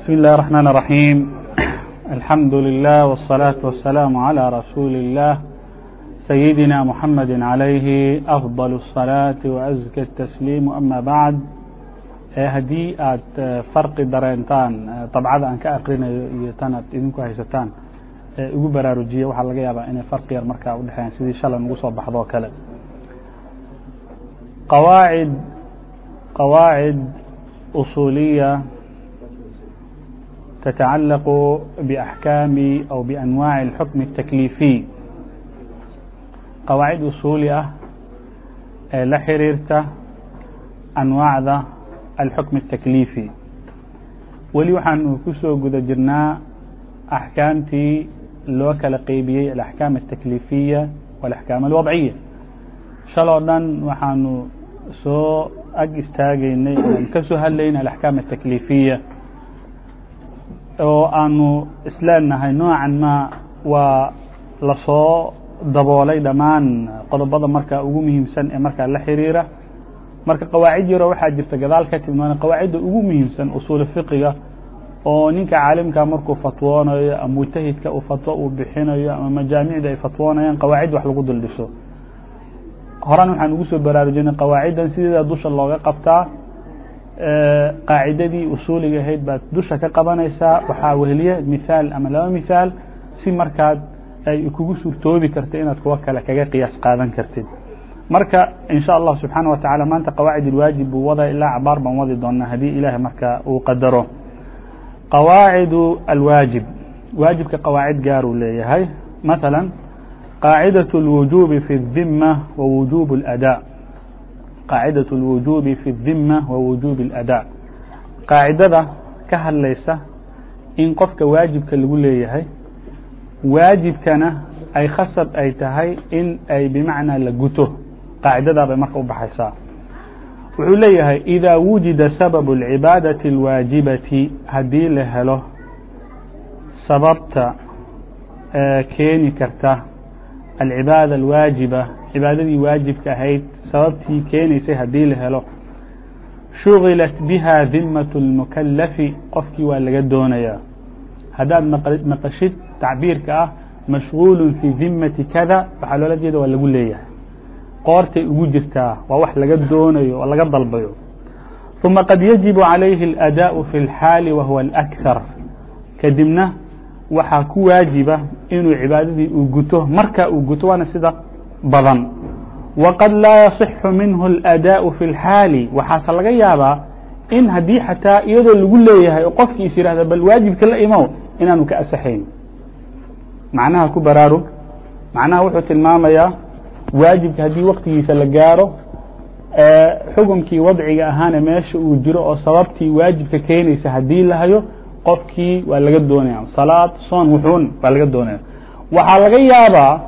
بسم الله الرحمن الرحيم الحمد لله والصلاة والسلام على رسول الله سيدنا محمد عليه أفضل الصلاة وأزكى التسليم أما بعد haddii aad farqi dareentaan dabcada aan ka akrinayo iyo tan aad idinku haysataan igu baraarujiya waxaa laga yaabaa inay farqi yar markaa udhexeeyaan sidii shalay nagu soo baxdo o kale qawaacid qawaacid usuuliya تتعلق بأحكام أو بأنواع الحكم التكليفي. قواعد أصولية la xiriirta anwaacda alxukm الtakliifi weli waxaanu ku soo guda jirnaa axkaamtii loo kala qeybiyey alaxkaam الtakliifiya wاlaxkaam alwadciya shal oo dhan waxaanu soo ag istaagaynay aan ka soo hadlayn alaxkaam الtakliifiya oo aanu isleenahay noocan ma waa la soo daboolay dhammaan qodobada marka ugu muhiimsan ee markaa la xiriira. Marka qawaacid yaro waxaa jirta gadaal ka timid qawaacidda ugu muhiimsan usuul fiqiga oo ninka caalimka markuu fatwoonayo ama mujtahidka uu fatwo uu bixinayo ama majaamicda ay fatwoonayaan qawaacid wax lagu duldhiso horan waxaan ugu soo baraarujinay qawaaciddan sideeda dusha looga qabtaa qaacidadii usuuliga ahayd baad dusha ka qabanaysaa waxaa weheliye mithaal ama laba mithaal si markaad ay kugu suurtoobi karta inaad kuwa kale kaga qiyaas qaadan kartid marka in sha allah subxaana wa tacala maanta qawaacid ilwaajib buu wada ilaa cabaar baan wadi doonaa haddii ilaah marka uu qadaro qawaacidu alwaajib waajibka qawaacid gaaruu leeyahay mathala qaacidaة اlwujubi fi الdima wa wujub اlأdaa qaacidaة اlwujubi fi الdima wa wujub اlأdaa qaacidada ka hadlaysa in qofka waajibka lagu leeyahay waajibkana ay khasab ay tahay in ay bimacnaa la guto qaacidadaa bay marka u baxaysaa wuxuu leeyahay إida wujida sabab الcibaadaةi الwaajibati haddii la helo sababta keeni karta alcibaada alwaajiba cibaadadii waajibka ahayd sababtii keenaysay haddii la helo shugilat biha dimaة الmukalafi qofkii waa laga doonayaa haddaad maqashid tacbiirka ah mashغuul fi dimati kada waxaa loola jeeda waa lagu leeyahay qoortay ugu jirtaa waa wax laga doonayo oo laga dalbayo ثuma qad yaجib عalayhi الأdاء fi الxaali wa huwa الأkثar kadibna waxaa ku waajiba inuu cibaadadii uu guto marka uu guto waana sida badan waqad laa yaصixu minhu الأdاء fi الxaali waxaase laga yaabaa in haddii xataa iyadoo lagu leeyahay oo qofkii is yihahda bal waajibka la imow inaanu ka asaxayn macnaha ku baraarug macnaha wuxuu tilmaamayaa waajibka haddii waktigiisa la gaaro xukunkii wadciga ahaana meesha uu jiro oo sababtii waajibka keenaysa haddii la hayo qofkii waa laga doonaya salaad soon wuxuun waa laga doonaya waxaa laga yaabaa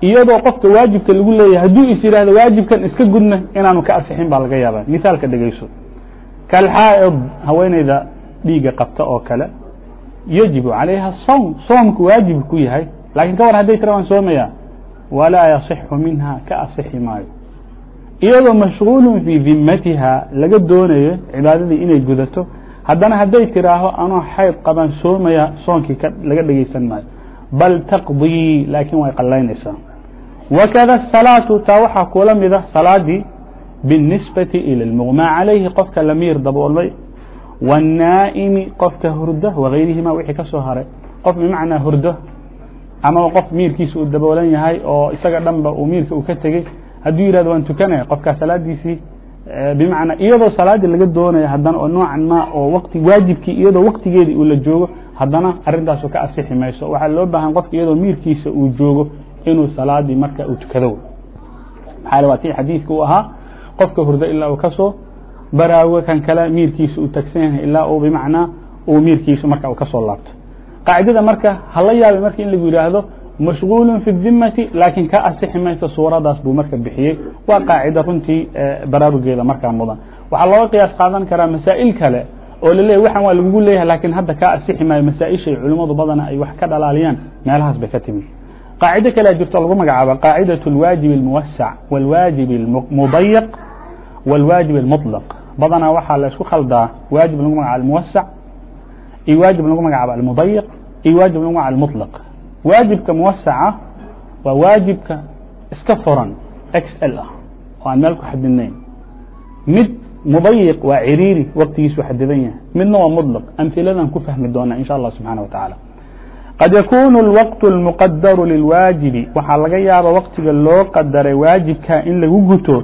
iyadoo qofka waajibka lagu leeyahay hadduu is yihahdo waajibkan iska gudna inaanu ka asixin baa laga yaaba mithaalka dhegeyso kalxaa'id haweeneyda dhiiga qabta oo kale yajibu calayha sawm soomku waajib ku yahay. Laakiin ka war hadday tira waan soomaya walaa yasixu minha ka asixi maayo. Iyadoo mashغuul fii dimatiha laga doonayo cibaadadii inay gudato haddana hadday tiraaho anoo xayd qaban soomaya soonkii laga dhegeysan maayo. Bal taqdii laakiin way qalaynaysaa wakada الsalaaةu taa waxaa kula mida salaadii biالnisbati ilى اlmغmaa calayhi qofka lamiir daboolmay wالnaa'imi qofka hurdo wagayrihima wixii ka soo haray qof bimacnaa hurdo ama qof miirkiisa uu daboolan yahay oo isaga dhanba uu miirka uu ka tegey hadduu yihahdo waan tukanaya qofkaa salaadiisii bimacnaa iyadoo salaadii laga doonaya haddana oo noocan ma oo waqti waajibkii iyadoo waktigeedii uu la joogo haddana arintaasu ka asixi mayso waxaa loo baahan qofka iyadoo miirkiisa uu joogo inuu salaadii marka uu tukado maxaa waa tii xadiidka u ahaa qofka hurdo ilaa uu kasoo baraago kan kale miirkiisa uu tagsan yahay ilaa uu bimacnaa uu miirkiisa marka uu kasoo laabto qaacidada marka hala yaabay marka in lagu yidhaahdo mashغuul fi الdimati laakiin ka asixi mayso suuradaas buu marka bixiyey waa qaacida runtii baraarugeeda markaa mudan waxaa looga qiyaas qaadan karaa masaa'il kale oo laleeyahy waxaan waa lagugu leeyahay laakiin hadda kaa asixi maayo masaaishay culimmadu badana ay wax ka dhalaaliyaan meelahaas bay ka timi قاaعido kala jirto lagu magacaaba قاaعidaة الواaجiب الموسع والواaجiب المضيق والواaجiب المطلق badanaa waxaa la isku khaldaa waaجiب lagu magacaab الموسع iyo waaجiب lagu magacaaba المضيق iyo waaجiب lagu magacaab المطلق waaجiبka موسعa waa waaجiبka iska foran xl ah oo aan meel ku xadidnayn. Mid مضيق waa ciriiri waqtigiisu xadidan yahay. Midna waa mطلق أمثiladan ku fahmi doona in shاء الله سuبحaنه وتaعالى qad yakunu اlwaqt اlmuqadaru lilwaajibi waxaa laga yaaba waktiga loo qadaray waajibka in lagu guto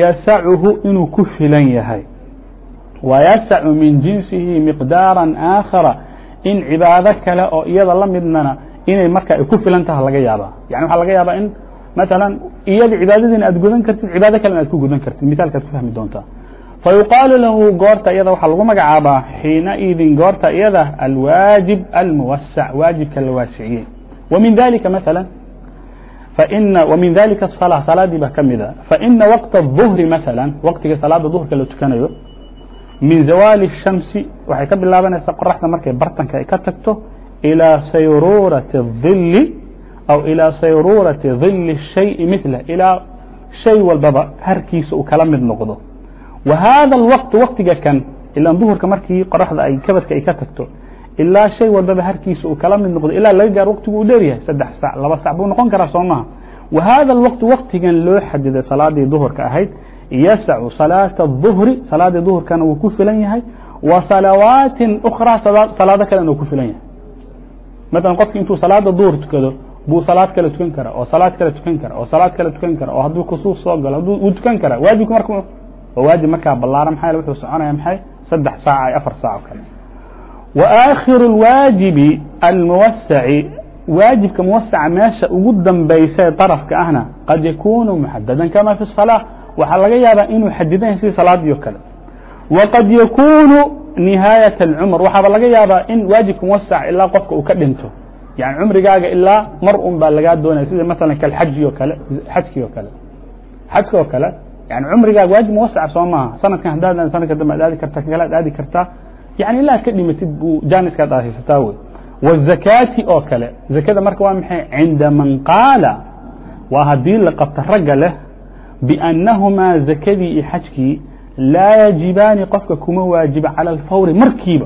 yasachu inuu ku filan yahay wayasacu min jinsihi miqdaara aakhara in cibaado kale oo iyada la midnana inay marka ay ku filan taha laga yaaba yani waxaa laga yaaba in maala iyada cibaadadiina aad gudan kartid cibaado kalena aad ku gudan kartid mithaalka ad ku fahmi doontaa fayuqaalu lahu goorta iyada waxaa lagu magacaabaa xiinaidin goorta iyada alwaajib almuwasac waajibka la waasiciyey wmin dalika maala min dalika asalaa salaadii baa ka mida faina waqta الظuhri maala waqtiga salaada duhurka la tukanayo min zawaali الshamsi waxay ka bilaabanaysaa qoraxda markay bartanka ay ka tagto ilىa sayruurati الdili aw ilىa sayruurati dili الshayi mila ilaa shay walbaba harkiisa uu kala mid noqdo wa hada اlwaqt waktiga kan ilan duhurka markii qoraxda ay kabadka ay ka tagto ilaa shay walbaba harkiisa uu kala mid noqdo ilaa laga gaaro waqtigu uu dheer yahay saddex sac laba sac buu noqon karaa soo maha wa hada اlwaqtu waktigan loo xadiday salaadii duhurka ahayd yasacu salaaةa الظhri salaadii duhurkana wuu ku filan yahay wa salawaatin ukraa salaado kalena uu ku filan yahay maala qofki intuu salaada duhur tukado buu salaad kale tukan kara oo salaad kale tukan kara oo salaad kale tukan kara oo hadduu kusuuf soo galo wuu tukan karaa waajibka marka waa waajib markaa balaaran maxaa wuxuu soconaya maxay saddex saaca iyo afar saac o kale wa aakhiru اlwaajibi almuwasaci waajibka muwasaca meesha ugu dambaysa darafka ahna qad yakunu muxadadan kama fi الصalاة waxaa laga yaabaa inuu xadidan yahay sidii salaadii o kale waqad yakunu nihaayaة اlcumr waxaaba laga yaabaa in waajibka muwasac ilaa qofka uu ka dhinto yani cumrigaaga ilaa mar un baa lagaa doonaya sida maala kalxaji o kale xajkii o kale xajka oo kale yani cumrigaaga waajib muwasaca soo maaha sanadkan haddaad sanadka dambe ad aadi kartaa kale ad aadi kartaa yani ilaa ad ka dhimatid buu janiskaad aad haysataa wey wالzakaati oo kale zakada marka waa maxay cinda man qaala waa haddii la qabta ragga leh biأnnahumaa zakadii iyo xajkii laa yajibaani qofka kuma waajiba calى اlfawri markiiba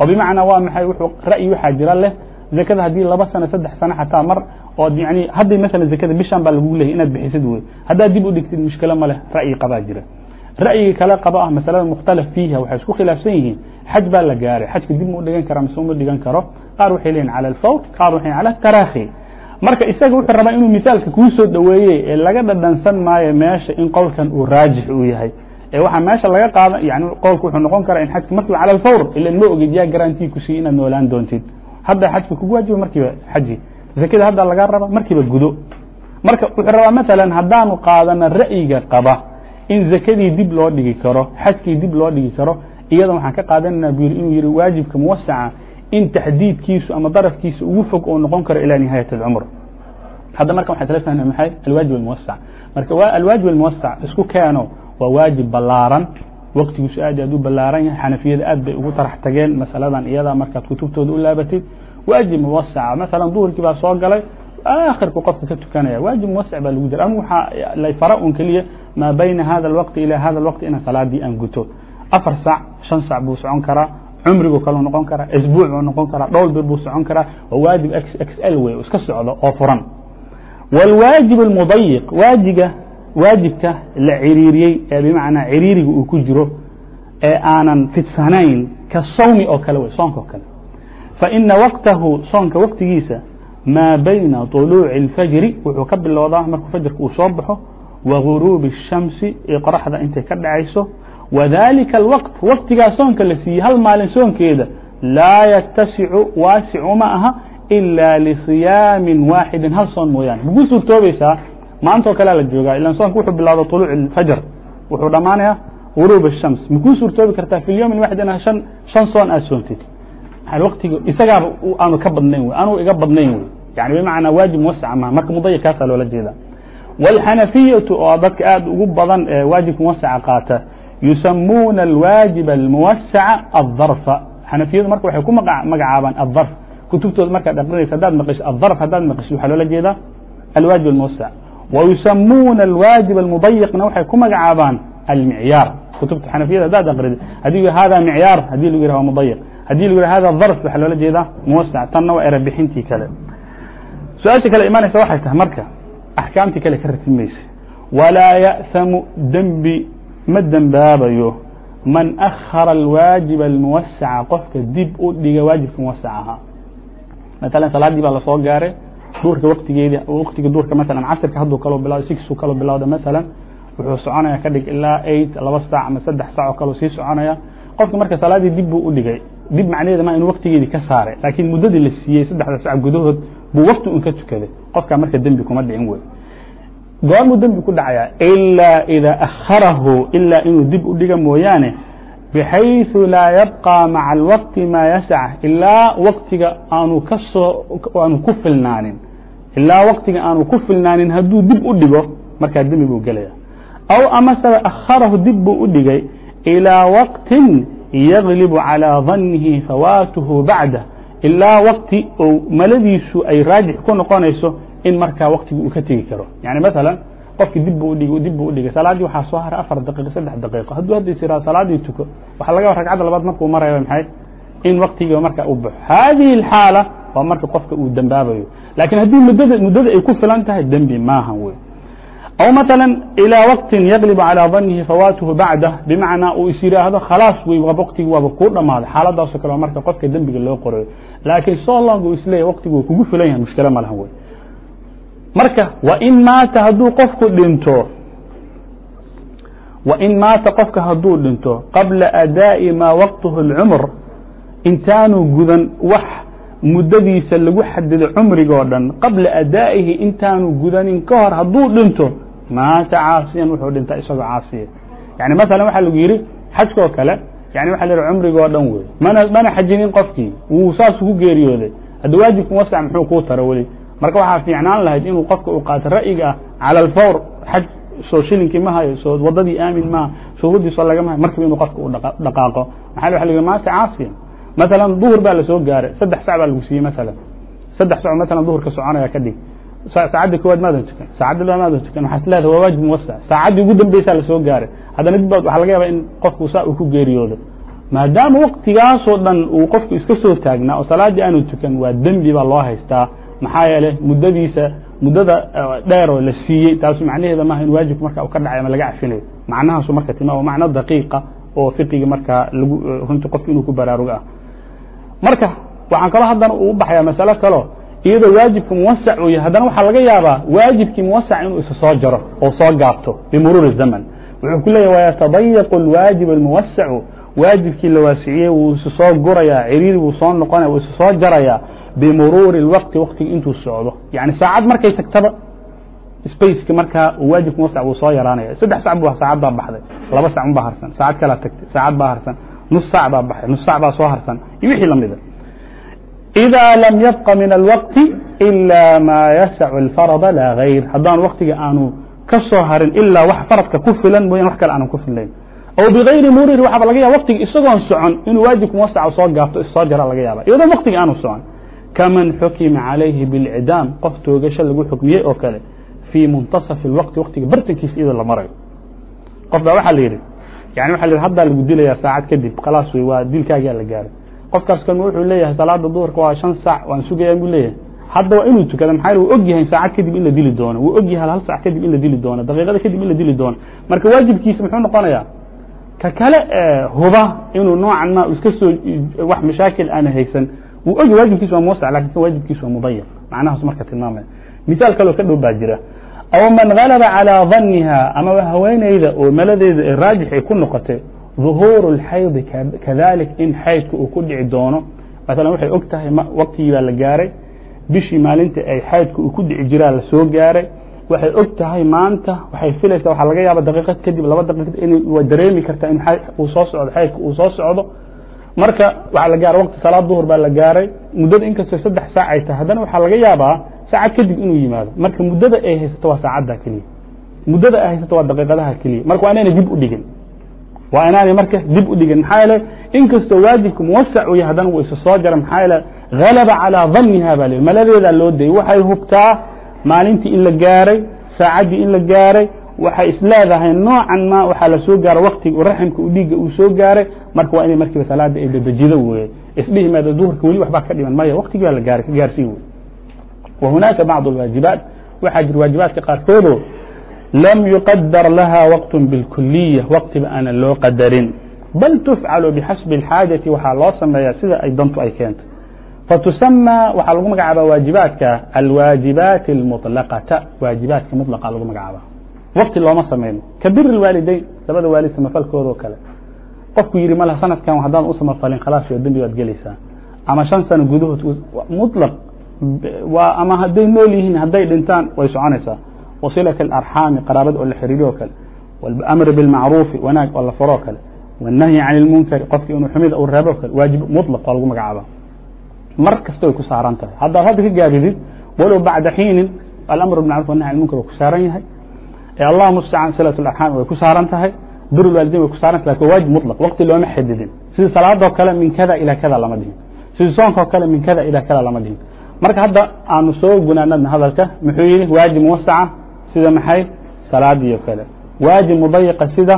oo bimacnaa waa maxay wuxuu ra'yi waxaa jira leh zakada haddii laba sano saddex sano xataa mar ood yani hadday maala zakada bishan baa lagu leeyay inaad bixisid wey haddaad dib u dhigtid mushkilo ma leh ra'yi qabaa jira. Ra'yiga kale qaba ah masalada mukhtalaf fiiha waxay isku khilaafsan yihiin xaj baa la gaaray xajka dib ma u dhigan kara mise uma dhigan karo qaar waxay leeyihiin cala alfawr qaar waxay cala tarakhi marka isaga wuxuu rabaa inuu misaalka kuu soo dhoweeyey ee laga dhadhansan maayo meesha in qowlkan uu raajix uu yahay. Ee waxaa meesha laga qaada yani qowlka wuxuu noqon karaa in xajka markiiba cala alfawr ilan ma ogid yaa garantii ku siiy inaad noolaan doontid. Hadda xajka kugu waajiba markiiba xaji zakada hadda lagaa raba markiiba gudo. Marka wuxuu rabaa maalan haddaanu qaadano ra'yiga qaba in zakadii dib loo dhigi karo xajkii dib loo dhigi karo iyada waxaan ka qaadanana bu yiri inuu yihi waajibka muwasaca in taxdiidkiisu ama darafkiisa ugu fog oo noqon karo ilaa nihaayat اlcumr hadda marka waxay tala fahna maxay? Alwaajib almuwasac marka waa alwaajib almuwasac isku keeno waa waajib ballaaran waktigiisu aad aad u ballaaran yahay. Xanafiyada aad bay ugu tarax tageen masaladan iyada markaad kutubtooda u laabatid waajib muwasaca masalan duhurkii baa soo galay akhirku qofka ka tukanaya waajib muwasac baa lagu jira anigu waxaa fara un keliya maa bayna hada alwaqti ila hada alwaqti inaan salaadii aan guto. Afar sac shan sac buu socon karaa cumrigu kaluu noqon karaa isbuuc buu noqon karaa dhowr bir buu socon karaa waa waajib x l wey iska socdo oo furan. Wاlwaajib اlmudayiq waajiga waajibka la ciriiriyey ee bimacnaa ciriiriga uu ku jiro ee aanan fidsanayn ka sawmi oo kale wey soonka oo kale faina waqtahu soonka waqtigiisa maa bayna طuluuci اlfajri wuxuu ka bilowdaa markuu fajrka uu soo baxo wa guruubi الshamsi ee qoraxda intay ka dhacayso wadalika alwaqt waqtigaa soonka la siiyey hal maalin soonkeeda laa yatasicu waasicu ma aha ilaa lisiyaamin waaxidin hal soon mooyaane maku suurtoobaysaa maanta oo kalea la joogaa ilan soonka wuxuu bilowda طuluuc fajr wuxuu dhammaanaya guruub الshams makuu suurtoobi kartaa fi lyowm waaxid ina an shan soon aad soontid waqtiga isagaaba aanu ka badnayn wey anuu iga badnayn wey yani bimacnaa waajib muwasaca maha marka mudayik kaasaa loola jeeda wاlxanafiyatu oo dadka aad ugu badan ee waajibka muwasaca qaata yusamuuna alwaajib almuwasaca aلdarfa xanafiyadu marka waxay ku magacaabaan aلdarf kutubtooda markaad aqrinaysa haddaad maqisho aلdarf haddaad maqisho waxaa loola jeedaa alwaajib almuwasac wayusamuuna alwaajib almudayiqna waxay ku magacaabaan almicyaar kutubta xanafiyada haddaad aqridi haddii hada micyaar haddii lagu yihah waa mudayiq lagu yihah hada darf waxaa loola jeedaa muwasac tanna waa era bixintii kale. Su'aasha kale imaanaysa waxay tahay marka axkaamtii kale ka ratibmaysa walaa ya'hamu dembi ma dembaabayo man akhara alwaajiba almuwasaca qofka dib u dhiga waajibka muwasac ahaa. Maalan salaaddii baa la soo gaaray duurka watigeedi waktiga duurka maalan casirka hadduu kaloo bilawda sixuu kaloo bilawda maalan wuxuu soconaya ka dhig ilaa eight laba saac ama saddex saac oo kaleo sii soconaya. Qofka marka salaaddii dib buu u dhigay dib macnaheeda ma inuu waktigeedii ka saaray laakiin muddadii la siiyey saddexda sac gudahood buu wakti un ka tukaday qofkaa marka dembi kuma dhicin wey goormuu dembi ku dhacayaa ilaa idaa akharahu ilaa inuu dib u dhiga mooyaane bxayثu laa yabقى maعa اlwaqti maa yasac ilaa waktiga aanu kasoo aanu ku filnaanin ilaa waktiga aanu ku filnaanin hadduu dib u dhigo markaa dembi buu gelaya aw amaseba akharahu dib buu u dhigay ilىa waqti yaglibu calىa danihi fawaatuhu bacdah ilaa wakti ou maladiisu ay raajix ku noqonayso in markaa waktiga uu ka tegi karo. Yani maala qofki dib dib buu udhigay salaaddii waxaa soo haray afar daqiiqo saddex daqiiqo. Hadduu hadda is yihahdo salaaddii tuko waxaa laga ragcadda labaad markuu maraya maxay? In waktigiiba marka u baxo. Hadihi اlxaala waa marka qofka uu dembaabayo laakiin haddii muddada ay ku filan tahay dembi maaha wey aw maala ilىa waqtin yaglibu calىa danihi fawaatuhu bacdah bimacnaa uu is yidhaahdo khalaas wey waktigi waaba kuu dhamaaday xaaladaasoo kale marka qofka dembiga loo qorayo laakiin so long uu isleeyahy waktigu waa kugu filan yahay mushkilo ma lahan wey marka wain maata hadduu qofku dhinto wain maata qofka hadduu dhinto qabla adaa'i maa waqtuhu اlcumr intaanu gudan wax muddadiisa lagu xadido cumrigoo dhan qabla adaa'ihi intaanu gudanin ka hor hadduu dhinto maata caasiyan wuxuu dhintaa isagoo caasiya. Yani masalan waxaa lagu yidhi xajkoo kale yani la yihi cumrigoo dhan wey mana mana xajinin qofkii wuu saas ku geeriyooday. Hadda waajibku wasac muxuu kuu taro weli. Marka waxaa fiicnaan lahayd inuu qofka u qaato ra'yiga ah cala alfawr xaj soo shilinkii ma hayo soo wadadii aamin maha shuruuddiisoo lagama hayo markiiba inuu qofka u dhaqaaqo. Maxaa waxa la yihi maata caasiyan. Masalan duhur baa la soo gaaray saddex sac baa lagu siiyey masalan saddex sac masalan duhurka soconaya ka dhig saacadda koowaad maadan tukan saacadda labaad maadan tukan waxaa isleedahay waa waajib muwasac saacaddii ugu dambeysaa la soo gaaray. Haddana dib baa waxaa laga yaabaa in qofku saa uu ku geeriyoodo. Maadaama waktigaasoo dhan uu qofku iska soo taagnaa oo salaaddii aanu tukan waa dembi baa loo haystaa. Maxaa yeeley muddadiisa muddada dheeroo la siiyey taasu macnaheeda maaha in waajibku marka uu ka dhacay ama laga cafinayo. Macnahaasu marka tima waa macno daqiiqa oo fiqiga markaa lagu runtii qofku inuu ku baraarugo ah. Marka waxaan kaloo haddana uu baxayaa masalo kaleo iyadoo waajibka muwasac uu yahay. Haddana waxaa laga yaabaa waajibkii muwasac inuu isa soo jaro oo soo gaabto bimuruuri zaman. Wuxuu ku leeyahy wayatabayaqu alwaajib almuwasacu waajibkii la waasiciyey wuu isa soo gurayaa ciriiri buu soo noqonaya wuu isa soo jarayaa bimuruuri اwaqti waktiga intuu socdo. Yani saacad markay tagtaba spaceki markaa waajibka muwasac wuu soo yaraanaya saddex sac bu saacad baa baxday laba sac unbaa harsan saacad kalaa tagtay saacad baa harsan nus sac baa baxay nus sac baa soo harsan iyo wixii lamida إida lam yabqa min alwaqti إila ma yasacu اlfarada laa غayr haddaan waktiga aanu ka soo harin ilaa wax faradka ku filan mooyan wax kale aanan ku filayn aw bغayri muriri waxaaba laga yaba waqtiga isagoon socon inuu waajibka muwasaca soo gaabto issoo jara laga yaaba iyadoo waktiga aanu socon kaman xukima calayhi biاlcidaam qof toogasho lagu xukmiyey oo kale fii muntaصafi اlwaqti waktiga bartankiisa iyadoo la marayo qof baa waxaa la yidhi yani waxa la yidhi haddaa lagu dilayaa saacad kadib khalaas wey waa dilkaagaa la gaaray qofkaas kalma wuxuu leeyahay salaada duhurka waa shan sac waan sugaya buu leeyahay. Hadda inuu tukada maxaa wuu og saacad kadib in la dili doono. Wuu og hal sac kadib in la dili doono daqiiqada kadib in la dili doono. Marka waajibkiisa muxuu noqonayaa? Ka kale huba inuu noocan ma iska soo wax mashaakil aana haysan wuu ogy waajibkiisa waa muwasac laakiin kan waajibkiisa waa mudayac macnahaas marka tilmaamaya. Misaal kaleo ka dhow baa jira. Aw man galaba calىa daniha ama haweeneyda oo maladeeda ee raajix ay ku noqotay ظuhuur اlxaydi kadalik in xaydka uu ku dhici doono. Masalan waxay og tahay waktigii baa la gaaray. Bishii maalinta ay xaydka uu ku dhici jiraa la gaaray. Waxay og tahay maanta waxay filaysaa waxaa laga yaaba daqiiqad kadib laba daqiiqad in waa dareemi kartaa in uu soo socdo xaydka uu soo socdo. Marka waxaa la gaaray waqti salaad duhur baa la gaaray. Muddada inkastoo saddex saac ay tahay haddana waxaa laga yaabaa saacad kadib inuu yimaado. Marka muddada ay haysato waa saacadda keliya. Muddada ay haysato waa daqiiqadaha keliya. Marka waa inaynay dib u dhigin waa inaanay marka dib u dhigin. Maxaa yeele inkastoo waajibka muwasac u yahay haddana wuu isa soo jara maxaa yeele galaba calىa daniha baa l maladeedaa loo dayay. Waxay hubtaa maalintii in la gaaray saacaddii in la gaaray. Waxay isleedahay noocan ma waxaa la soo gaaro waktiga raximka u dhiigga uu soo gaaray. Marka waa inay markiiba salaada ay dadejido weye isdhihi maada duhurka weli waxbaa ka dhiman maya waktigii baa la gaarsii wey wa hunaaka bacd alwaajibaat. Waxaa jira waajibaadka qaarkoodoo lam yuqadar laha waqt bilkuliya waqtiba aanan loo qadarin bal tufcalu bixasbi اlxaajati waxaa loo sameeyaa sida ay dantu ay keentay fatusama waxaa lagu magacaaba waajibaadka alwaajibaat اlmuطlaqata waajibaadka muطlaqa lagu magacaaba waqti looma samayno ka biri اwaalideyn labada waalid samafalkooda oo kale qofku yihi malha sanadkan haddaan u samafalin khalaas yo dembi waad gelaysaa ama shan sano gudahood muطlaq waa ama hadday nool yihiin hadday dhintaan way soconaysaa wasilaة اarxaami qaraabada oo la xiriiriyo o kale wاlamri biاlmacruufi wanaag oo la faro o kale wالnahyi can اlmunkari qofki inuu xumida uu reebo o kale waajib muطlaq waa lagu magacaaba mar kasta way ku saaran tahay haddaad hadda ka gaabidid walow bacda xiinin alamr bimacruf wanahy can lmunkar way ku saaran yahay allah mustacaan silaة اarxaam way ku saaran tahay bir waalidein way ku saaran tahay lakin waajib muطlaq waqti looma xadidin sida salaadoo kale min kada ilaa kada lama dhihin sida soonka oo kale min kada ilaa kada lama dhihin marka hadda aanu soo gunaanadna hadalka muxuu yihi waajib muwasaca sida maxay salaadii o kale waajib mudayiqa sida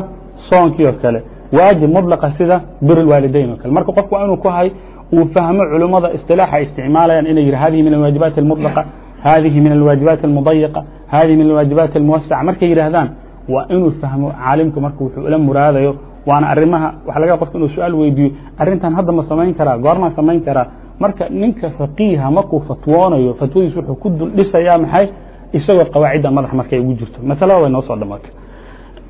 soonkii oo kale waajib muطlaqa sida bir waalideyn o kale marka qofku waa inuu ku hay uu fahmo culumada اsطilaaxa ay isticmaalayaan inay yihi hadihi min alwaajibaati اlmuطlaqa hadihi min alwaajibaati اlmudayiqa hadihi min alwaajibaati اlmuwasaca markay yidhaahdaan waa inuu fahmo caalimku marka wuxuu ula muraadayo waana arimaha waxa laga qofka inuu su-aal weydiiyo arrintan hadda ma samayn karaa goormaa samayn karaa marka ninka faqiiha markuu fatwoonayo fatwadiis wuxuu ku dul dhisayaa maxay isagoo qawaacidda madax markay ugu jirto masalada way noo soo dhamaatay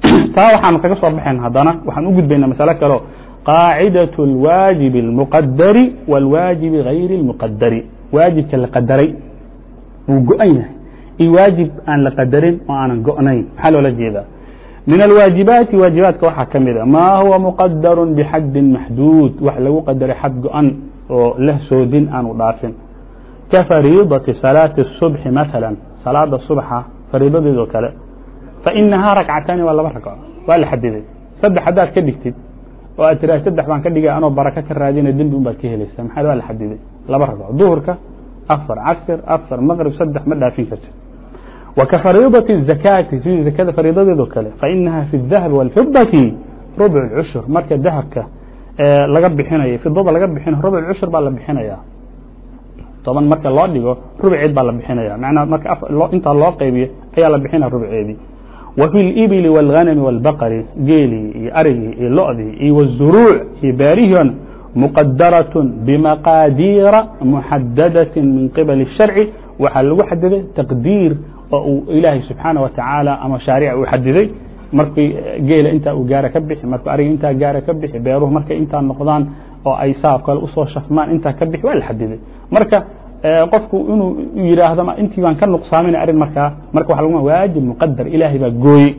taa waxaanu kaga soo baxayn haddana waxaan u gudbaynaa masalo kaleo qaacidaة اlwaajibi اlmuqadari wاlwaajibi gayri اlmuqadari waajibka la qadaray wuu go-an yahay iyo waajib aan la qadarin oo aanan go-nayn maxaa loola jeedaa min alwaajibaati waajibaadka waxaa ka mid a maa huwa muqadaru bxadin maxduud wax lagu qadaray xad go-an oo leh soodin aanu dhaafin ka fariidati salaati الصubxi maala salaada subxa fariidadeedoo kale. Fainahaa rakcataani waa laba rakco. Waa la xadiday saddex haddaad ka dhigtid oo aad tiraha saddex baan ka dhigay anoo baraka ka raadina dembi un ka helaysa maxaa waa la xadiday laba rakco. Duhurka afar casr afar maqrib saddex ma dhaafin karti wa ka fariidati zakaati sidii zakada fariidadeedoo kale. Fainahaa fi dahabi walfidati rubc cushur marka dahabka eh, laga bixinayo fidada laga bixinayo rubc cushur baa la bixinayaa toban marka loo dhigo rubceed baa la bixinaya mna marka intaa loo qaybiyo ayaa la bixinaya rubceedii وفي الإبل والغنم والبقر geelii iyo arigii iyo lodii iyo والزuروuع iyo beerihion مqadaraة بمaqاadiira محadadaة min qibل الشharع waxaa lagu xadiday تqديir oo uu ilaahay subxaanaه watacaala ama shaaric uu xadiday markii geela intaa uu gaara ka bixi markuu ariga intaa gaara ka bixi beeruhu markay intaa noqdaan oo ay saab kale u soo shafmaan intaa ka bixi waa la xadiday marka qofku inuu yidhaahdo intii baan ka nuqsaamin arrin markaa marka waxa lagu waajib muqadar ilaahay baa gooyey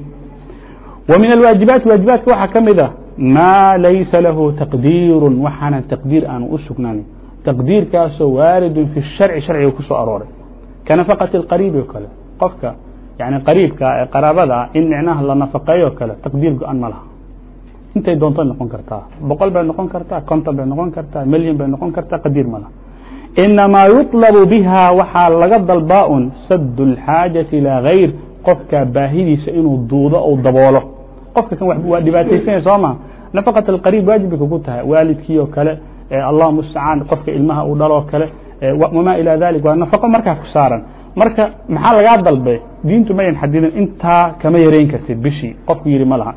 wa min alwaajibaati waajibaadka waxaa ka mid a maa laysa lahu taqdiiru waxaanan taqdiir aanu u sugnaanin taqdiirkaasoo waaridun fi sharci sharciga ku soo arooray. Ka nafaqati اlqariibi o kale. Qofka yani qariibka ee qaraabada in micnaha la nafaqeeyo kale taqdiir go-an ma laha intay doontay noqon kartaa boqol bay noqon kartaa konton bay noqon kartaa milyan bay noqon kartaa qadiir ma laha inamaa yuطlabu biha waxaa laga dalbaa un sad اlxaajati ilaa gayr qofka baahidiisa inuu duudo ou daboolo qofka kan waa dhibaataysanya soo ma nafaqat alqariib waajibay kugu tahay waalidkii oo kale allah mustacaan qofka ilmaha uu dhaloo kale wma ilى dalik waa nafaqo markaa ku saaran marka maxaa lagaa dalbe diintu mayan xadidin intaa kama yareyn kartid bishii qofku yihi ma laha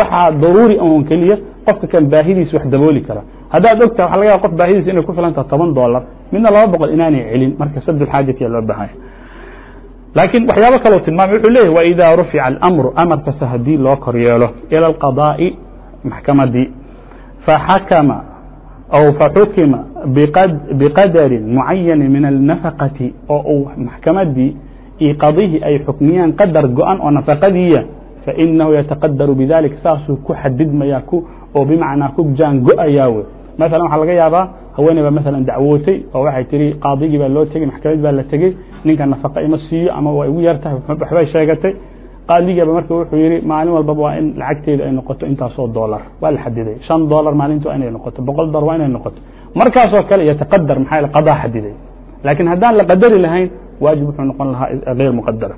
waxaa daruuri on keliya qofka kan baahidiisa wax dabooli kara haddaad ogtaha waa laga yaaba qof baahidiisa inay ku filantaha toban dolar midna laba boqol inaanay celin marka sadxaajatiya loo bahanya laakiin waxyaabo kaloo tilmaamay wuxuu leyahy waإida rufica اlamru amarkasta haddii loo kor yeelo ilى اlqadaaءi maxkamadii faxakama أو فxukima بqadri معayani min النafqati oo uu maxkamadii iyo qadihii ay xukmiyaan qadar go-an oo nafaqadiiya fainahu yataqadaru bidalik saasuu ku xadidmaya oo bimacnaa ku jaan go'ayaa wey maala waxaa laga yaabaa haweeney baa maala dacwootay oo waxay tihi qaadigii baa loo tegey maxkamad baa la tegey ninka nafaqa ima siiyo ama waa igu yartahay waxbay sheegatay qaadigiiba marka wuxuu yihi maalin walbaba waa in lacagteeda ay noqoto intaasoo dolar waa la xadiday shan dolar maalintu inay noqoto boqol dolar waa inay noqoto markaasoo kale yataqadar maxaa qadaa xadiday laakiin haddaan la qadari lahayn waajib wuxuu noqon lahaa غeyr muqadara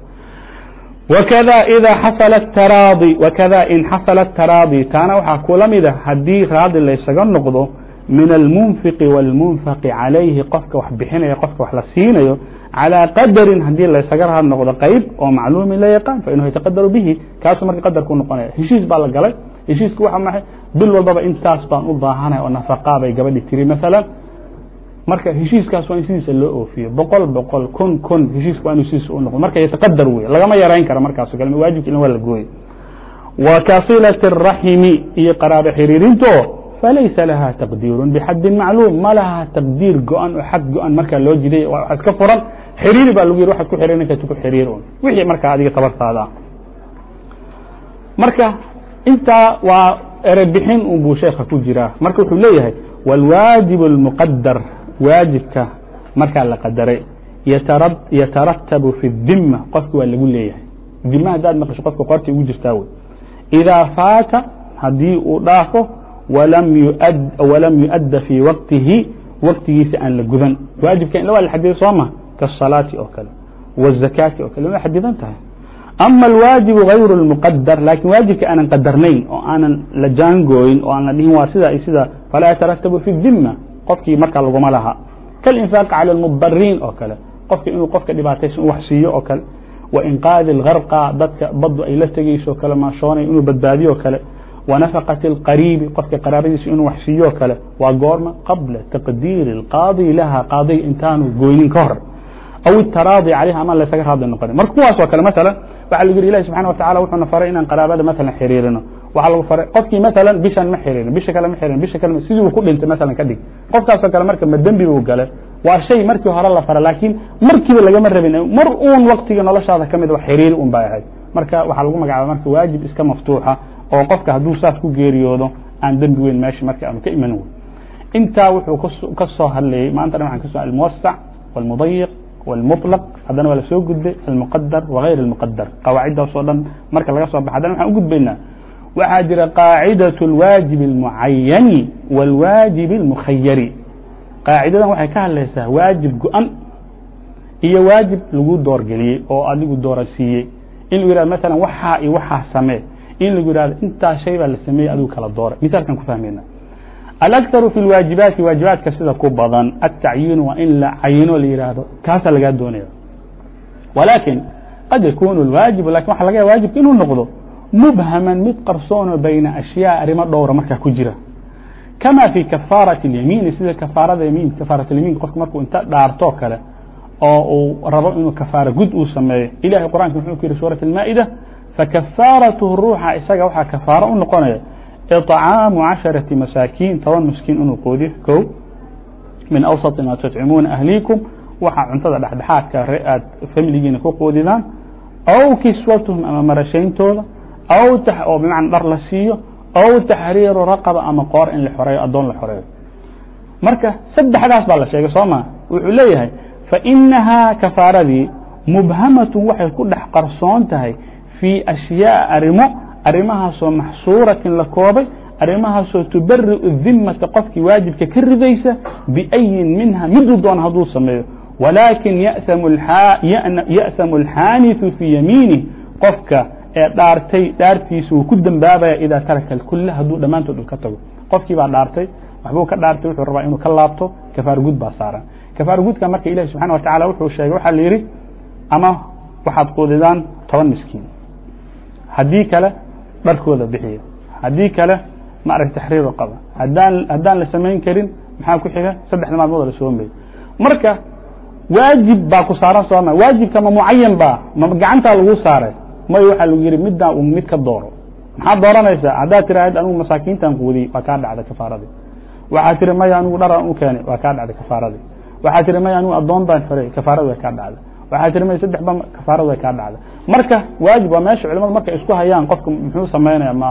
wkda ida xasala taraadi wakada in xasala taraadi taana waxaa kula mida haddii raadi laysaga noqdo min almunfiqi wاlmunfaqi calayhi qofka wax bixinaya qofka wax la siinayo calىa qadarin haddii laysaga raad noqdo qayb oo macluumin la yaqaan fainahu yataqadaru bihi kaasu marka qadarku noqonaya heshiis baa la galay heshiisku waa maxay bil walbaba intaas baan u baahanaya oo nafaqaa gabadhi tiri maalan marka heshiiskaas waa in sidiisa loo oofiyo boqol boqol kun kun heshiiska waa inu sidiisa u noqdo marka yataqadar wey lagama yarayn karo markaaso kale waajibka in waa la gooyo wa kasilaة الraximi iyo qaraabo xiriirinto falaysa laha taqdiiru bxadin macluum ma laha taqdiir go-an oo xad go-an markaa loo jiday waa iska furan xiriiri baa lagu yiri waxaad ku xiriirin karta ku xiriir un wixii markaa adiga tabartaada marka intaa waa erebixin un buu sheeka ku jiraa marka wuxuu leeyahay wاlwaajib الmuqadar waajibka markaa la qadaray yataratabu fi الdima qofki waa lagu leeyahay dima haddaad maqasho qofka qorti ugu jirtaa wey إidaa faata haddii uu dhaafo walam yuؤadda fii waqtihi waqtigiisa aan la gudan waajibka in waa la xadiday soo ma kaالصalaati oo kale والzakaati oo kale waa xadidan tahay ama alwaajibu غayru الmuqadar lakin waajibka aanan qadarnayn oo aanan la jaangooyin oo aan la dhihin waa sida sida falaa yataratabu fi الdima qofkii markaa laguma laha kalinfaaq calى اlmudariin oo kale qofka inuu qofka dhibaataysan u wax siiyo oo kale wainqaadi اlgarqa dadka badu ay la tegeyso o kale maashoonay inuu badbaadiyo o kale wanafaqati اlqariibi qofka qaraabadiisa inuu wax siiyo o kale waa goorma qabla taqdiiri اlqaadi laha qaadiga intaanu goynin ka hor aw itaraadi calayha ama laysaga raadli noqonin marka kuwaas oo kale maala waxa lagu yiri ilahi subxana watacala wuxuuna faray inaan qaraabada maala xiriirino waxaa lagu faray qofkii maala bishan ma xiriirin bisha kale ma xiriirin bisha kale sidii uu ku dhintay maala ka dhig qofkaasoo kale marka ma dembi buu gale waa shay markii hore la fara laakiin markiiba lagama rabin mar uun waktiga noloshaada kamid wax xiriiri un bay ahayd marka waxaa lagu magacaaba marka waajib iska maftuuxa oo qofka hadduu saas ku geeriyoodo aan dembi weyn meesha marka aanu ka iman wey intaa wuxuu ka soo hadlayey maanta dhan waxan ka so almuwasac walmudayiq والمطلق haddana waa lasoo gudbay المqdر وغayr المqdر qawaaciddaas oo dhan marka laga soo bax haddana waxaan u gudbaynaa waxaa jira qaacidaة الwaajiب الmuعayani والwaajiب الmukhayari qaacidadan waxay ka hadlaysaa waajib go-an iyo waajib lagu doorgeliyey oo adigu doorasiiyey in lagu yihahdo maala waxaa iyo waxaa samee in lagu yihahdo intaas shay baa la sameeyey adigu kala dooray misaalkan ku fahmayna alakharu fi lwaajibaati waajibaadka sida ku badan atacyiinu waa in la cayino la yihahdo kaasaa lagaa doonaya walakin qad yakunu lwaajibu lakin waxa laga ya waajibka inuu noqdo mubhaman mid qarsoono bayna ashyaa arrimo dhowra markaa ku jira kama fi kafaarati اlyamiini sida kafaarada yamiin kafaarat lyamiin qofka markuu inta dhaartoo kale oo uu rabo inuu kafaara gud uu sameeyo ilahay qur'anka wuxuu ku yihi suurat اlmaa'ida fakafaaratuhu ruuxa isaga waxaa kafaaro u noqonaya طcaamu caشhaرaةi masaakiin toban miskiin inuu qoodiyo ko min awsaط ma تطcimuuna ahliikum waxaa cuntada dhexdhexaadka aad familigiina ku qoodidaan aw kiswatuhum ama marashayntooda aw oo bmana dhar la siiyo aw taxriiru raqaba ama qoor in la xoreeyo adoon la xoreeyo marka saddexdaas baa la sheegay soo ma wuxuu leeyahay fainahaa kafaaradii mubhamatun waxay ku dhex qarsoon tahay fii ashyaa arimo arrimahaasoo maxsuuratin la koobay arrimahaasoo tubari'u dimmata qofkii waajibka ka ridaysa biayin minha miduu doona hadduu sameeyo walaakin ya'samu alxaaniثu fii yamiinih qofka ee dhaartay dhaartiisa wuu ku dembaabaya idaa taraka kula hadduu dhammaantood ka tago. Qofkii baa dhaartay waxbuu ka dhaartay wuxuu rabaa inuu ka laabto kafaar baa saaran. Kafaar marka ilahi subxana wa tacala wuxuu sheegay waxaa la yidhi ama waxaad quudidaan toban miskiin. Haddii kale dharkooda bixiya haddii kale maarag taxriiro qaba. Haddaan haddaan la samayn karin maxaa ku xiga? Saddexda maalmood la soomayo marka waajib baa ku saaran sooma waajibka ma mucayan ba ma gacantaa lagu saaray may waxaa lagu yihi middaa un mid ka dooro maxaad dooranaysaa haddaad tiraahd anigu masaakiintan quudiyey waa kaa dhacday kafaaradii waxaa tiri maya anigu dharan u keenay waa kaa dhacday kafaaradii waxaa tiri maya anigu addoon baan faray kafaarada way kaa dhacday waxaa tiri maya saddex ba kafaarada way kaa dhacday marka waajib waa meesha culimadu markay isku hayaan qofka muxuu samaynaya ma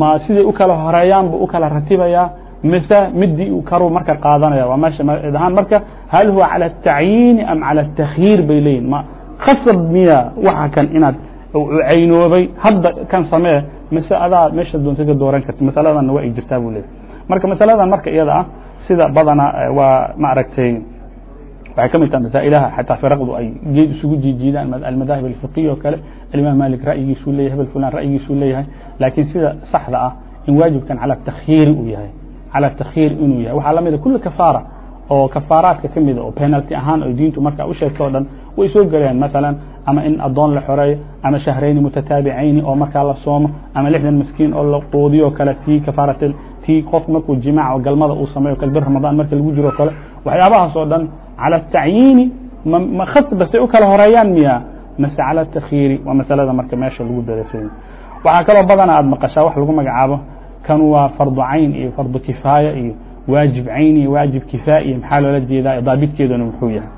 ma siday u kala horeeyaan bu u kala ratibayaa mise midii karuu marka qaadanaya waa meesha ahaan marka hal huwa calى الtacyiini am calى الtakyiir bay leeyihin ma khasab miya waxa kan inaad caynoobay. Hadda kan samee mise adaa meesha doonta ka dooran karta masaladanna waa jirtaa buu leeyahy marka masaladan marka iyada ah sida badana waa ma aragtay waxay ka mid taha masaa'ilaha xataa firaqdu ay geed isugu jiijiidaan almadaahib alfiqiya oo kale. Alimaam malik ra'yigiisuu leeyahay hebel fulan ra'yigiisuu leeyahay. Laakiin sida saxda ah in waajibkan cala takhiiri uu yahay. Cala takhiir inuu yahay. Waxaa lamida kula kafaara oo kafaaraadka ka mida oo penalty ahaan oo diintu markaa u o dhan way soo gelayaan maalan ama in adoon la xoreeyo ama shahrayni mutataabicayni oo markaa la soomo ama lixdan miskiin oo la quudiyo kale tii kafaarat tii qof markuu jimaac oo galmada uu sameeyo kale bir ramadaan marka lagu jiro kale. Waxyaabahaas oo dhan cala tacyiini ma khasba say u kala horeeyaan miya mase takhiiri waa masalada marka meesha lagu darasay waxaa kaloo badana aad maqashaa wax lagu magacaabo kan waa fardu cayn iyo fardu kifaaya iyo waajib cayn iyo waajib kifaaya iyo maxaa loola jeedaa daabitkeeduna muxuu yahay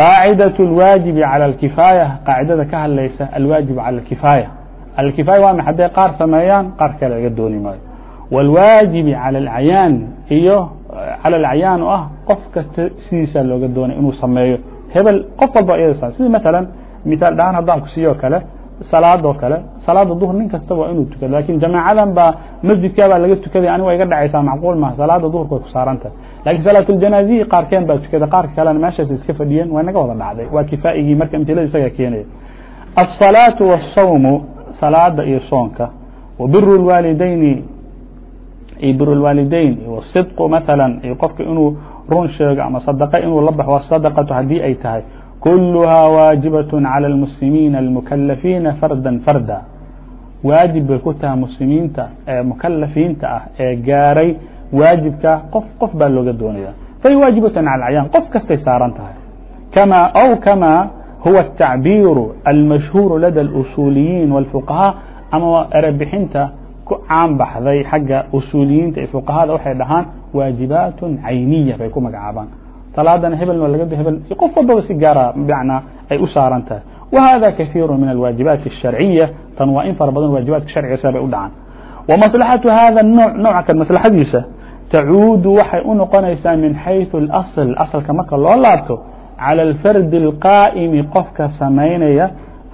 qaacidaة اlwaajibi calى اlkifaaya qaacidada ka hadlaysa alwaajib calى اlkifaaya alkifaaya waa ma hadday qaar sameeyaan qaar kale laga dooni maayo wاlwaajibi calى اlcayaan iyo calى اlcayaan oo ah qof kasta sidiisa looga doonay inuu sameeyo hebel qof walba iyada sidii maala misaal dhahaan haddaan ku siiyo kale salaadoo kale salaada duhr nin kastaba waa inuu tukado lakin jamaacadan baa masjidkaa baa laga tukaday ani waa iga dhacaysaa macquul maha salaada duhurka way ku saaran tahay lakin salaatuljanaazihi qaarkeen baa tukada qaarka kalena meeshaas iska fadhiyeen waa naga wada dhacday waa kifaa'igii marka imtilada isaga keenaya الصلاaةu والsawmu salaada iyo soonka وbir الwaalidayni iyo bir الwaalidayn وصidqu maثalا iyo qofka inuu run sheego ama sadaqe inuu la baxo sadaqatu haddii ay tahay كلها waaجibaة عalى المسلimiiن المكلفيiنa farda farda waajib bay ku tahay muslimiinta ee mukalafiinta ah ee gaaray waajibka qof qof baa looga doonaya fahy waajibaة عalى العyaan qof kastay saaran tahay kama أو kama huwa التacبيir الmashهوur lada الأصuuliyiin والفقهاء ama erebixinta ku caan baxday xagga usuuliyiinta iyo fuqahada waxay dhahaan waaجibaaت cayniya bay ku magacaabaan salaadana hebelna laga hebel qof walbaba si gaara bmacnaa ay u saaran tahay وhada kaثيir min الwaaجibaaت الشharciية tan waa in fara badan waajibaadka sharciga sa bay u dhacaan وmaslaxaةu hada الnوع nooca kan maslaxadiisa tacuudu waxay u noqonaysaa min xayثu الأصل asalka marka loo laabto calى الfardi الqاa'mi qofka samaynaya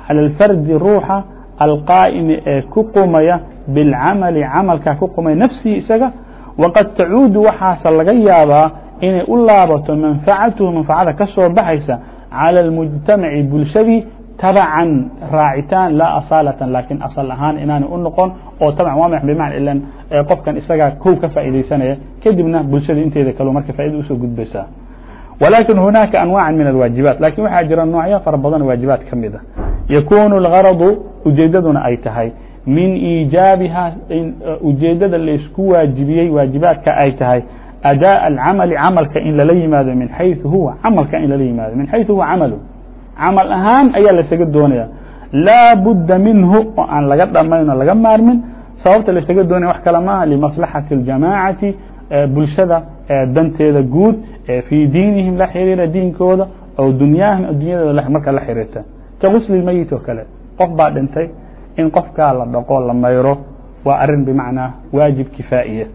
calى الfardi ruuxa alqاa'mi ee ku qumaya biاlcamali camalka ku qumaya nafsihi isaga waqad tacuudu waxaase laga yaabaa inay u laabato manfacatuhu manfacada ka soo baxaysa calى اlmujtamaci bulshadii tabacan raacitaan laa asaalatan laakiin asal ahaan inaanay u noqon oo tabcan waa bimacna ilan qofkan isagaa kow ka faa'iidaysanaya kadibna bulshada inteeda kale marka faaida usoo gudbaysaa walakin hunaaka anwaaca min alwaajibaat lakin waxaa jira noocyo fara badan waajibaat ka mid a yakunu اlgaradu ujeedaduna ay tahay min iijaabiha ujeedada laisku waajibiyey waajibaadka ay tahay adاء الcamل camalka in lala yimaado min xayثu huwa camalka in lala yimaado min xayثu huwa camalu camal ahaan ayaa lasaga doonaya laa budda minhu oo aan laga dhamayn oo laga maarmin sababta lasaga doonaya wax kale maaha limaslaxaةi الjamاcaةi bulshada danteeda guud fii diinihim la xiriira diinkooda oo dunyaahim addunyadooda marka la xiriirta ka gusli mayit oo kale qof baa dhintay in qofkaa la dhaqo la mayro waa arin bimacnaa waajib kifaa'iya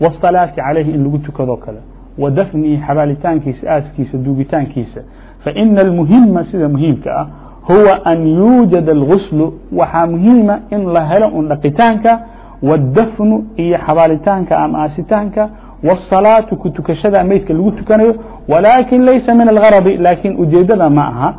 wالصalaaةi calayhi in lagu tukadoo kale wa dafnihi xabaalitaankiisa aaskiisa duugitaankiisa faina اlmuhima sida muhiimka ah huwa an yuujada اlguslu waxaa muhiima in la helo un dhaqitaanka wاdafnu iyo xabaalitaanka ama aasitaanka wالصalaaةu ku tukashada meydka lagu tukanayo walakin laysa min اlgaradi lakin ujeedada ma aha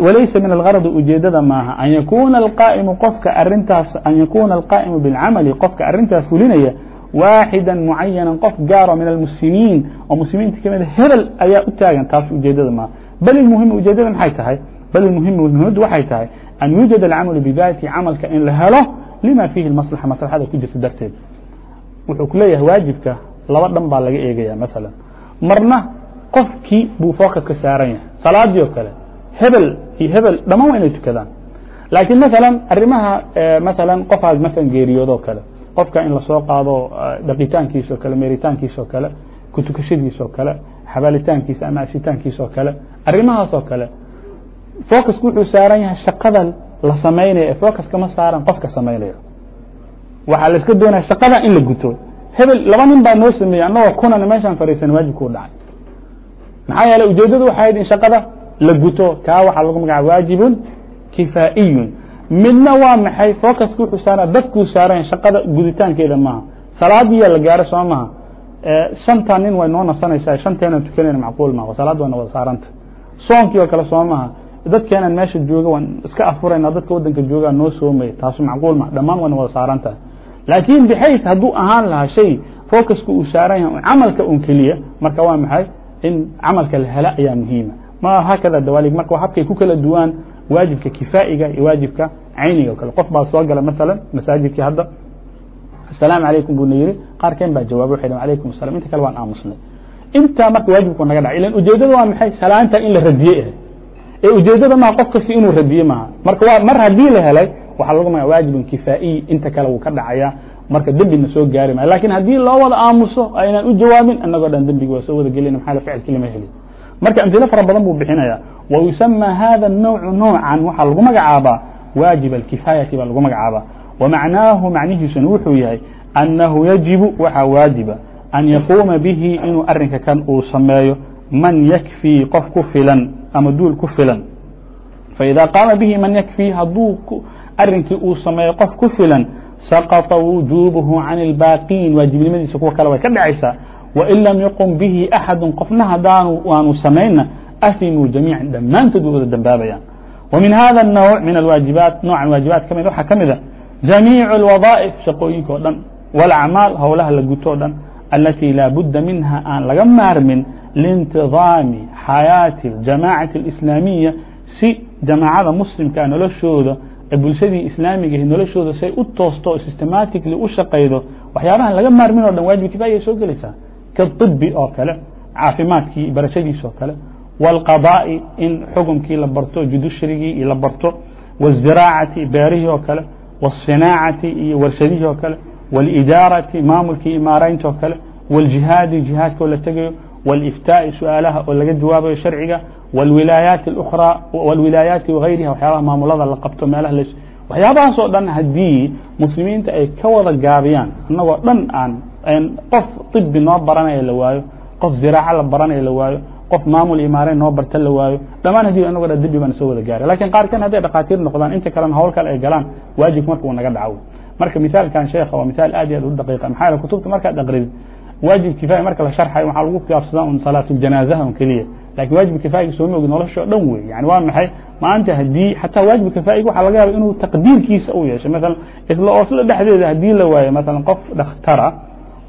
walaysa min algaradi ujeedada maaha an yakuna alqaa'imu qofka arintaas an yakuna alqaa'imu biاlcamali qofka arintaas fulinaya waaxida mucayana qof gaaro min almuslimiin oo muslimiinta kamida hebel ayaa u taagan taas ujeedada maaha bal muhiim ujeedada maxay tahay? Bal muhiim muhimadu waxay tahay an yuujad alcamalu bidati camalka in la helo lima fiihi maslaxa maslaxada ku jirta darteed. Wuxuu ku leeyahay waajibka laba dhan baa laga eegaya maala marna qofkii buu fokaska saaran yahay salaadii oo kale hebel iyo hebel dhamaan waa inay tukadaan. Laakiin maala arimaha maala qofaad maala geeriyoodoo kale qofka in la soo qaado dhaqitaankiisa o kale meeritaankiisa oo kale kutukashadiisa kale xabaalitaankiisa ama asitaankiisa oo kale arimahaas kale focusku wuxuu saaran yahay shaqada la samaynaya ee focuska ma saaran qofka samaynaya waxaa la iska doonaya shaqada in la guto. Hebel laba nin baa noo sameeyey annagoo kunana meeshaan fariisan waajibkuu dhacay. Maxaa yeeley ujeedadu waxay ahayd in shaqada la guto kaa waxaa lagu magacaaba waajibun kifaa'iyun midna waa maxay? Focuska wuxuu saara dadkuu saaran shaqada guditaankeeda maaha. Salaadiiya la gaaro soo maha shanta nin way noo nasanaysaa shanteena tukanayna macquul maaha salaad wayna wada saaranta. Soonkii oo kale soo maha dadkeenan meesha jooga waan iska afurayna dadka wadanka joogaa noo soomaya taasu macquul maha dhammaan wayna wada saaran tahay laakiin bixays hadduu ahaan lahaa shay focuska uu saaran yahay camalka un keliya marka waa maxay? In camalka la hela ayaa muhiima. Ma haakada dawaalig marka habkay ku kala duwaan waajibka kifaa'iga iyo waajibka ayniga kale. Qof baa soo gala maala masaajidkii hadda. Aلsalaam alaykum buna yihi qaarkeen baa jawaab wa alaykum الsalam inta kale waan aamusnay. Intaa marka waajibku naga dhaca ilan ujeedada waa maxay? Salaanta in la radiye eh. ee ujeedada maha qof kasta inuu radiye maaha. Marka waa mar haddii la helay waxaa lagu magaa waajibun kifaa'iyi inta kale wuu ka dhacaya. Marka dembina soo gaari maayo laakiin haddii loo wada aamuso aynaan u jawaabin annagoo dhan dembigi waa soo wada gelina maaa ficilkii lama heli marka amhilo fara badan buu bixinaya wa yusamى hada الnowcu noucan waxaa lagu magacaabaa waajib alkifaayati baa lagu magacaabaa wamacnaahu macnihiisuna wuxuu yahay annahu yajibu waxaa waajiba an yaquuma bihi inuu arinka kan uu sameeyo man yakfii qof ku filan ama duul ku filan faإida qaama bihi man yakfii hadduu arinkii uu sameeyo qof ku filan saqطa wujubuhu can اlbaaqiin waajibnimadiisa kuwa kale way ka dhacaysaa wain lam yaqum bihi axadu qofna hadaanu waanu samaynna ahimuu jamiica dhammaantood way wada dembaabayaan wa min hada الnowc min alwaajibaat noocan waajibaat ka mid waxaa ka mida jamiic اlwadaaئif shaqooyinka o dhan wاlacmaal howlaha la guto o dhan alatii laa budda minha aan laga maarmin liintidaami xayaati اjamacati اlislaamiya si jamaacada muslimkaa noloshooda ee bulshadii islaamiga noloshooda say u toosto systematically u shaqaydo waxyaabahan laga maarmin o dhan waajib kifaya soo gelaysaa kaطibi oo kale caafimaadkii barashadiis oo kale wاlqadaa'i in xukumkii la barto judushrigii la barto wالziraacati beerihii oo kale wالصinaacati iyo warshadihii oo kale wاlijaarati maamulkii imaaraynta oo kale wاljihaadi jihaadka oo la tegayo wاliftaa'i su-aalaha oo laga jawaabayo sharciga wاlwilaayaati اأkrى wاlwilaayaati wغayriha waxyaabaha maamulada la qabto meelaha l waxyaabahaas oo dhan haddii muslimiinta ay ka wada gaabiyaan annagoo dhan aan qof طibi noo baranaya la waayo qof ziraaco la baranaya la waayo qof maamul imaarayn noo barta la waayo dhamaan haddii anagoo dhan dembi baan soo wada gaaray laakiin qaarkan hadday dhakhaatiir noqdaan inta kalena hawl kale ay galaan waajibka marka uu naga dhaco marka misaalkan sheekha waa misaal aad iyo aad u daqiiqa. Maxaa yele kutubta markaad aqridid waajib kifaaya marka la sharxayo waxaa lagu gaabsadaa un salaatuljanaazaha un keliya. Lakin waajib kifaayiga sooma ogid nolosha o dhan wey yani waa maxay? Maanta haddii xataa waajib kifaayiga waxaa laga yaaba inuu taqdiirkiisa u yeesho. Masalan isla oosla dhexdeeda haddii la waayo masalan qof dhakhtara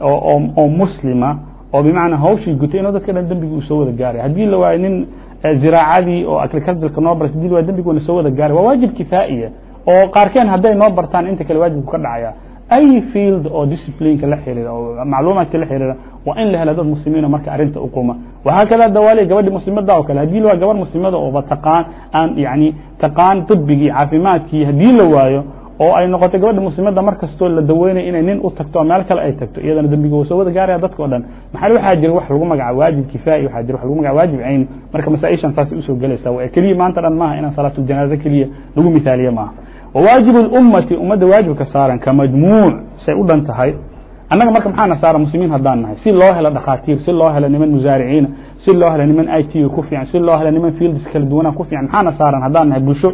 oo oo muslima oo bimacnaa hawshii gutay inuu dadka dhan dembigi uu soo wada gaaray. Haddii la waayo nin ziraacadii oo agricultureka noo bartay haddii la waayo dembigi wana soo wada gaaray waa waajib kifaa'iya. Oo qaarkeen hadday noo bartaan inta kale waajibku ka dhacaya. Ay field oo disciplineka la xiriira oo macluumaadka la xiriira waa in la hela dad muslimiino marka arrinta uquma wahaakada dawaali gabadhi muslimada oo kale haddii la waayo muslimada ooba taqaan aan yani taqaan طibigii caafimaadkii haddii la waayo oo ay noqotay gabadha muslimada mar kastoo la daweynaya inay nin u tagto oo meel kale ay tagto iyadana dembiga wa soo wada gaaraya dadka o dhan. Maxaa waxaa jira wax lagu magaca waajib kifaa'i waxaa jira wax lagu magaca waajib cayni marka masaaishan saasay u soo gelaysaa waa keliya maanta dhan maaha inaan salaatuljanaaza keliya lagu mithaaliye maaha. Wawaajib اlummati ummadda waajibka saaran ka majmuuc say u dhan tahay. Annaga marka maxaana saaran muslimiin haddaan nahay? Si loo helo dhakhaatiir si loo helo niman musaariciina si loo helo niman i t ku fiican si loo helo niman fields kala duwanaa ku fiican maxaana saaran haddaan nahay bulsho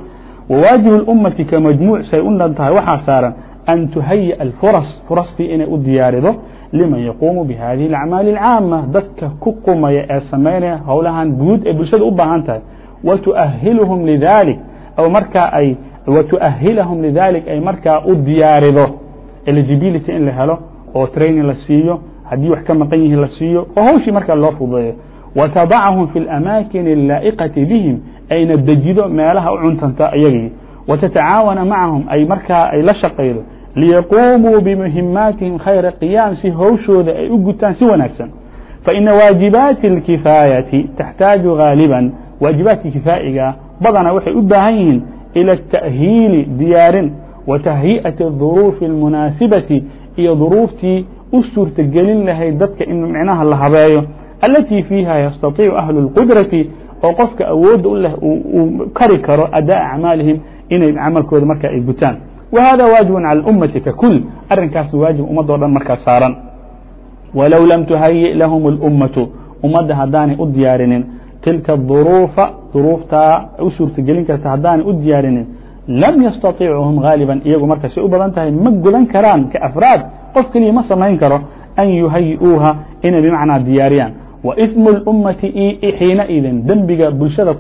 wawaajib اlummati ka majmuuc say u dhan tahay waxaa saaran an tuhayiأ alfuras furastii inay u diyaarido liman yaquumu bihadihi اlacmaali اlcaama dadka ku qumaya ee samaynaya howlahan guud ee bulshada u baahan tahay watuahilhum lidalik aw markaa ay wtuahilahum lidalik ay markaa u diyaarido eligibility in la helo oo training la siiyo haddii wax ka maqan yihiin la siiyo oo hawshii markaa loo fududeeyo watadacahum fi اlamaakin اlaa'iqati bihim ayna dejido meelaha u cuntanta iyagii watatacaawana macahum ay markaa ay la shaqaydo liyaquumuu bimuhimaatihim khayra qiyaam si hawshooda ay u gutaan si wanaagsan faina waajibaati اlkifaayati taxtaaju gaaliban waajibaadka kifaa'iga badana waxay u baahan yihiin ilى التأhiili diyaarin وتahyiئaةi الظuruufi الmunaasibati iyo duruuftii u suurtagelin lahayd dadka in micnaha la habeeyo alatii fiiha yastaطiicu ahlu الqudrati oo qofka awoodda u leh uu kari karo adاء acmaalihim inay camalkooda marka ay gutaan wa hada waajiب calى الأmati kakul arrinkaas waajib ummadoo dhan markaa saaran walow lam tuhayiئ lahum الأmatu ummadda haddaanay u diyaarinin tilka duruufa duruuftaa u suurtagelin karta haddaanay u diyaarinin lam yastaطiicuhum gaaliban iyagu marka say u badan tahay ma gudan karaan ka afraad qof keliya ma samayn karo an yuhayi'uuha inay bimacnaa diyaariyaan wa ismu اlummati xiinaidin dembiga bulshada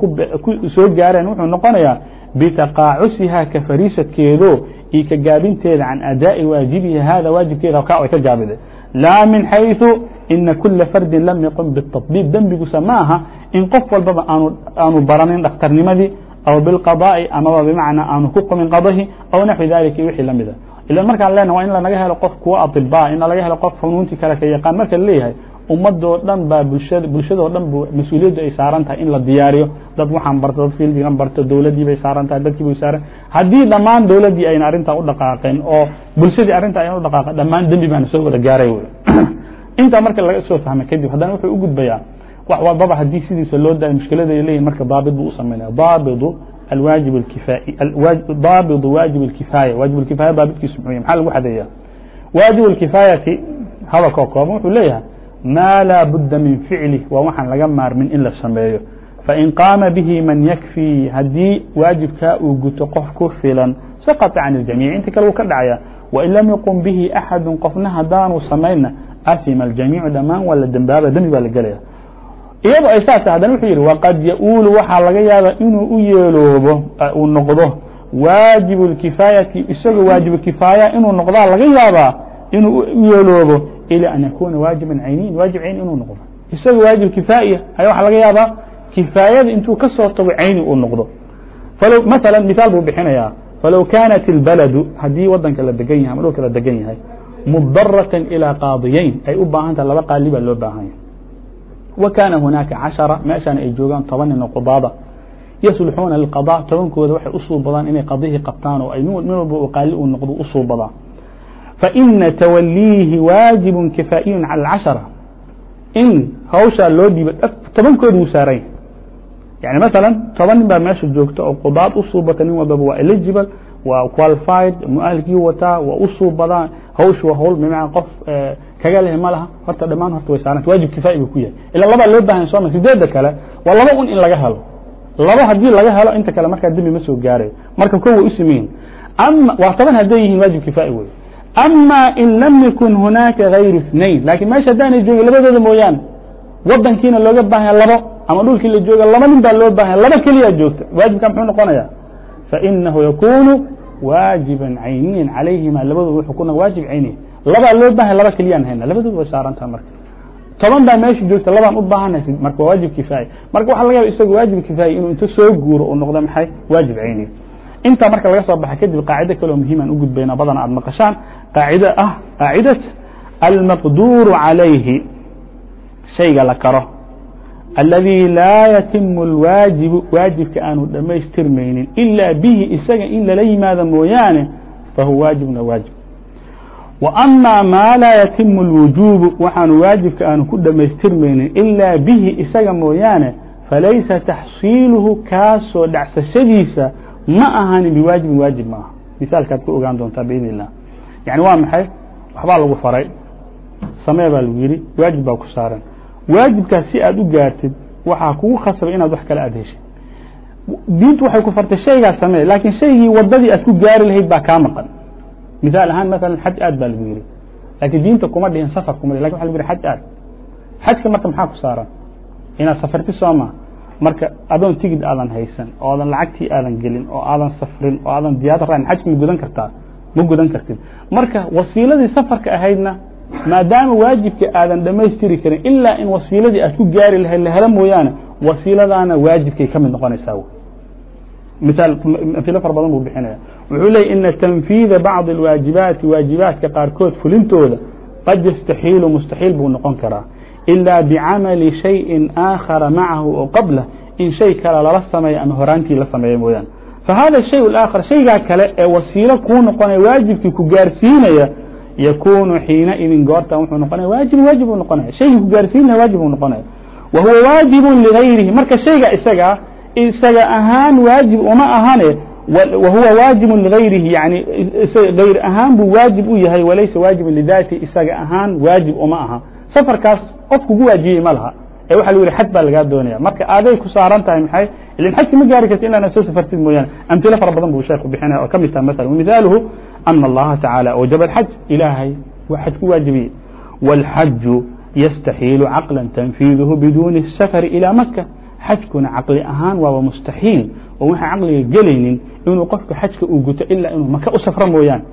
soo gaareen wuxuu noqonayaa bitaqaacusiha ka fariisadkeedo iyo ka gaabinteeda can adaaءi waajibihi hada waajibkeeda ka ay ka gaabide laa min xayثu ina kula fardin lam yaqum bالtaطbiib dembigusa ma aha in qof walbaba aanu baranin dhakhtarnimadii aw biاlqadaaءi amaba bimacnaa aanu ku qumin qadahi aw naxwi dalika wixii lamida ilan markaan lena waa in lanaga helo qof kuwa aطibaa in laga helo qof funuuntii kale ka yaqaan marka laleeyahay ummadoo dhan baa bulshadoo dhan mas'uuliyaddu ay saaran tahay in la diyaariyo. Dad waxaan barto dad fiildigan barto dowladdii bay saaran tahay dadkii bay saaran. Haddii dhammaan dowladdii ayna arrintaa u dhaqaaqeen oo bulshadii arrintaa ayna u dhaqaaqeen dhammaan dembi baana soo wada gaaray wy intaa marka laga soo fahmay kadib haddana wuxuu u gudbayaa wax walbaba haddii sidiisa loo daayo mushkilada ay leeyihiin marka daabit buu u samaynaya daabidu alwaajib alkifaa'i daabidu waajib alkifaaya waajib alkifaaya daabitkiisu muxuu yahay maxaa lagu xadeeyaa? Waajib alkifaayati hadalkoo kooban wuxuu leeyahay ma laa budda min ficlih waa waxaan laga maarmin in la sameeyo fain qaama bihi man yakfii haddii waajibkaa uu guto qof ku filan saqطa can اljamiic inta kale wuu ka dhacaya wain lam yaqum bihi axadu qofna haddaanu samayna asima aljamiicu dhammaan waa la dembaaba dembi baa la gelaya iyadoo ay saasa haddana wuxuu yidhi waqad ya-uulu waxaa laga yaaba inuu u yeeloobo uu noqdo waajib اkifaayati isagoo waajib kifaaya inuu noqdaa laga yaabaa inuu u yeeloobo ilى an yakuna waajiba cayniyan waajib cayni inuu noqdo isagoo waajib kifaaya aya waxaa laga yaabaa kifaayada intuu ka soo tago cayni uu noqdo falow maala miثaal buu bixinayaa falow kaanat اlbaladu haddii wadanka la degan yahay ama dhulka la degan yahay mudaraة ilىa qaadiyeyn ay u baahan taha laba qaali baa loo baahan yahay wa kaana hunaaka caشhara meeshaan ay joogaan toban nin oo qudaada yaslixuuna liqaضاء tobankooda waxay u suubadaan inay qadihii qabtaan oo ay min walba qaali uu noqdo u suubadaa faإna twaliihi waajiب kifaa'iyu calى اcaشhara in hawshaa loo dhiiba tobankooda wuu saaranya yani maala toban nin baa meesha joogta oo qudaad u suubata nin walbaba waa eligible waa qualified muahalkii wataa waa u suubadaa hawsh waa hawl bimacna qof kaga leh ma laha horta dhammaan horta way saaranta waajib kifaa'i buu ku yahay ila labaa loo bahan soma sideeda kale waa laba un in laga helo laba haddii laga helo inta kale markaa dembi ma soo gaarayo marka ko way u sameyin ama waa toban hadday yihiin waajib kifaa'i wey ama in lam yakun hunaaka gayru اثnain laakiin meesha haddaanay joogin labadooda mooyaane wadankiina looga baahanya labo ama dhulkii la jooga laba nin baa loo bahanya laba keliyaa joogta waajibka muxuu noqonaya fainahu yakunu waajiba cayniya calayhima labadooda wuxuu kuna waajib cayniya labaa loo bahanya laba keliyaan hayna labadooda way saarantaha marka toban baa meesha joogta labaan u baahanay marka waa waajib kifaaya marka waxa laga yaba isaga waajib kifaaya inuu inta soo guuro uu noqdo maxay waajib cayniya intaa marka laga soo baxa kadib qaacido kaleo muhiimaan u gudbayna badana aad maqashaan qaacid ah qaacidat almaqduuru calayhi shayga la karo. Aladii laa yatimu اlwaajibu waajibka aanu dhammaystirmaynin ilaa bihi isaga in lala yimaado mooyaane fahuwa waajibna waajib. Wa ama maa laa yatimu اlwujuubu waxaanu waajibka aanu ku dhammaystirmaynin ilaa bihi isaga mooyaane falaysa taxsiiluhu kaasoo dhacsashadiisa ma ahanin biwaajibin waajib ma aha misaalkaad ku ogaan doontaa biidn illah waa maxay? Waxbaa lagu faray. Samee baa lagu yidhi waajib baa ku saaran. Waajibkaas si aad u gaartid waxaa kugu khasbay inaad wax kale aad heshid diintu waxay ku fartay shaygaa samee laakiin shaygii wadadii aad ku gaari lahayd baa kaa maqan. Miثaal ahaan maala xaj aad baa lagu yihi laakiin diinta kuma dhihin safar kuma laakiin wa lagu yihi xaj aad. Xajka marka maxaa ku saaran? Inaad safarti soo ma marka adoon tigid aadan haysan oo aadan lacagtii aadan gelin oo aadan safrin oo aadan diyaada raacin xajka ma gudan kartaa? Ma gudan kartid. Marka wasiiladii safarka ahaydna maadaama waajibka aadan dhamaystiri karin ilaa in wasiiladii aad ku gaari lahayd la helo mooyaane wasiiladaana waajibkay ka mid noqonaysaa miaal amilo fara badan buu bixinaya. Wuxuu leeyay ina tanfiida bacضi اlwaajibaati waajibaadka qaarkood fulintooda qad yastaxiilu mustaxiil buu noqon karaa ilaa bicamali shayءi aakhara macahu oo qablah in shay kale lala sameeyo ama horaantii la sameeyo mooyaane fahada shay اaakhar shaygaa kale ee wasiilo kuu noqonaya waajibkii ku gaarsiinaya yakunu xiinaidin goorta wuxuu noqonaya waajib waajib buu noqonaya shaygii ku gaarsiinaya waajib buu noqonaya wa huwa waajibu ligayrihi marka shayga isagaa isaga ahaan waajib uma ahane wahuwa waajibu ligayrihi yani gayr ahaan buu waajib u yahay walaysa waajiba lidaati isaga ahaan waajib uma aha safarkaas qof kugu waajibiyey ma laha ee waxa lagu yihi xaj baa lagaa doonaya marka aaday ku saaran tahay maxay ilan xajka ma gaari karti inaana soo safartid mooyaane amtilo fara badan buu sheekhu bixinaya oo ka mid taha maala wamithaaluhu ana allaha tacaala awjaba alxaj ilaahay waa xaj ku waajibiyey wاlxaju yastaxiilu caqla tanfiiduhu biduuni الsafari ilىa maka xajkuna caqli ahaan waaba mustaxiil oo waxaan caqliga gelaynin inuu qofka xajka uu guto ilaa inuu maka u safro mooyaane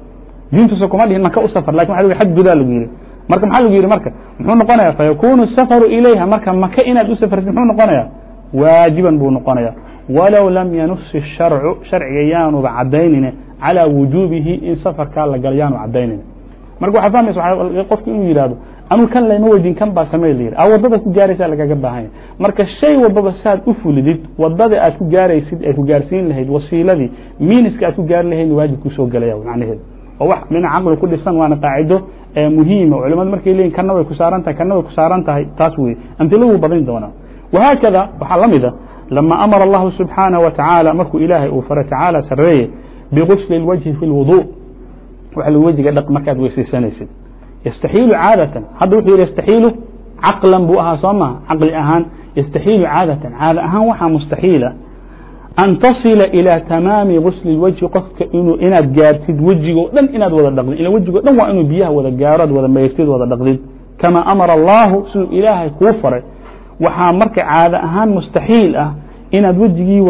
diintusa kuma dhihin maka u safr lakin waa xaj gudaa lagu yihi marka maxaa lagu yihi marka muxuu noqonaya fayakunu الsafaru ilayha marka maka inaad u safrtid muxuu noqonaya waajiban buu noqonaya walow lam yanusi الsharcu sharciga yaanuba cadaynine calى wujuubihi in safarkaa la galo yaanu cadaynin marka waxaa fahmaysa qofku inuu yihahdo anuu kan layma weydin kan baa samey la yidhi a wadada ku gaaraysa lagaga baahanya marka shay walbaba saad u fulidid wadada aad ku gaaraysid ee ku gaarsiin lahayd wasiiladii miiniska aad ku gaari lahayd waajib kusoo gelaya macnaheedu oo wax dhinac caqli ku dhisan waana qaacido muhiima culimadu markay leeyihin kana way ku saaran tahay kana way ku saaran tahay taas weye amtilo wuu badin doonaa wahaakada waxaa la mida lama amara allahu subxaanaه wa tacaala markuu ilaahay uu faray tacaala sareeye bigusli اlwajhi fi اlwudu waxa l wejiga dhaq markaad weysaysanaysid yastaxiilu caadatan hadda wuxuu yihi yastaxiilu caqlan buu ahaa soo maha caqli ahaan yastaxiilu caadatan caada ahaan waxaa mustaxiila an taصila ilىa tamaami gsl اwجhi qofka inaad gaartid wejigoo dhan inaad wada dhaqdid ila wejigoo dhan waa inuu biyaha wada gaarod wada mayrtid wada dhaqdid kama amara اllahu siduu ilaahay kuu faray waxaa marka caado ahaan mustaxiil ah inaad wejigii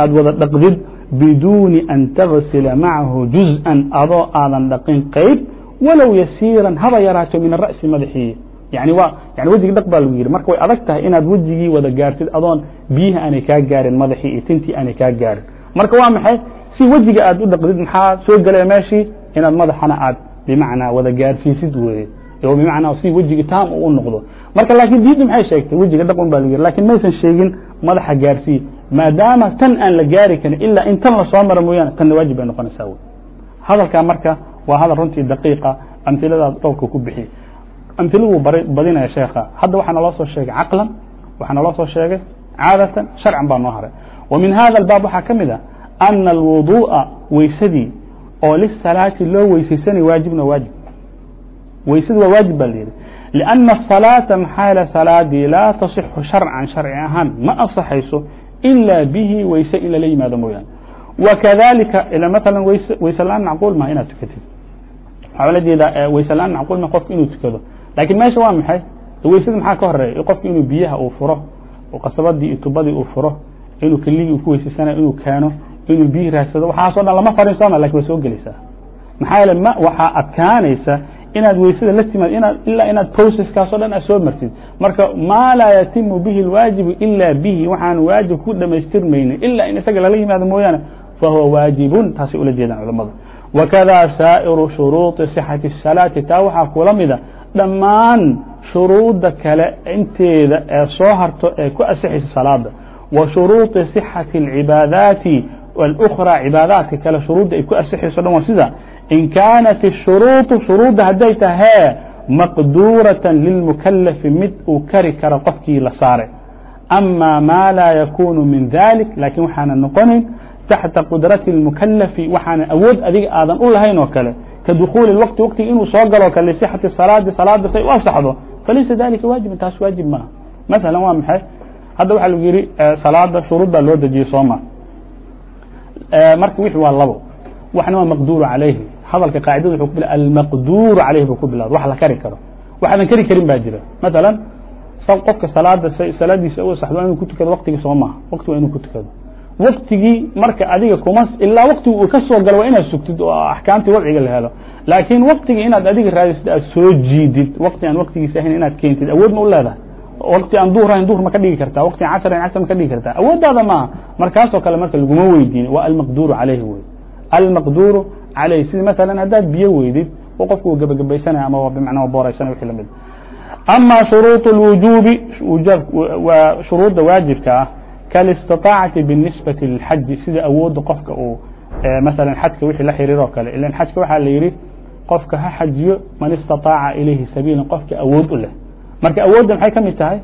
aad wada dhaqdid biduuni an tagsila macahu juزءa adoo aadan dhaqin qayb walow yasiiran haba yaraato min الra'si madaxiiy yani waa yani wejigi dhaq baa lagu yidhi marka way adag tahay inaad wejigii wada gaartid adoon biyihi aanay kaa gaarin madaxii iyo tintii aanay kaa gaarin. Marka waa maxay? Si wejiga aad u dhaqdid maxaa soo gelaya meeshii? Inaad madaxana aad bimacnaa wada gaarsiisid weye oo bimacnaa si wejigi taam u noqdo. Marka laakiin diintu maxay sheegtay? Wejiga dhaq un baa lagu yidhi laakiin maysan sheegin madaxa gaarsii maadaama tan aan la gaari karin ilaa in tan la soo mara mooyaane tanna waajib bay noqonaysaa wey hadalkaa marka waa hadal runtii daqiiqa amhiladaas dhowrka ku bixiy amhiladu wuu badinaya sheekha hadda waxaa naloo soo sheegay caqlan waxaa naloo soo sheegay caadatan sharcan baa noo haray wa min hada albaab waxaa ka mid a ana alwuduu'a weysadii oo lisalaati loo weysaysanay waajibna waajib weysadu waa waajib baa layidhi لأن الصلاaة maxaa salaadii laa taصixu sharcan sharci ahaan ma asaxayso ilaa bihi weyse in lala yimaado mooyaane وkadalika mثala weyse la-aan macquul maha inaad tukatid waxaa la jeedaa weyse la-aan macquul ma qofka inuu tukado lakin meesha waa maxay weysada maxaa ka horeeya qofka inuu biyaha uu furo qasabadii iyo tubadii uu furo inuu keligii uu ku weysaysanay inuu keeno inuu biyi raadsado waxaaso dhan lama farin sooma lakin way soo gelaysaa maxaa yeele ma waxaa adkaanaysa inaad weysada la timaad inaad ilaa inaad processkaasoo dhan aad soo martid marka maa laa yatimu bihi اlwaajibu ila bihi waxaan waajib ku dhamaystirmaynin ilaa in isaga lala yimaado mooyaane fahuwa waajibun taasay ula jeedaan culamada wakada saa'iru shuruuطi صixati الsalaati taa waxaa kula mida dhammaan shuruudda kale inteeda ee soo harto ee ku asixaysa salaada wa shuruuطi صixati اlcibaadaati اlأkhrى cibaadaadka kale shuruudda ay ku asixayso dhan waa sida in kaanat الshuruuط shuruudda hadday tahee maqduuraة lilmukalafi mid uu kari karo qofkii la saaray ama ma laa yakunu min dalik lakin waxaana noqonayn taxta qudrati اlmukalafi waxaana awood adiga aadan u lahayn oo kale ka dukuuli wqti wqtiga inuu soo galo kale lisixati salaadi salaada say u asaxdo falaysa dalika waajiban taas waajib maaha maala waa maxay? Hadda waxaa lagu yihi salaada shuruud baa loo dejiyey sooma marka wixi waa labo. Waxna waa maqduuru calayhi. Hadalka qaacidada wuxuu ku bila almaqduuru calayhi buu ku bilawda wax la kari karo. Waxaadan kari karin baa jira. Masalan qofka salaada salaadiisa u asaxdo inuu ku tukado waqtigii soo maaha waqti waa inuu ku tukado wktigii marka adiga kuma ilaa wktiga uu ka soo galo waa inaad sugtid oo axkaamtii wadciga la helo. Laakiin waktiga inaad adiga raadisid aad soo jiidid wakti aan waktigiisa ahayn inaad keentid awood ma u leedahay. Wakti aan duhr ahayn duhr ma ka dhigi kartaa wakti aan casr ahayn casr ma ka dhigi kartaa. Awooddaada maaha. Markaasoo kale marka laguma weydiin waa almaqduuru calayhi wey almaqduuru calayh sida maalan haddaad biyo weydid oo qofku uu gebagabaysanaya ama bimacnaa booraysanaya wixii la mid ah. ama shuruuط اlwujuubi waa shuruudda waajibka ah kالاsتطاaعaةi بالنisبaةi للxaji sida awooda qofka uu mثalا xajka wixii la xiriiroo kale ilan xajka waxaa la yidhi qofka ha xajiyo man istaطaaca ilayhi sabiila qofka awood u leh marka awoodda maxay ka mid tahay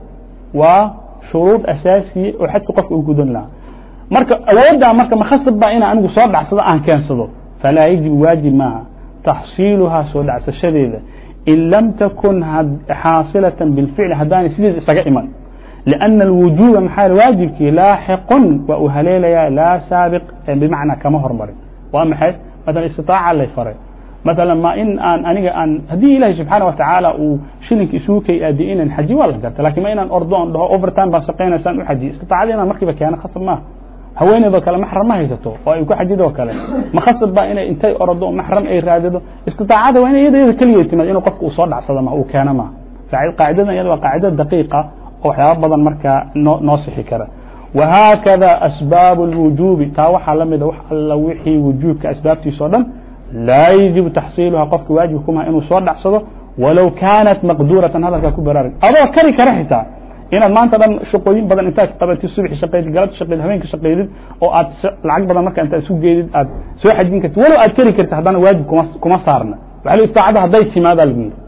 waa shuruud asaasiye oo xajka qofka u gudan lahaa marka awooddaa marka makhasab baa inaa anigu soo dhacsado aan keensado falaa yajib waajib maaha taxsiiluhaa soo dhacsashadeeda in lam takun xaasilaة biاlficl haddaanay sideeda isaga iman لأن الوجوب مxaa waaجiبkii لاaحق waa u haleelaya لاa saaبق بمعنaa kama hormarin wa maxay mثلا استiطاaca lay faray mثلا ma in aan aniga aan haddii ilahi سubحaanه وataعaaلى uu shilinka isuu kay aadiye inaan xaji waa la garta laakiin ma inaan ordo on dhaho overtime baan shaqaynaya saan u xajiye istiطاacada inaan markiiba keeno khasab maaha haweeneydoo kale maxram ma haysato oo ay ku xajidoo kale ma khasab baa inay intay ordo maxram ay raadido istiطaacada waa in yada yada keligeed timaad inuu qofka uu soo dhacsado ma uu keeno ma qaacidada iyada waa qaacida daقiiqa waxyaaba badan markaa no noo sixi kara. وhakda asbاab الwujubi taa waxaa la mida ah w alla wixii wujuubka asbaabtiisa dhan laa yaجib taxsiiluha qofka waajib kumaha inuu soo dhacsado walow kaanat maqduuratan hadalkaa ku baraarg adoo kari kara xitaa inaad maanta dhan shaqooyin badan intaad qabatid subx shaqaydid galabta shaqaydid habeenka shaqaydid oo aad lacag badan marka intaad isu geedid aad soo xajin kartid walow aad kari kartid haddana waajib kuma saarna. Waa istaacada hadday timaada lagu yidhi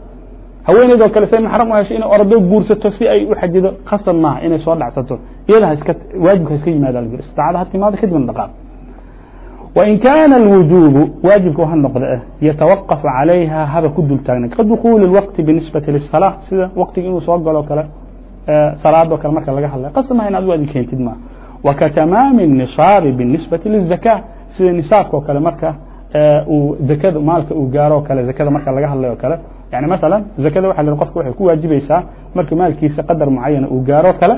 haweeneydoo kale say maxram u hesho inay ordo guursato si ay u xajido khasab maaha inay soo dhacsato. Iyada haska waajibka haska yimaada l istaacada ha timaado kadibna dhaqaaq wain kaana alwujuubu waajibka waha noqda eh, yatawaqaf calayha haba ku dul taagna kadukuuli binisbati lisalaa sida waqtiga inuu soo galo kale eh, salaado kale marka laga hadlay qasab maha in ad waadi keentid maa wakatamaami الnisaabi binisbati liلzaka sida nisaabka oo kale marka kda maalka uu gaaro kale kda marka laga hadlayo kale. Yani maala zakada waa qofka waxay ku waajibeysaa marka maalkiisa qadar mucayana uu gaaro kale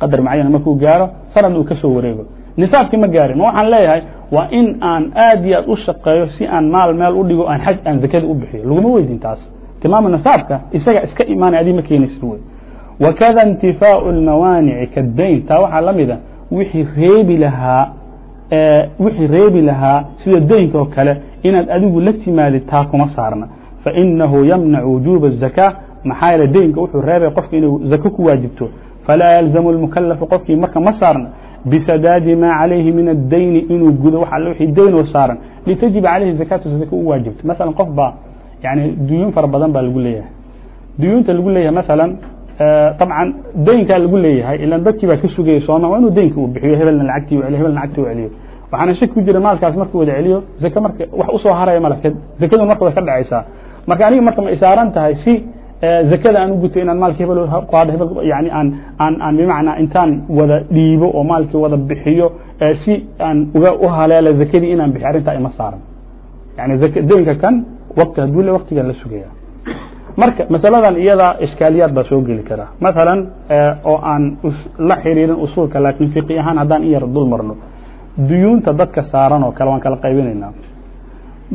qadar mucayana markuu gaaro sanadna uu ka wareego. Nisaabkii ma gaarin waxaan leeyahay waa in aan aad iyo aad u shaqeeyo si aan maal meel u dhigo aan xaj aan zakada u bixiyo. Laguma weydin taas. Tilmaama nisaabka isaga iska imaanay adii ma keenaysid wey. Wakada intifaau اlmawaanici kadayn taa waxaa la mida ah, wixii reebi lahaa wixii reebi lahaa sida daynka oo kale inaad adigu la timaadid taa kuma saarna fainahu yamnacu wujuba الzakاة maxaa yeele daynka wuxuu reebay qofka inuu zako ku waajibto falaa yalzamu اlmukalafu qofkii marka ma saarna بسداaد mا عaليهi miن الdayn inuu gudo w w daynoo saaran لتجiب عaليهi زكاة زك u waaجibto مثلا qof baa يعني duyuun fara badan baa lagu leeyahay duyuunta lagu leeyahay مثلا طبعا daynkaa lagu leeyahay ilan dadkii baa ka sugaya sooma waa inuu daynka uu bixiyo hebelna lacagtii celiyo hebelna lacagtii u celiyo waxaana shaki ku jira maalkaas markuu wada celiyo zake marka wax usoo haraya male zakadun marka way ka dhacaysaa marka aniga marka ma isaaran tahay si zakada aan u guto inaan maalki hebel qaado hebel yani aan aan aan bimacnaa intaan wada dhiibo oo maalkii wada bixiyo si aan uga u haleela zakadii inaan bixiyo arrintaa ima saaran yani daynka kan waqti hadduu le waqtigan la sugaya marka masaladan iyada ishkaaliyaad baa soo geli kara mathalan oo aan la xiriirin usuulka laakin fiqi ahaan haddaan in yar dul marno. Duyuunta dadka saaran oo kale waan kala qaybinaynaa.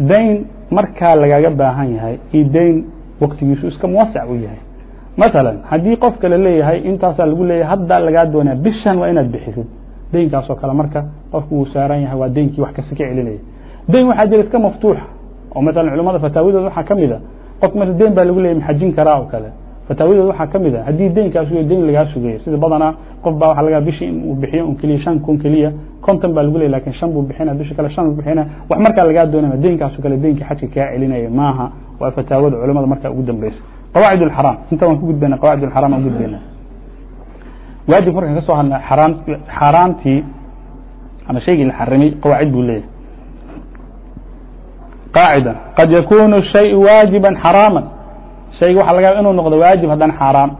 Dayn markaa lagaga baahan yahay iyo dayn wktigiisu iska muwasac u yahay. Maثalا haddii qofka la leeyahay intaasaa lagu leeyahay haddaa lagaa doonaya bishan waa inaad bixisid. Daynkaasoo kale marka qofku wuu saaran yahay waa daynkii wax kasi ka celinaya dayn waxaa jira iska maftuuxa. Oo maala culamada fataawidood waxaa ka mid a qof m dayn baa lagu leeyay maxajin karaa oo kale. Fataawidood waxaa ka mid a haddii daynkaas dayn lagaa sugaya sida badanaa qof baa waa laga bishi in uu bixiyo un keliya shan kun keliya konton baa lagu leey laakiin shan buu bixina bishi kale shan buu bixina wax markaa lagaa doonaya daynkaaso kale daynkii xajka kaa celinaya maaha. Waa fataawada culamada markaa ugu dambeysa qawaacid اxaraam inta waan ku gudbayna qawaacid اxaraam aan gudbayna waajib markaan ka soo hadna xaraam xaaraamtii ama shaygii la xarimay qawaacid buu leeyahay qaacida qad yakunu shay waajiba xaraama shayga waxa laga yaba inuu noqdo waajib haddana xaaraam.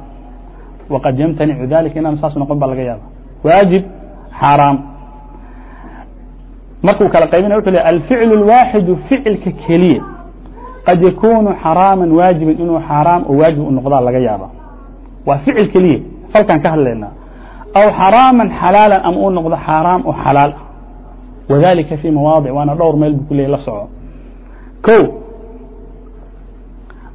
Waqad yamtanicu dalika inaan saas noqon ba laga yaaba waajib xaaraam. Markuu kala qaybinaya wuxuu ley alficl اlwaaxidu ficilka keliya. Qad yakunu xaraama waajiba inuu xaaraam oo waajib u noqdaa laga yaaba waa ficil keliya falkaan ka hadlaynaa aw xaraama xalaala ama uu noqdo xaaraam oo xalaal. Wadalika fi mawaadic waana dhowr meel buu ku leeyay la soco o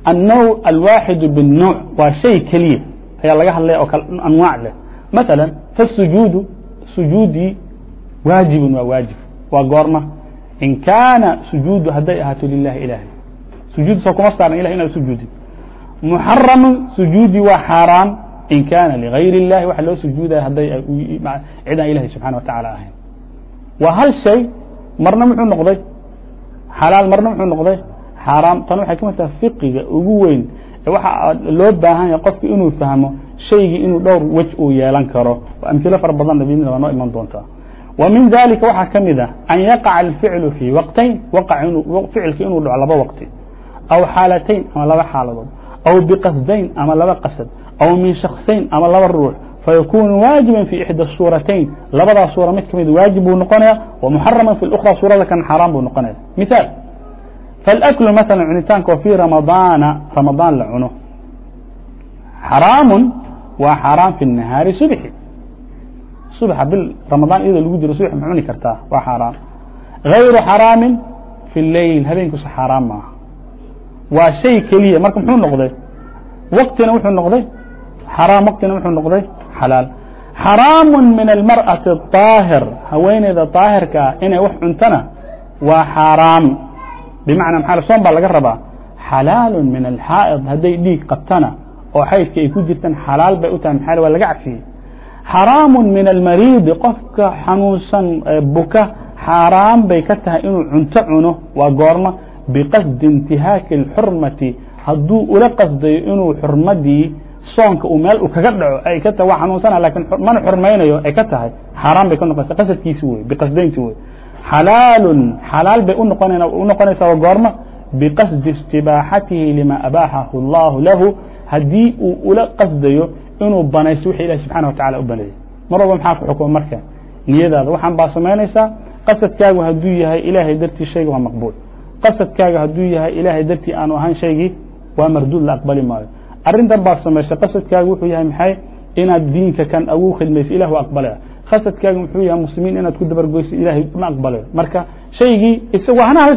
النوع الواaحد بالنوع waa شhay keliya ayaa laga hadlaya oo أنواaع leh. مثلا فالسuجuuد sujuudii waaجiب waa waaجiب waa goorma. In kaana sujuudu hadday ahaato lilahi ilahy sujuud soo kuma saaran ilah inaad sujuudin. Muxaramu sujuudi waa xaaraam. In kaana ligayr اllahi waxa loo sujuudaya hadday cid aan ilahi subxana wa tacaala ahayn. Waa hal shay marna muxuu noqday xalaal marna muxuu noqday xaaraam tan waxay ka mid tahay fiqiga ugu weyn waxa loo baahan yahay qofku inuu fahmo shaygii inuu dhowr wej uu yeelan karo. Amhilo fara badanna bidnida waa noo iman doontaa. Wa min dalika waxaa ka mid ah an yaqaca alficlu fii waqtayn ficilka inuu dhaco laba waqti. Aw xaalatayn ama laba xaaladood. Aw biqasdayn ama laba qasad. Aw min shaksayn ama laba ruux فيكون واaجiبا في إحدى الsورaتين labadaa sورة mid kmid waaجiب buu noqonaya ومحرما في الأخرى sورada kan xaaraaن buu noqonaya مثال فالأكل مثلا cunitaanka oo في رمضاaن رaمaضاan la cuno حaراaم waa حaراaم في النهاaر سبحi سبح bil رaمaضاn iyadoo lgu jiro سبح ma cuni kartaa waa حaراaم غayru حaراaم في الleyل habeenkiisu حaراaم maaه waa شhay keliya marka مxوu نoqday wktina وxuu نoqday حaراaم wktina وxuu نoqday xalaal xaraamu min almarأaةi الطaahir haweeneyda طaahirka ah inay wax cuntana waa xaaraam bimacnaa maxaa soon baa laga rabaa xalaalu min alxaa'id hadday dhiig qabtana oo xaydka ay ku jirtan xalaal bay u tahay maxaa waa laga cafiyey xaraamu min almariidi qofka xanuunsan buka xaaraam bay ka tahay inuu cunto cuno waa goorma biqasdi intihaaki اlxurmati hadduu ula qasdayo inuu xurmadii soonka uu meel u kaga dhaco ay ka tahay waa xanuunsana laakiin mana xurmaynayo ay ka tahay xaaraan bay ka noqonaysa qasadkiisi wey biqasdaynti wey xalaalun xalaal bay waa goorma biqasdi istibaaxatihi lima abaaxahu اllahu lahu haddii uu ula qasdayo inuu banaysto wixii ilahi subxana watacala u baneeyey mar walba maxaa ku xukuma marka? Niyadaada waxaan baa samaynaysaa qasadkaagu hadduu yahay ilaahay dartii shayga waa maqbuul. Qasadkaaga hadduu yahay ilaahay dartii aanu ahayn shaygii waa marduud la aqbali maayo arrintan baad samaysay qasadkaagu wuxuu yahay maxay? Inaad diinka kan ugu khidmayso ilah waa aqbalaya qasadkaaga muxuu yahay muslimiin inaad ku dabargoyso ilahay ma aqbalayo marka shaygii isagu hana hal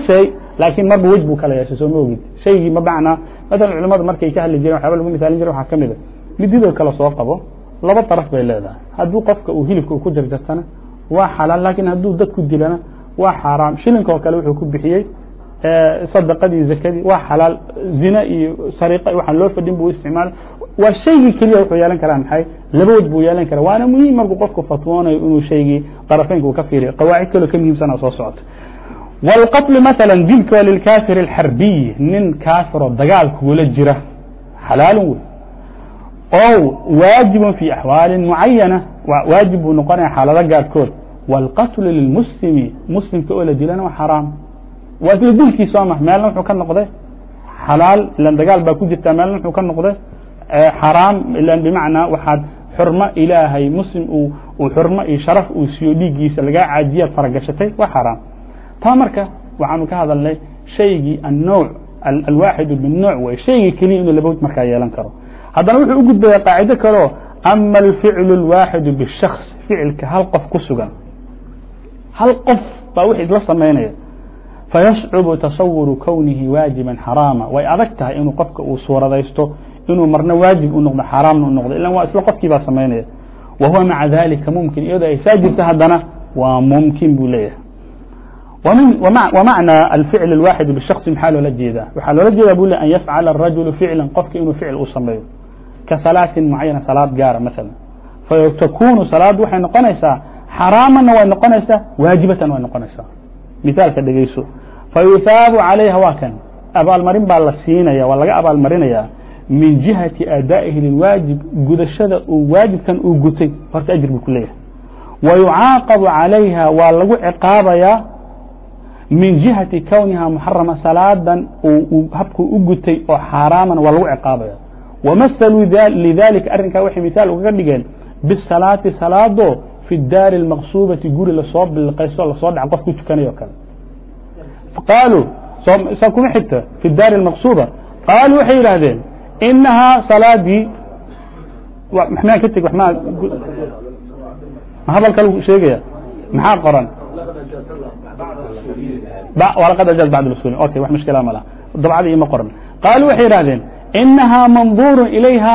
laakiin marba wej buu kala yeeshay soo ma ogid. Shaygii ma macnaa maala culamadu markay ka hadli jireen waxyaaba lagu misaalin jire waxaa ka mid a. Mididoo kale soo qabo laba daraf bay leedahay. Hadduu qofka uu hilibka ku jarjartana waa xalaal laakiin hadduu dad ku dilana waa xaaraam. Shilinka oo kale wuxuu ku bixiyey sadaqadii zakadii waa xalaal zina iyo sariqa waxaan loo fadhin buu isticmaala waa shaygii keliya wuxuu yeelan karaa maxay labawood buu yeelan karaa waana muhiim markuu qofku fatwoonayo inuu shaygii darafeynka uu ka fiiriyo qawaacid kaloo ka muhiimsana soo socota wاlqatlu maala dilka lilkaafir اlxarbiy nin kaafiroo dagaal kugula jira xalaalun wey o waajibun fi axwaali mucayana waajib buu noqonaya xaalado gaarkood wاlqatlu lilmuslimi muslimka oo la dilana waa xaraam waa isla dilkiis sooma meelna wuxuu ka noqday xalaal ilan dagaal baa ku jirta meelna wuxuu ka noqday xaraam ilan bimacnaa waxaad xurmo ilaahay muslim uu xurmo iyo sharaf uu siiyo dhiiggiisa lagaa caajiyaad faragashatay waa xaraam. Taa marka waxaanu ka hadalnay shaygii annowc alwaaxidu binnowc wey shaygii keliya inuu labawood markaa yeelan karo. Haddana wuxuu u qaacido kaleo ama alficlu اlwaaxidu bishaks ficilka hal qof ku sugan. Hal qof baa wix isla samaynaya fayascubu tasawuru kownihi waajiba xaraama way adag tahay inuu qofka uu suuradaysto inuu marna waajib u noqdo xaraamna u noqdo ilan waa isla qofkii baa samaynaya wa huwa maca dalika mumkin iyadoo ay saa jirta haddana waa mumkin buu leeyahay ومعنى الفعل الواحد بالشخص maxaa loola jeedaa waxaa loola jeeda bu an yfcل الرaجuل فicلا qofka inuu ficil u sameeyo ka salaaةi معayana salaad gaara mثalا fatkunu salaad waxay noqonaysaa xaraamana way noqonaysaa waajibatan way noqonaysaa mithaalka dhegeyso fayuثaabu عalayha waa kan abaalmarin baa la siinaya waa laga abaalmarinaya min جihaةi adaaئihi lilwaajib gudashada uu waajibkan uu gutay horta ajir buu ku leeyahay وayucaaqabu عalayha waa lagu ciqaabayaa min جihaةi kwniha muxarama salaadan habkuu u gutay oo xaaraamana waa lagu ciqaabaya wamahaluu lidalika arrinkaa waxay mithaal ugaga dhigeen bisalaati salaado fi daari اlmaqsuubati guri lasoo bilqayso lasoo dhaca qof ku tukanayo kale qaaluu saa kuma xigta fi daari اlmaqsuuba qaaluu waxay yidhaahdeen inahaa salaadii maxmaa ka teg ma hadal kale sheegaya maxaa qoran lqad ajaaz bacd usul okay wax mushkila ma laha dabcadii ima qoran qaaluu waxay yidhahdeen inahaa manduuru ilayha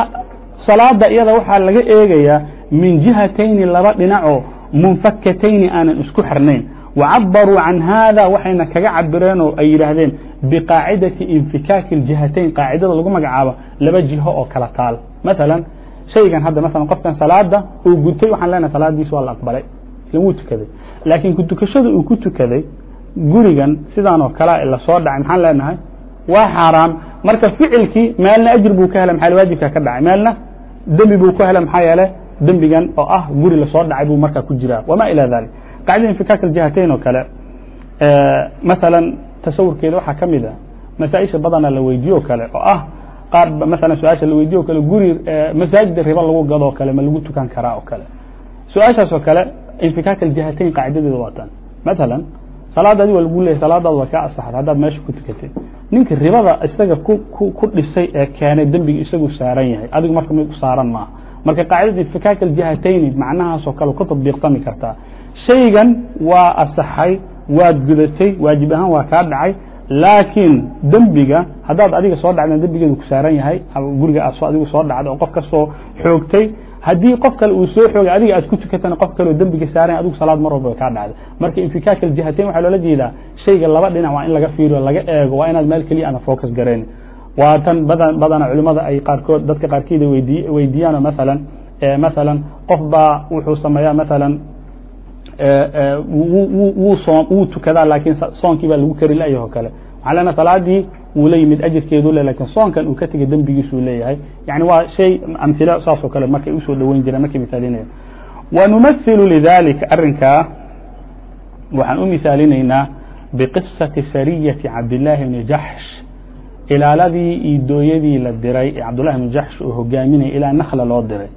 salaada iyada waxaa laga eegayaa min jihatayni laba dhinacoo munfakatayni aanan isku xirnayn wacabaruu can hada waxayna kaga cabireen oo ay yidhaahdeen biqaacidati infikaaki اljihatayn qaacidada lagu magacaabo laba jiho oo kala taal maala shaygan hadda maala qofkan salaada uu gutay waxaan leenahay salaadiis waa la aqbalay wuu tukaday laakiin kutukashada uu ku tukaday gurigan sidaan oo kale la soo dhacay maxaan leenahay waa xaaraam marka ficilkii meelna ajir buu ka helay maa waajibka ka dhacay meelna dembi buu ka helay maxaa yeele dembigan oo ah guri la soo dhacay buu markaa ku jiraa wama ilى dalik qacdada infikaak اljihatayn oo kale maala tasawurkeeda waxaa ka mid a masaaisha badana la weydiiyo kale oo ah qaar maala su'aasha la weydiyo kale guri masaajida riba lagu gado o kale ma lagu tukan karaa oo kale su'aashaas oo kale infikaak اljihatayn qaacidadeeda waatan maala salaadaadi waa lagu leeyahy salaadaada waa kaa asaxda haddaad meesha ku tukatay ninka ribada isaga ku dhisay ee keenay dembiga isagu saaran yahay adigu marka mid u saaran maaha marka qaacidadii fikaaka aljihatayni macnahaasoo kale ku tatbiiqsami kartaa shaygan waa asaxay waad gudatay waajib ahaan waa kaa dhacay. Laakiin dembiga haddaad adiga soo dhacdeen dembigeedu ku saaran yahay. Guriga aad adigu soo dhacday oo qof ka xoogtay. Haddii qof kale uu soo xoogay adiga aad ku tukatana qof kale oo dembiga saaran adigu salaad mar walba kaa dhacday. Marka infikaaka aljihateyn waxaa loola jeedaa shayga laba dhinac waa in laga fiiriyo laga eego waa inaad meel keliya ana focus garayn waa tan badan badana culimada ay qaarkood dadka qaarkiida weydi weydiiyaano maalan maalan qof baa wuxuu sameeyaa maalan soom wuu tukadaa laakiin soonkii baa lagu kari layahy oo kale. Lena salaadii wuu la yimid ajirkeedu le laakiin soonkan uu ka tegay dembigiisuu leeyahay. Yani waa shay amhila saasoo kale markay u soo dhoweyn jireen markay misaalinaya wa numathilu lidalika arrinkaa waxaan u misaalinaynaa biqisati sariyati cabdillaahi bni jaxsh ilaaladii iyo dooyadii la diray ee cabdullahi bni jaxsh uu hogaaminaya ilaa nakla loo diray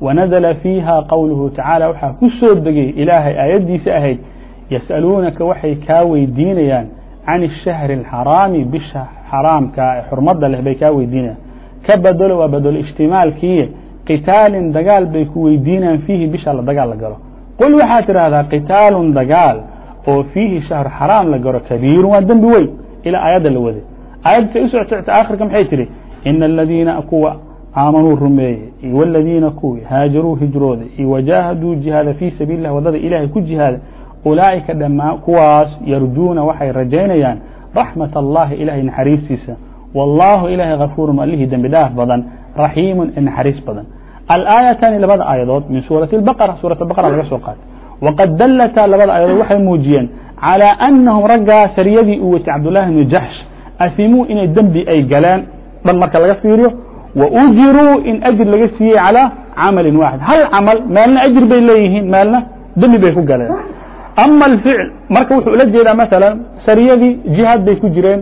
wanazla fiiha qowluhu tacaala waxaa ku soo degay ilaahay aayaddiisa ahayd yas'aluunaka waxay kaa weydiinayaan can الshahri الxaraami bisha xaraamka ee xurmada leh bay kaa weydiinayaan ka bedelo waa bedelo ijtimaalkiiye qitaalin dagaal bay ku weydiinayaan fiihi bisha la dagaal la galo qul waxaad tidhaahdaa qitaalun dagaal oo fiihi shahru xaraam la galo kabiiru waa dembi weyn ilaa aayadda la waday aayadda say u socota akhirka maxay tihi ina aladiina kuwa aamanuu rumeeyey iyo wladiina kuwii haajaruu hijrooday iyo wajaahaduu jihaada fii sabiili lah waddada ilaahay ku jihaada ulaa'ika dhamaa kuwaas yarjuuna waxay rajaynayaan raxmat allahi ilahay naxariistiisa wallaahu ilaahay gafuurun allihii dembi dhaaf badan raxiimun ee naxariis badan alaayatani labada aayadood min suurati اbaqara suurat baqara laga soo qaatay waqad dallataa labada aayadood waxay muujiyeen calىa anahum raggaa sariyadii uu watay cabdullahi bni jaxsh ahimuu inay dembi ay galeen dhan marka laga fiiriyo waujiruu in ajir laga siiyey calىa camalin waaxid hal camal meelna ajir bay leeyihiin meelna dembi bay ku galeen ama alficl marka wuxuu ula jeedaa masalan sariyadii jihaad bay ku jireen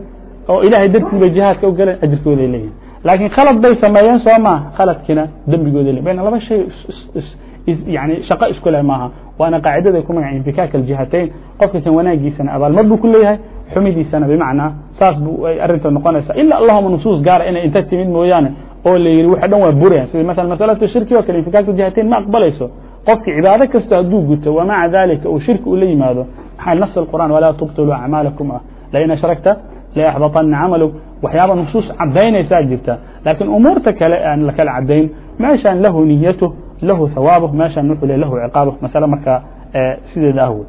oo ilahay dartii jihaadka u galeen ajirkooday leeyihiin laakiin khalad bay sameeyeen soo maa khaladkiina dembigooda bayna laba shay yani shaqo isku leh maaha waana qaacidaday ku magaca infikaaka aljihatayn qofka kan wanaagiisana abaalmar buu ku leeyahay xumidiisana bimacnaa saas bu arrinta noqonaysa ila allahuma nusuus gaara inay inta timid mooyaane oo la yihi w dhan waa buraya sida mث maسlaة shirki o kale infikaak jihatayn ma aqbalayso. Qofka cibaado kasto hadduu guto وmaعa dalika uu shirki ula yimaado maxaa nafs الqرآن walaa tubtiluu acmaalakm ah lain ashrakta layaxbaطana camalg waxyaaba nusuus cadaynaysaa jirta. Laakiin umuurta kale aan la kala meeshaan lahu niyatه lahu hawaabه meeshaan wuxuu le lahu ciqaabه masle markaa eh, sideeda ah wey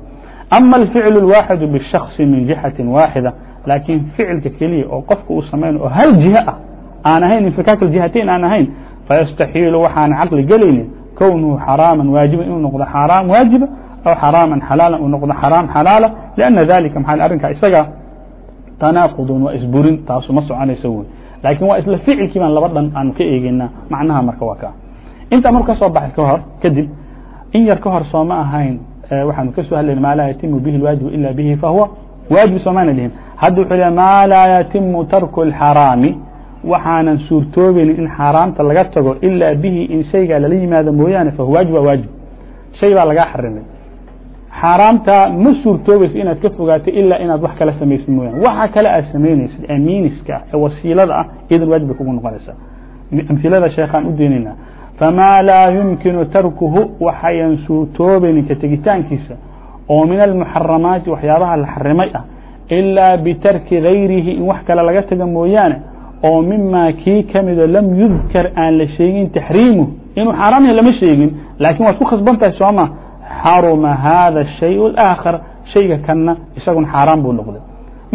ama الficl الwaaxidu bالshakصi min jihati waaxida laakiin ficilka keliya oo qofka uu samayna oo hal jiه ah aan ahayn انفكاك الجiهaتين aan ahayn فيستحيiل waxaan cقلi gelayni كونهu حaراaما واaجiبa inuu نoقdo حaراaم واaجiبa أو حaراaما حaلاaلا uu نoقdo حaراaم حaلاaلa لأن ذaلiكa مa arinka isaga تناaqض waa isburin taasu ma soconayso wy لakiن waa isla فicilkii baan laba dhan aan ka eegeyna macnaha marka waa ka. Intaa marku ka soo baxay kahor kadib in yar ka hor sooma ahayn waxaanu ka hadlayna ma laa yatimu bihi الwاaجiب إilا bihi fahuwa waaجiب soomana dhihin hadda wuxuu le ma laa yatimu tarku الحaراaمi waxaanan suurtoobaynin in xaaraamta laga tago ilaa bihi in shaygaa lala yimaado mooyaane fahu waajib waa waajib. Shay baa lagaa xarimay. Xaaraamta ma suurtoobayso inaad ka fogaato ilaa inaad wax kala samaysid mooyaane. Waxa kale aad samaynaysid ee miiniska ah ee wasiilada ah iyadan waajib bay kugu noqonaysaa. Amhilada sheekhaan u deenayna famaa laa yumkinu tarkuhu waxayan suurtoobaynin ka tegitaankiisa oo min almuxaramaati waxyaabaha la xarimay ah ilaa bitarki gayrihi in wax kale laga taga mooyaane oo mima kii kamido lam yudkar aan la sheegin taxriimuh inuu xaaraam yahay lama sheegin laakin waad ku khasban tahay sooma xaruma hada الshay الآkhar shayga kanna isagun xaaraan buu noqday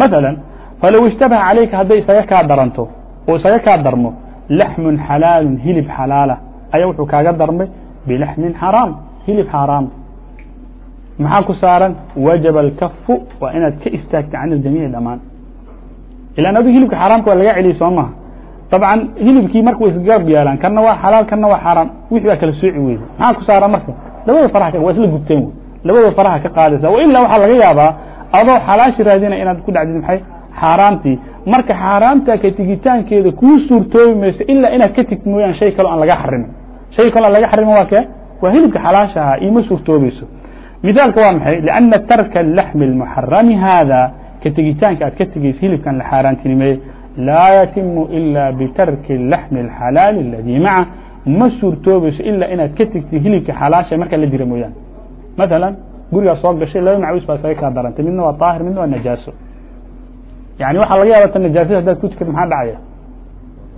maثalا falow اshtabaha calayka hadday isaga kaa daranto oo isaga kaa darmo laxmun xalaalu hilib xalaala ayaa wuxuu kaaga darmay bilaxmin xaraam hilib xaaraam maxaa ku saaran wajaba اlkafu waa inaad ka istaagta can اljamiiع dhamaan ilan adu hilibka xaaraamka waa laga celiyay soo maha dabcan hilibkii marka way isgarab yaalaan kana waa xalaal kana waa xaaraam wixii baa kala sooci weyda maxaa ku saaran marka labada faraha waa isla gubteen wey labada faraha ka qaadaysa wa ilaa waxaa laga yaabaa adoo xalaashi raadina inaad ku dhacdid maxay xaaraamtii marka xaaraamta ka tegitaankeeda kuu suurtoobi mayso ilaa inaad ka tegti mooyaan shay kaloo aan laga xarimin shay kaloo aan laga xarimin waa kee waa hilibka xalaasha ahaa ioma suurtoobayso مثaalka waa maxay لأنa tarka اللحم المحarami hada ka tegitaanka aad ka tegaysa hilibkan la xaaraantinimeeye laa yatimu ilaa bitarki laxmi اlxalaali اladii maca. Ma suurtoobayso ilaa inaad ka tegtid hilibka xalaasha markaa la jira mooyaane. Maalan gurigaa soo gashay laba macwiis baa isaga kaa darantay. Midna waa daahir midna waa najaaso. Yani waxaa laga yaaba ta najaasada hadaad ku tukid maxaa dhacaya?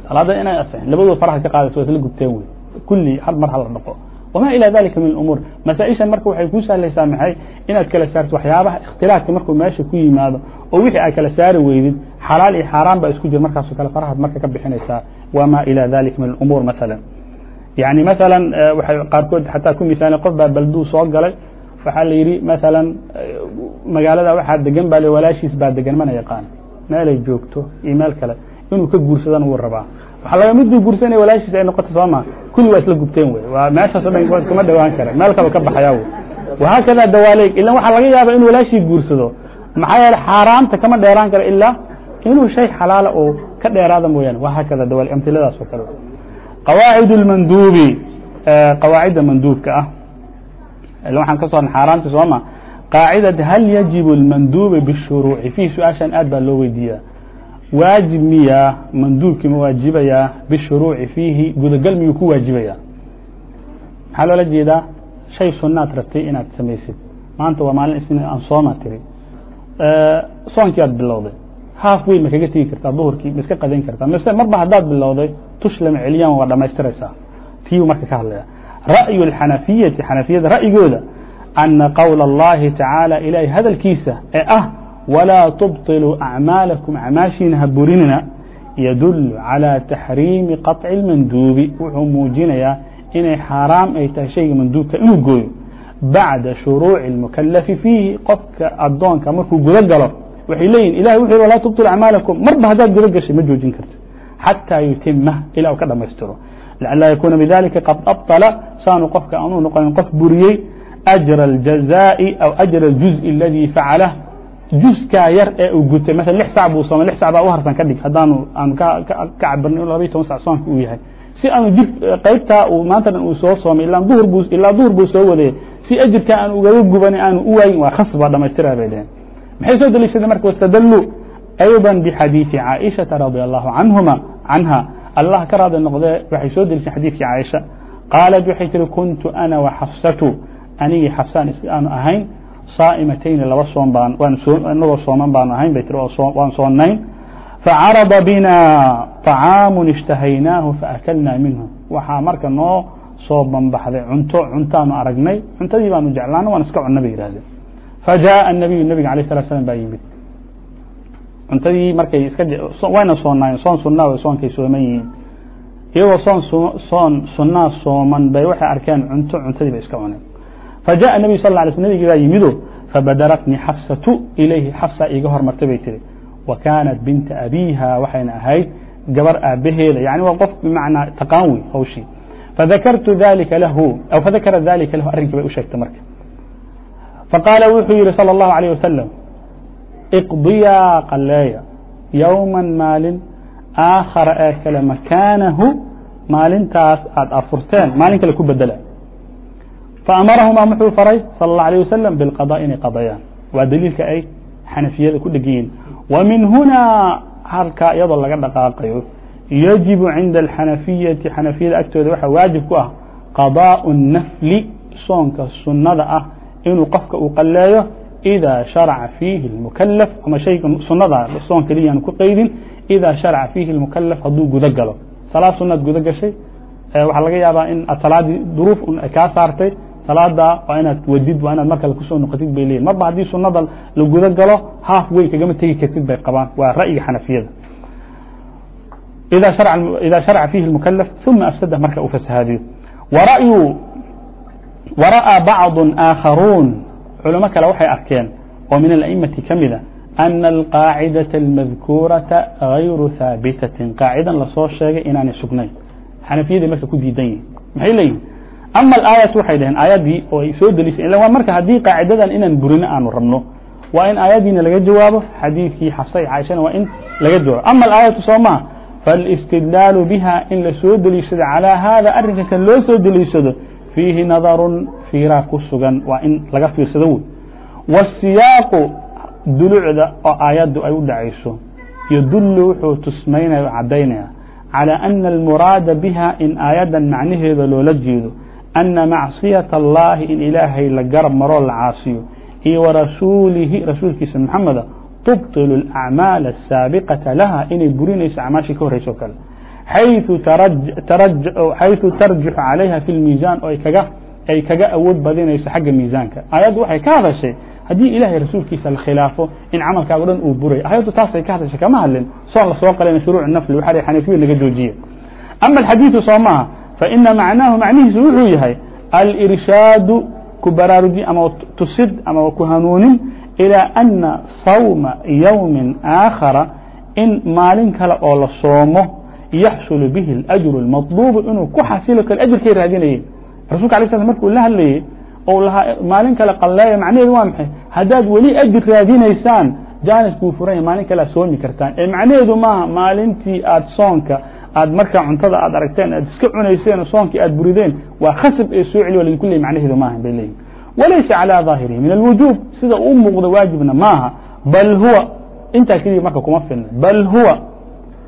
Salaada inay asaxin. Labadood faraha ka qaadaysa waa isla gubteen wey kulli hal mar hala dhaqo wma ilى dalika min اumuur masaaئishan marka waxay ku sahlaysaa maxay inaad kala saarto waxyaabaha اkhtilaafka markuu meesha ku yimaado oo wixii aad kala saari weydid xalaal iyo xaaraan baa isku jira markaasoo kale farahaad marka ka bixinaysaa wma ilى dalika min اumuur maala yani maala waxay qaarkood xataa ku misaalen qof baa balduu soo galay waxaa la yidhi maala magaalada waxaa degan baa walaashiis baa degan mana yaqaan meelay joogto iyo meel kale inuu ka guursadana wuu rabaa waxa laga miduu guursanaya walaashiis ay noqota sooma kulli waa isla gubteen wey meeshaaso dhan iskama dhawaan kara meel kaba ka baxaya wey wahaakadaa dawaaleeg ilan waxaa laga yaaba inuu walaashii guursado. Maxaa yeele xaaraamta kama dheeraan karo ilaa inuu shay xalaala oo ka dheeraada mooyaane. Wahaakada dawaaleeg amhiladaas oo kale. Qawaacid اlmanduubi qawaacidda manduubka ah. Ilan waxaan ka soornay xaaraamta sooma qaacidad hal yajibu اlmanduubi bishuruuci fiih su'aashan aad baa loo weydiiyaa waajib miyaa manduubkii ma waajibayaa bishuruuci fiihi gudagal miyuu ku waajibayaa maxaa loola jeedaa? Shay sunaad rabtay inaad samaysid. Maanta waa maalin isni aan sooma tiri. Soonkii aad bilowday. Haaf weyn ma kaga tegi kartaa duhurkii ma iska qadayn kartaa. Mise marba haddaad bilowday tush lama celiyaan waa dhamaystiraysaa. Tiibu marka ka hadlaya ra'yu اxanafiyati xanafiyada ra'yigooda. Ana qowla اllahi tacaala ilahay hadalkiisa ee ah وlaa تbطiluu أعmaalaكum acmaashiina ha burinina yadul calى taxriimi qaطci اlmanduubi wuxuu muujinayaa inay xaaraam ay tahay shayga manduubka inuu gooyo bacda shuruuci الmukalafi fiihi qofka adoonka markuu guda galo waxay leeyihin ilahy wuxu walaa tubطilu acmaalakum marba haddaad guda gashay ma joojin karti xatىa yutima ila u ka dhamaystiro لanlaa yakuuna bidalika qad abطla saanu qofka anuu noqonin qof buriyey أjra الجazaaءi aw أjra الجuزء اladii facalah juskaa yar ee uu gutay maala lix sac buu soomay lix sac baa u harsan ka dhig haddaanu aanu ka cabirno in labaiy toban sac soonka uu yahay si aanu ji qaybtaa uu maanta dhan uu soo soomay ilaa duhur buu ilaa duhur buu soo wadayay si ajirkaa aan ugaga gubanin aanu u waayin waa khasb baa dhamaystira bay dheheen maxay soo daliishadeen marka wastadaluu ayضا bxadiiثi caaئiشhaةa radي الlahu canhuma canha allah ka raadi noqdee waxay soo deliseen xadiidkii caaisha qaalat waxay tihi kuntu ana وxafsatu anigii xafsaan aanu ahayn saa'imatayni laba soom baan waan inagoo sooman baanu ahayn bay tiri waan soonayn facarada bina طacaamu اshtahaynaahu faakalnaa minhu waxaa marka noo soo banbaxday cunto cuntaanu aragnay cuntadii baanu jeclaano waan iska cunna bay yihahdeen fajaءa الnabiyu nabiga alيه الsلa slam baa yimid cuntadii markay iska wayna soonaayeen soon sunaa way soonkay sooman yihiin iyagoo soon soon sunaa sooman bay waxay arkeen cunto cuntadii bay iska cuneen فجاء نبي sl ه sl nbigii baa yimido fabadaratnii xafsaةu ilayhi xafsa iiga hormartay bay tiri wa kaanat binta abiha waxayna ahayd gabar aabaheeda yani waa qof bmacnaa taqaan wey hawshii fadakartu dalika lahu aw fadakara dalika lahu arrinkii bay u sheegtay marka faqaala wuxuu yihi salى الlahu عalيه wasalam iqdiyaa qaleeya yowma maalin aakhara ee kale makaanahu maalintaas aad afurteen maalin kale ku bedela faamarahumaa muxuu faray salى الlaه alيه wasalam biاlqaضاء inay qadayaan waa daliilka ay xanafiyada ku dhegiyiin wa min hunaa halkaa iyadoo laga dhaqaaqayo yajibu cinda alxanafiyati xanafiyada agtooda waxaa waajib ku ah qaضاء الnafli soonka sunada ah inuu qofka uu qaleeyo إdا شharca فيhi المكلف ama shayga sunada soon keliyaan ku qeydin إida شharca فيhi المكلف hadduu guda galo salaad sunaad guda gashay waxaa laga yaabaa in ad salaadii duruuf kaa saartay salaada waa inaad wadid waa inaad mar kale ku soo noqotid bay leeyihiin marba haddii sunada la guda galo half way kagama tegi kartid bay qabaan. Waa ra'yiga xanafiyada. إida شharca fiihi الmukلف ثuma afsada marka u fasahaadiyo. Wara'ىa bacض aakharuun. Culamo kale waxay arkeen oo min الأئmaةi ka mida أna الqaacidaة الmadkuuraةa غayru haabitaةi qaacidan la soo sheegay inaanay sugnayn. Xanafiyada marka ku diidan yihiin maxay leeyihiin ama aayat waxay dhaheen aayaddii oo ay soo delisay ila marka haddii qaacidadan inaan burino aanu rabno waa in aayadiina laga jawaabo xadiidkii xafsay caaishana waa in laga jawaabo. Ama alaayatu soo maa faاlاstidlaalu biha in la deliishado calىa hada arinka kan loo soo deliishado fiihi nadarun fiiraa ku sugan waa in laga fiirsado wey wاsiyaaqu dulucda oo aayaddu ay u dhacayso yadulu wuxuu tusmaynaya o cadaynaya calىa ana almuraada biha in aayadan macnaheeda loola jeedo. ana macsiyata allahi in ilaahay la garab maroo la caasiyo iyo warasuulihi rasuulkiisa maxameda tubطilu اlacmaal asaabiqata laha inay burinayso acmaashii ka horreysa o kale xayثu tarjixu calayha fi اlmiisaan oo ay kaga awood badinayso xagga miisaanka aayaddu waxay ka hadashay haddii ilahay rasuulkiisa la khilaafo in camalkaago dhan uu buray ayaddu taasay ka hadashay kama hadlin soon la soo qalayna shuruuc nafli waxa xaniifiya naga joojiye ama alxadiidu soo maaha faina macnaahu macnihiisu wuxuu yahay alirshaadu ku baraaruji ama tusid ama ku hanuunin ilىa ana sawma yowmi aakhara in maalin kale oo la soomo yaxsulu bihi اlأjru اlmaطlubu inuu ku xasilo kale ajirkay raadinayeen rasulka alay slam markuu la hadlayey ou lahaa maalin kale qalleeya macnaheedu waa maxay haddaad weli ajir raadinaysaan jaanis buu furan yahay maalin kale aad soomi kartaan ee macnaheedu maaha maalintii aad soonka aad markaa cuntada aad aragteen aad iska cunayseen soonkii aad burideen waa khasab ee soo celi wa laydinku leey macnaheedu maaha bay leeyihin walaysa calى ظaahirihi min alwujuub sida u muuqda waajibna maaha bal huwa intaa keliya marka kuma filna bal huwa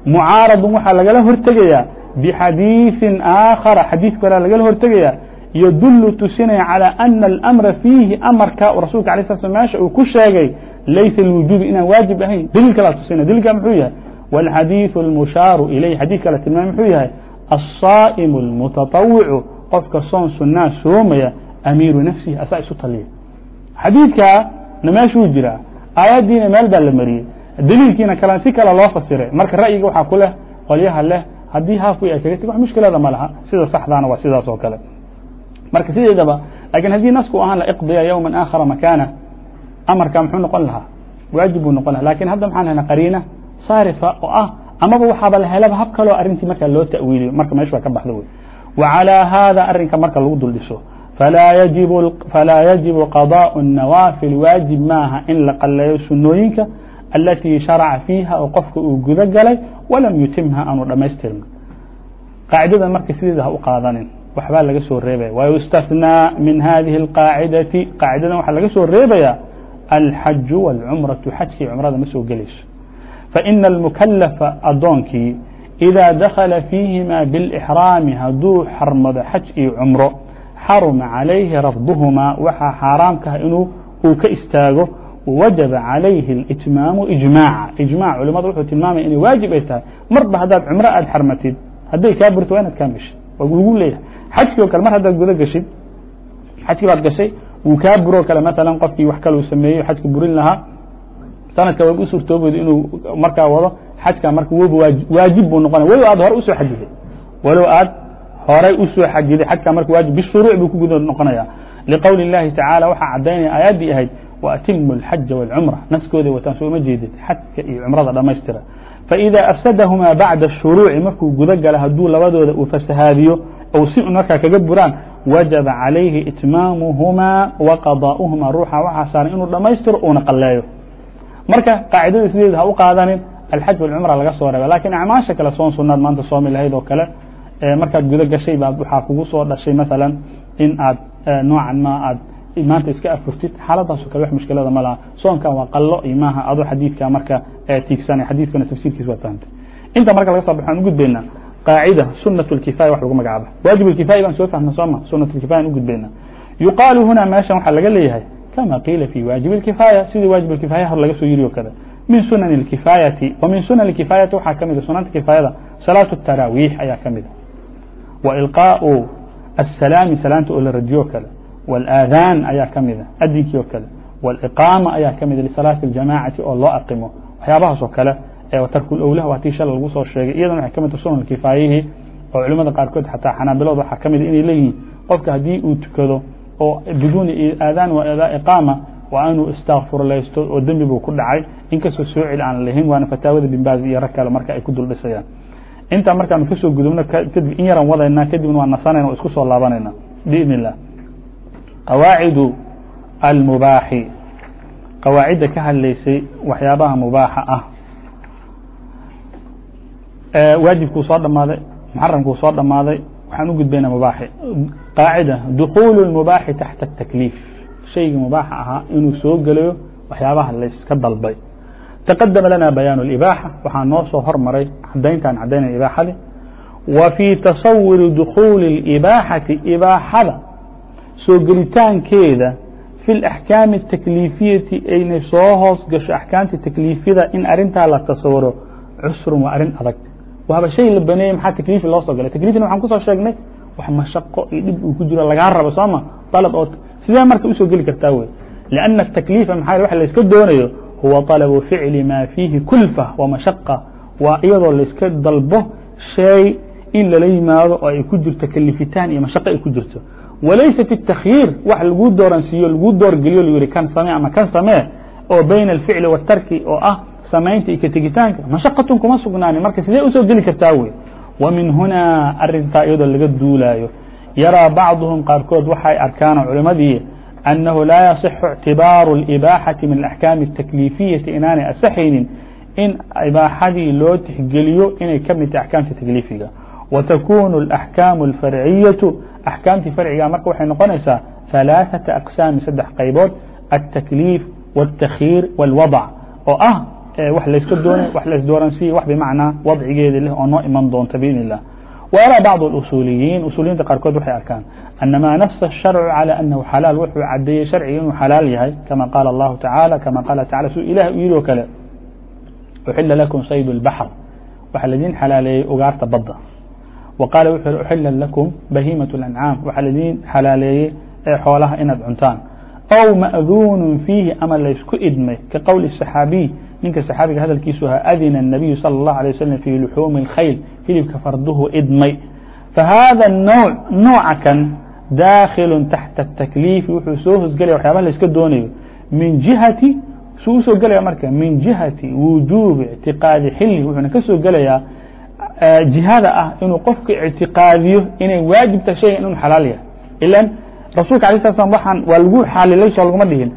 mucaaradun waxaa lagala hortegayaa bixadiiثin aakhara xadiid kalea lagala hortegayaa yadulu tusinaya calى ana اlamra fiihi amarka rasulka alay sla sl meesha uu ku sheegay laysa lwujuubi inaan waajib ahayn daliil kalaa tusinaya daliilka muxuu yahay wاlxadiiثu اlmushaaru ilayh xadiid kale tilmaamay muxuu yahay الصaaئم الmutaطawicu qofka soon sunaa soomaya amiiru nafsihi asaa isu taliya xadiidkaa na meeshuu jiraa aayaddiina meel baa la mariyey daliilkiina kale si kale loo fasiray marka ra'yiga waxaa ku leh qolyaha leh haddii haafwi ay kaga tegi wax mushkilada ma laha sida saxdaana waa sidaas oo kale marka sideedaba lakin haddii nasku ahaan la iqdiya yowma aakhara makaana amarka muxuu noqon lahaa waajib buu noqon laha lakin hadda maxaan helna qariina saarifa oo ah amaba waxaaba la helaba hab kaloo arintii markaa loo tawiiliyo. Marka meeshu a ka baxdo wey وعalى hada arinka marka lagu dul dhiso falaa yajibu qaضاء النawaafil waajib maaha in la qaleeyo sunooyinka اlatيi شharca فيiha oo qofka uu gudo galay walam yutimha aanu dhamaystirin qaacidada marka sideeda u qaadanin. Waxbaa laga soo reebaya. ويsتثنى min hadihi الqaacidaةi qaacidadan waxaa laga soo reebaya alxaج والcumraةu xajkii cumrada ma soo gelayso. فإن المكلفa adoonkii إdا dakلa فيihma بالإحrاaم haduu xarmado xaج iyo cمro xaruma عalayhi رafضهmaa waxaa xaaraam kaha inuu uu ka istaago وaجaبa عalayhi الإجmاaم إجmاaعa iجmاع culimada wuxuu tilmaamaya inay waaجiب ay tahay marba haddaad cumro aad xarmatid hadday kaa burto waa inaad kaa meshid waa lagu leeyahay xajkii o kale mar haddaad guda gashid xajkii baad gashay wuu kaa buroo kale maثalا qofkii wax kaleu sameeyo xajka burin lahaa sanadka wayba u suurtoobeyda inuu markaa wado xajka marka wba waajib buu noqonaya walow aad hore usoo xajiday walow aad horay usoo xajiday xajka marka waajib bishuruuc buu ku guda noqonaya liqowli اllahi tacaala waxaa caddaynaya aayaddii ahayd waatimu اlxaja wاlcumra naskooday wataan soo ma jeedid xajka iyo cumrada dhammaystira faإida afsadahumaa bacda الshuruuci markuu guda gala hadduu labadooda uu fasahaadiyo ou si markaa kaga buraan wajaba calayhi itmaamuhumaa wa qadaa'uhumaa ruuxa waxaa saaran inuu dhammaystiro uuna qaleeyo marka qaacidada sideeda ha u qaadanin alxaj walcumra laga soo reeba lakin acmaasha kale soon sunaad maanta soomi lahayd oo kale markaad guda gashay baa waxaa kugu soo dhashay masalan in aad noocan ma aad maanta iska afurtid xaaladaaso kale wax mushkilada ma laha soonkan waa qallo iyo maaha adoo xadiidka marka tiigsanay xadiidkana tafsiirkiis waa fahamtay inta marka laga soo baxo aan ugudbayna qaacida sunat اlkifaya wax lagu magacaaba waajib اlkifaya baan soo fahmna sooma sunat اlkifaya an ugudbayna yuqaalu huna meeshan waxaa laga leeyahay كما قيiل في واجب الكفاية sidii واجب الكفاية hor laga soo yiri o kale min suنن الكفاية وmin suنن الكفاية waxaa ka mida sunanta kفاayada صلاaة التaراawيح ayaa ka mida وإلقاء السلاaم سلاaمta oo la radiyo o kale والآذان ayaa ka mida أdinkii o kale والإقاaمة ayaa ka mida لصلاaة الجaماعaةi oo loo أقimo waxyaabahaas oo kale tarkuلأwlah waa tii شhal lagu soo sheegay iyadan waxay ka midta suنن الكفاayihii oo culimada qaarkood حataa xanaabilood waxaa ka mida inay leeyihiin qofka haddii uu tukado oo biduuni aadaan wa iqaama waa inuu istakfurlaysto oo dembi buu ku dhacay. Inkastoo soo celi aan lahayn waana fataawada binbaaz iyo rag kale marka ay ku dul dhisayaan. Intaa markaanu ka soo gudubno kadib in yaran wadayna kadibna waa nasanayna o isku soo laabanayna biidn illah qawaacidu almubaaxi qawaacidda ka hadlaysay waxyaabaha mubaaxa ah. Waajibkuu soo dhamaaday muxaramkuu soo dhamaaday waxaan u gudbayna mubaaxi qaacida dukuulu اlmubaaxi taxta الtakliif shaygii mubaaxa ahaa inuu soo gelayo waxyaabaha layska dalbay taqadama lana bayaan اlibaaxa waxaa noo soo hormaray cadayntaan cadaynaya ibaaxadii wa fii tasawuri dukuuli اlibaaxati ibaaxada soo gelitaankeeda fi اlaxkaami الtakliifiyati aynay soo hoos gasho axkaamta takliifyada in arintaa la tasawuro cusrun waa arin adag waaba shay la baneeyey maxaa takliifi loo soo galay taklifina waxaan kusoo sheegnay wax mashaqo iyo dhib uu ku jiro lagaa rabo sooma dalab oo sidee marka usoo geli kartaa wey لأن التكليف maxaa wax layska doonayo huwa طلب فicli ma fiihi kulفة ومashقة waa iyadoo layska dalbo shay in lala yimaado oo ay ku jirto kalifitaan iyo mashaqo ay ku jirto walaysat التakhyيir wax laguu dooransiiyo laguu doorgeliyo l yihi kan samee ama kan samee oo bayna الficli والtarki oo ah samaynta iyo kategitaanka مaشhaqatun kuma sugnaanin. Marka sidee u soo geli kartaa wey وmiن hunaa arintaa iyadoo laga duulaayo. Yaraa bacضuهum qaarkood waxay arkaano culimadii أnnahu laa yaصixu اctibaaru الإbaaxaةi min الأحkaam الtakliifiyaةi inaanay asaxaynin in ibaaxadii loo tixgeliyo inay ka mid tahay axkaamta takliifiga. Watakunu اlaxkaamu اlfarciyatu axkaamtii farciga marka waxay noqonaysaa ثalaaثaةa aqsaami saddex qaybood atakliif واtakhiir واlwadc oo ah wa laska doona wa lasdooransiye wa bmacnaa wadcigeeda leh oo noo iman doonta bidn الlah ويرى bعض الأصuuلiyiin usuuliyiinta qaarkood waxay arkaan أنmا نفس الشharc عalى أنhu xalaal wuxuu cadeeyey شharciga inuu xalaal yahay kama qاala الlahu taعalى kama qaala taعalى su ilah u yidhi o kale أxila lakum sayd الbaحر waxaa ladin xalaaleeyey ugaarta badda. وqاala wuxuu hi أxila lakum bahimaة الأنcاam waxaa ladin xalaaleeyey ee xoolaha inaad cuntaan. أو maأduun فيihi ama laysku idmay ka qowli الصحaabiي ninka saxaabiga hadalkiisu ahaa adina الnabiyu salى الlaه عalيه waslm fii luxuumi الkhayl hilibka farduhu idmay fahada الnowع nooca kan daakhilu taxta الtakliifi wuxuu soo hosgelaya waxyaabaha layska doonayo min jihati suu usoo gelaya marka min jihati wujuubi اctiqaadi xili wuxuuna ka soo gelayaa jihada ah inuu qofka ictiqaadiyo inay waajibta shayga inuu xalaal yahay ilan rasulka alay slat slam waxaan waa lagu xaalilay soo laguma dhihin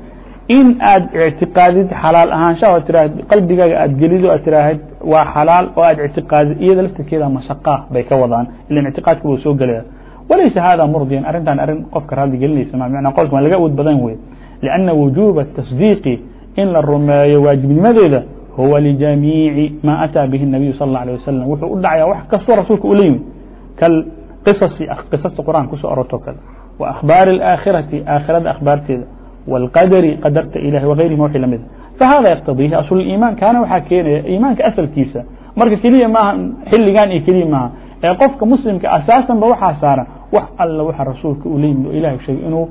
in aad ictiqaadid xalaal ahaanshaha oo tiraahd qalbigaaga aad gelido aad tiraahd waa xalaal oo aad ictiqaadid iyada laftirkeeda mashaqa bay ka wadaan ilan ictiqaadka buu soo gelaya walaysa hada murdiyan arrintan arrin qofka raadli gelinaysa ma macnaa qolka waa laga awood badan wey lianna wujuuba الtasdiiqi in la rumeeyo waajibnimadeeda huwa lijamiici ma ataa bihi الnabiyu sal اlه alيه wasalam wuxuu u dhacaya wax kastoo rasuulka ula yimid kalqisasi qisasta qur'an kusoo ororto kale wa akhbaari اlaakhirati aakhirada akhbaarteeda والqadri qadarta ilahi وغayrihim wxii lamida fahada yqtadiihi asl iimaan kaana waxaa keenaya iimaanka asalkiisa marka keliya maaha xiligan iyo keliya maaha ee qofka muslimka asaasanba waxaa saaran wax alla waxa rasuulka uu la yimid oo ilahay sheegay inuu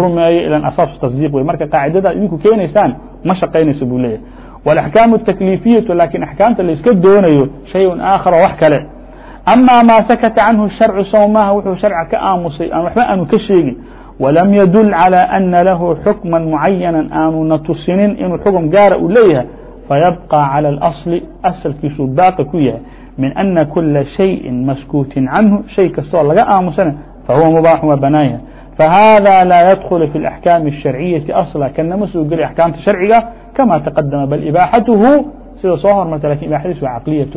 rumeeyo ilan asaasu tasdiiq wey marka qaacidadaad idinku keenaysaan ma shaqaynayso buu leeyahy واlaxkaamu الtakliifiyatu lakin axkaamta layska doonayo shayun aakhar oo wax kale ama ma sakata canhu sharcu sawmaha wuxuu sharca ka aamusay aan waxba aanu ka sheegin ولم يدل على أن له حكما معينا aanu na tusinin inuu xukم gaara u leeyahay فيبقى على الأصل أسلkiisu باaqي ku yahay من أن كuلa شhayءi masكوuت عanه شhay kastoo laga aamusana فهuوa مubاح waa banaan yahay فhذا لا يدخل في الأحكاam الشharعiيaةi أصلا kanama soo geli أحكاamta شharciga كama تقدمa bل إباaحaته sida soo hormarta laakiin ibaxadiis waa caqliyaة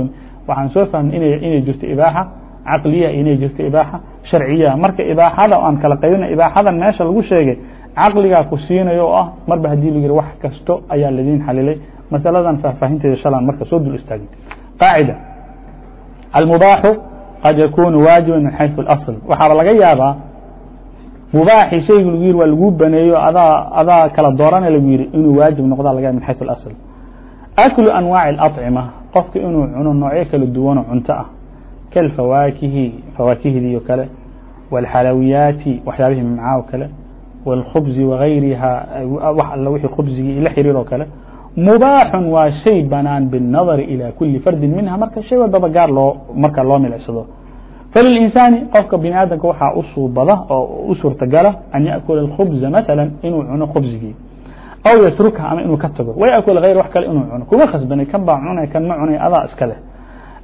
waxaan soo fahmay inay jirto ibaaxa caqliya inay jirto ibaaxa sharciya marka ibaaxada aan kala qaybina ibaaxadan meesha lagu sheegay caqligaa ku siinayo oo ah marba haddii la yihi wax kasto ayaa ladin xalilay masaladan faahfaahinteeda shalan marka soo dul istaagay qaacida almubaaxu qad yakunu waajiba min xayثu اlasl waxaaba laga yaabaa mubaaxi shayga lagu yihi waa laguu baneeyo adaa adaa kala doorana lagu yihi inuu waajib noqda laga min xayثu اlasl aklu anwaaci اlأطcima qofka inuu cuno noocyo kala duwanoo cunto ah kalfawaakihi fawaakihdiio kale wاlxalawiyaati waxyaabihii mimca oo kale wاlkhubzi wagayrihaa wax all wii khubzigii la xiriir oo kale mubaaxun waa shay banaan biالnadari ilى kuli fardin minha marka shay walbaba gaar loo marka loo milicsado falilإnsaani qofka bini aadamka waxaa u suubada oo u suurtagala an yaأkula اkhubza maثalا inuu cuno khubzigii aw yatruka ama inuu ka tago wayaأkula hayr wax kale inuu cuno kuma khasbanay kan baa cunay kan ma cunay adaa iska leh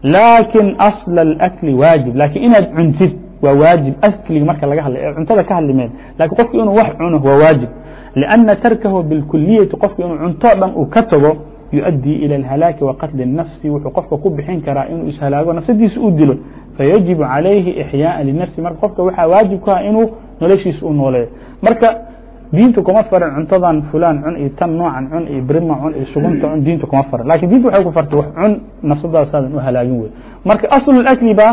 laakin asl اlأkli waajib lakin inaad cuntid waa waajib akliga marka laga hadlay ee cuntada ka hadlimeen lakin qofki inuu wax cuno waa waajib لأna tarkahu biاlkuliyati qofki inuu cunto dhan uu ka tago yuؤdي ilى الhلاaki وaqتل النفس wuxuu qofka ku bixin karaa inuu ishalaago nafsadiisa u dilo fayaجiب عalayhi إحyاءa لنفسi marka qofka waxaa waajib ku ah inuu noloshiisa u nooleeyo marka diinta kuma farin cuntadan fulan cun iyo tan noocan cun iyo brima cun iyo sugunta cun diinta kuma farin. Lakin diinta waxay ku fartay wax cun nafsadaada saadan u halaagin wey marka asl اأkli baa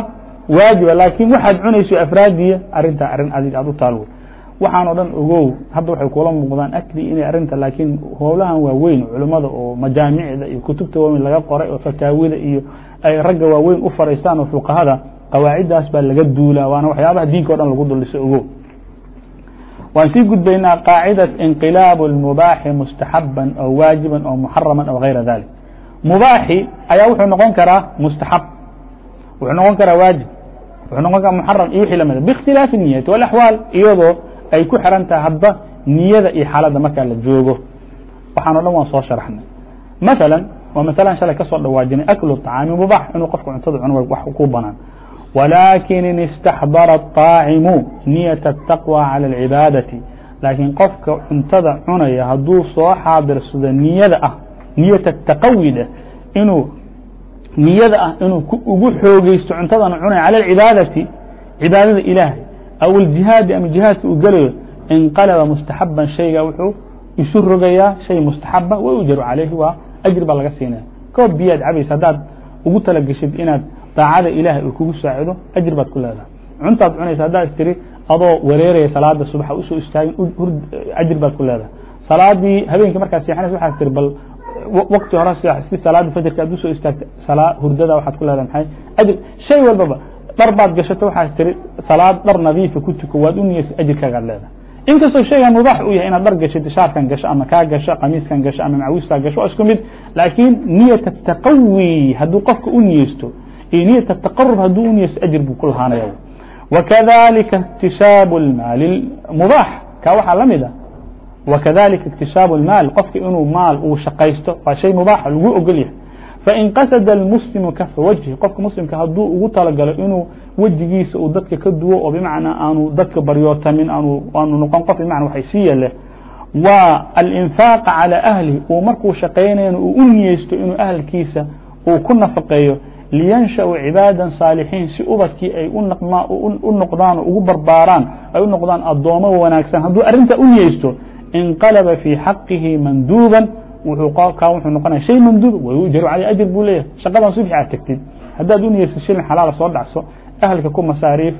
waajiba laakin waxaad cunayso afraadiya arintaa arrin adig aad u taal wey waxaan o dhan ogow hadda waxay kula muuqdaan akli inay arinta laakiin howlahan waaweyn culimmada oo majaamicda iyo kutubta waaweyn laga qoray oo fataawida iyo ay ragga waaweyn u faraystaan oo fuqahada qawaaciddaas baa laga duulaa waana waxyaabaha diinka o dhan lagu duliso ogow waan sii gudbaynaa qaacidaة inqilaabu اlmubaaxi mustaxaban aw waajiba aw muxarama aw gayra dalik mubaaxi ayaa wuxuu noqon karaa mustaxab wuxuu noqon karaa waajib wuxuu noqon karaa muxaram iyo wixii lamida biاkhtilaafi الniyati wاlaxwaal iyadoo ay ku xiran tahay hadba niyada iyo xaaladda markaa la joogo waxaan o dhan waan soo sharaxnay maثalا waa masalan shalay ka soo dhawaajinay aklu طacaami mubax inuu qofka cuntada cuno wax ku banaan ولkiن اsتحdر الطاacم نyة التقوى عalى العibaadaةi laakiin qofka cuntada cunaya haduu soo xaadirsado niyada ah niyata taqawida inuu niyada ah inuu ugu xoogeysto cuntadan cunaya calى اcibaadaةi cibaadada ilaahay aw اجihaadi ama جihaadka uu gelayo inqalba mustaxaban shayga wuxuu isu rogayaa shay mustaxaba wa ujaru calayhi waa ajir baa laga siinaya koob biyaad cabaysa hadaad ugu talageshid inaad daacada ilaahay uu kugu saacido ajr baad ku leedahay. Cuntaad cunaysa haddaad tiri adoo wareeraya salaada subaxa u soo istaagin ajr baad ku leedahay. Salaadii habeenkii markaad seexanaysa waxaad tiri bal waqti hore si salaada fajrka aad u soo istaagta hurdada waxaad ku leedahay maxay? Ajr shay walbaba dhar baad gashato waxaad tiri salaad dhar nadiifa ku tuko waad u niyeysa ajirkaagaad leedahay. Inkastoo shaygan mubaax u yahay inaad dhar gashid shaarkan gasho ama kaa gasho qamiiskan gasho ama macwistaa gasho waa isku mid. Laakiin niyat taqawi hadduu qofka u niyeysto iyo niyat taqarub hadduu u niyeysto ajir buu ku lahaanaya wakadalika اktisaabu اmaali mubaax ka waxaa la mid a wakadalika اktisaabu اmaal qofka inuu maal uu shaqaysto waa shay mubaaxa lagu ogol yahay fain qasada اlmuslimu kafa wajhi qofka muslimka hadduu ugu talagalo inuu wejigiisa uu dadka ka duwo oo bimacnaa aanu dadka baryootamin aanu noqon qof bimana waxay sii yele waa alinfaaqa calى ahlihi uu markuu shaqaynayna uu u niyeysto inuu ahlkiisa uu ku nafaqeeyo liyanshau cibaada saalixiin si ubadkii ay u noqdaan ugu barbaaraan ay u noqdaan addoomo wanaagsan. Hadduu arrintaa u niyeysto inqalaba fii xaqihi manduuban ka wuxuu noqonaya shay manduub wayujaru caleyh ajr buu leeyahay. Shaqadan subxi aad tegtid haddaad u niyeyso shilin xalaala soo dhacso ahalka ku masaariif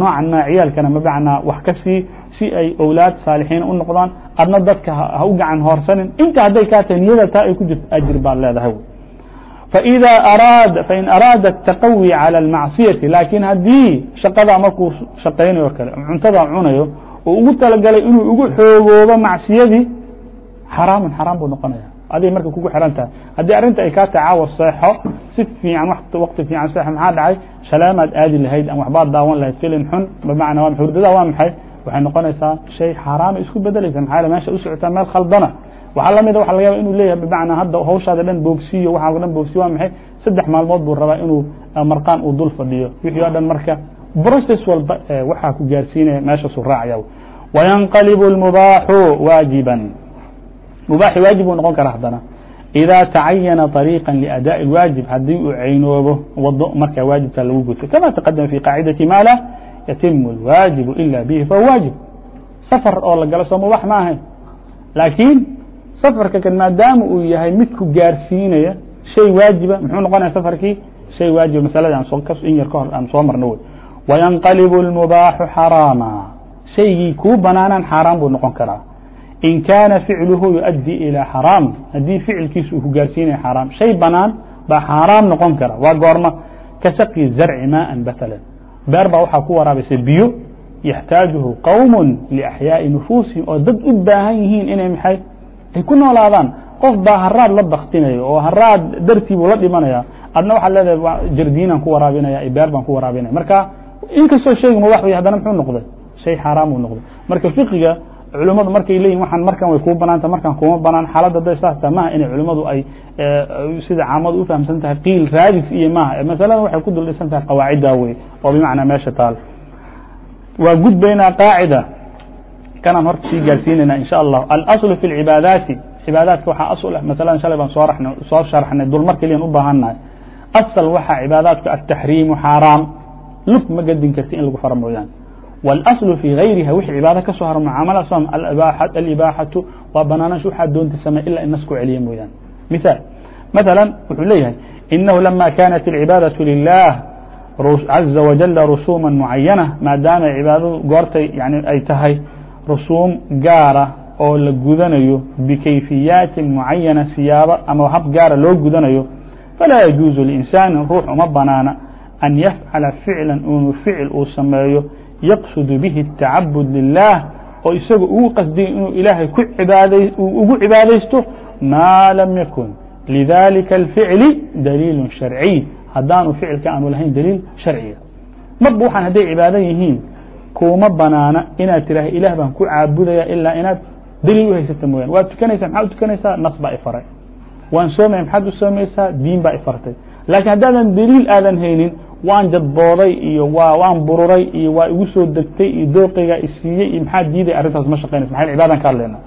noocan maa ciyaalkana mabacnaa wax ka sii si ay owlaad saalixiin u noqdaan adna dadka ha u gacan hoorsanin. Inta hadday kaa tahay niyada taa ay ku jirto ajir baad leedahay فإdا أrاad فiن أrاad التقwي عalى المacصيaةi laakiin haddii شhaqada markuu shaqaynayo kale cuntada cunayo oo ugu talagalay inuu ugu xoogoobo macsiyadii xaraamu xaraam buu noqonaya aday marka kugu xiran tahay haddii arinta ay kaa tacaawo seexo si fiican wkti fiican seexo maxaa dhacay shalaamaad aadi lahayd am waxbaad daawan lahayd filin xun bmacnaa hurdada waa maxay waxay noqonaysaa shay xaraama isku bedelaysa maxaa meesha u socotaa meel khaldana waxaa lamida waxa laga yaba inu leeyahay bmacnaa hadda hawshaada dhan boogsiyo waxaa dhan boogsiyo waa maxay saddex maalmood buu rabaa inuu marqaan uu dul fadhiyo wixii o dhan marka process walba waxaa ku gaarsiinaya meeshaasu raacaya wayanqalibu اlmubaaxu waajiban mubaaxi waajib buu noqon karaa haddana إida tacayana طariiqa لأdاء الwaajib haddii uu caynoobo wado markaa waajibka lagu guto kama taqadama fi qaacidati ma la yatimu الwaajibu ila bihi fahuwa waajib safar oo la galo soo mubax ma ahayn laakiin safarka kan maadaama uu yahay midku gaarsiinaya shay waajiba muxuu noqonaya safarkii shay waajiba masalada in yar ka hor aan soo marno wey wayanqalibu اlmubaaxu xaraama shaygii kuu banaanaan xaaraan buu noqon karaa in kaana ficluhu yuؤdي ilى xaraam haddii ficilkiisa uu ku gaarsiinaya xaraam shay banaan baa xaaraam noqon kara waa goorma ka saqyi zarci maءa batala beer baa waxaa ku waraabaysa biyo yaxtaajuhu qowm liaxyaaءi nufuusihim oo dad u baahan yihiin inay maxay ay ku noolaadaan. Qof baa haraad la baktinayo oo haraad dartii buu la dhimanaya. Adna waxaad leedahay jardiinaan ku waraabinaya beer baan ku waraabinaya. Marka inkastoo shayga mubax wey haddana muxuu noqday? Shay xaaraam uu noqday. Marka fiqiga culimadu markay leeyihiin waxaan markan way kuu banaanta markan kuma banaan. Xaaladda hadday saas taha maha inay culimadu ay sida caamadu u fahamsan tahay qiil raadis iyo maaha. Masaladan waxay ku dul dhisan tahay qawaaciddaa wey oo bimacnaa meesha taal. Waa gudbaynaa qaacida kanaan horta sii gaarsiinayna in sha allah alaslu fi اlcibaadaati cibaadaadka waxaa asl ah masalan shalay baan soo raxnay soo sharxnay dulmar keliyan u baahannahay asal waxaa cibaadaadku ataxriimu xaaraam lug ma gedin karti in lagu fara mooyaane wاlaslu fii gayriha wixii cibaado ka soo haro mucaamala som alibaaxatu waa banaanash waxaa doonta samey ila in nasku celiya mooyaane miثaal مثلا wuxuu leeyahay inahu lama kanat الcibaadaة lilah caزa wajala rusuuma mucayana maadaama cibaadadu goortay yani ay tahay rusuum gaara oo la gudanayo bikayfiyaati mucayana siyaabo ama hab gaara loo gudanayo falaa yajuuzu linsani ruux uma banaana an yafcala ficla inuu ficil uu sameeyo yaqsudu bihi الtacabud lilah oo isaga ugu qasdiyo inuu ilaahay ugu cibaadaysto maa lam yakun lidalika الficli daliil sharciy haddaanu ficilka aanu lahayn daliil sharciga marba waxaan hadday cibaado yihiin kuma banaana inaad tiraa ilah baan ku caabudaya ilaa inaad daliil uhaysata mooyan waad tukanaysaa maxaad utukanaysaa nas baa ifaray waan soomaya maxaad u soomaysaa? Diin baa ifartay laakiin haddaadan daliil aadan haynin waan jadbooday iyo wa waan bururay iyo waa igu soo degtay iyo dooqeygaa isiiyey iyo maxaa diiday arrintaas ma shaqaynaysa. Maxayn cibadan ka hadlaynaa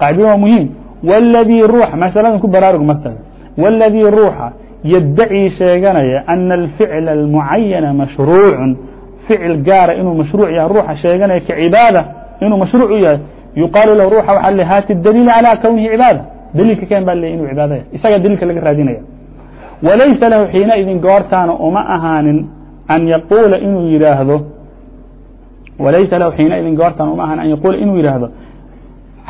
qaacidada waa muhiim. Waladii ruuxa masaladan ku baraarug matala waladii ruuxa yadacii sheeganaya ana alficla almucayana mashruucun. فicil gaara inuu mashruuc yahay ruuxa sheeganaya kacibaada inuu mashruuc u yahay yuqaalu lahu ruuxa waa le haati daliil calى kwnihi cibaada. Daliilka keen ba ley inu cibaadaya isagaa daliilka laga raadinaya. Walaysa lahu xiinaidin goortaana uma ahaanin an yaquula inuu yihaahdo walaysa lahu xiinaidin goortaan uma ahaanin an yaquula inuu yihaahdo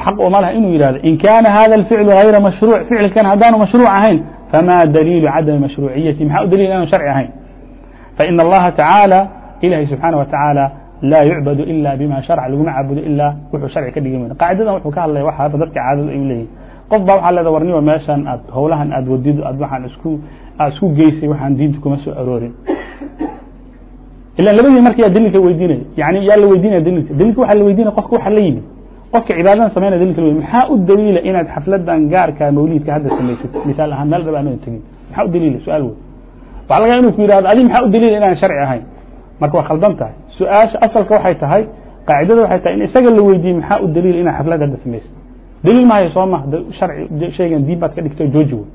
xaq uma laha inuu yihahdo in kaana hada الficlu hayra mashruuc ficilkan haddaanu mashruuc ahayn fama daliilu cadami mashruuciyati maxaa u daliil inaanu sharci ahayn? Fain اllaha tacaalى ilahi subxaanaه wa taعaalى laa yucbadu ila bima sharc laguma caabudo ilaa wuxuu sharci ka dhigi mayno qaacidadan wuxuu ka hadlaya waxa dadka caadada ay leeyihin qof baa waxaa leeda warniba meeshan aad howlahan aad wadido aad waxaan isku aad isku geysay waxaan diinta kuma soo aroorin ila labadii marka yaa daliilka weydiinaya yani yaa la weydiinaya daliilka daliilka waxaa la weydiinaya qofka waxa la yimid qofka cibaadadan sameynaya dalilka la maxaa u daliila inaad xafladan gaarka mawliidka hadda samaysid misaal ahaan meel dhab aanoodan tegin maxaa u daliila su-aal wey waxa laga inuu ku yihahdo adi maxaa u daliila inaan sharci ahayn Marka waa khaldan tahay. Su'aasha asalka waxay tahay qaacidada waxay tahay in isaga la weydiiye maxaa u daliila inaad xaflad hadda samaysid daliil mahayo soo ma sharci shaygan diin baad ka dhigto jooji wey.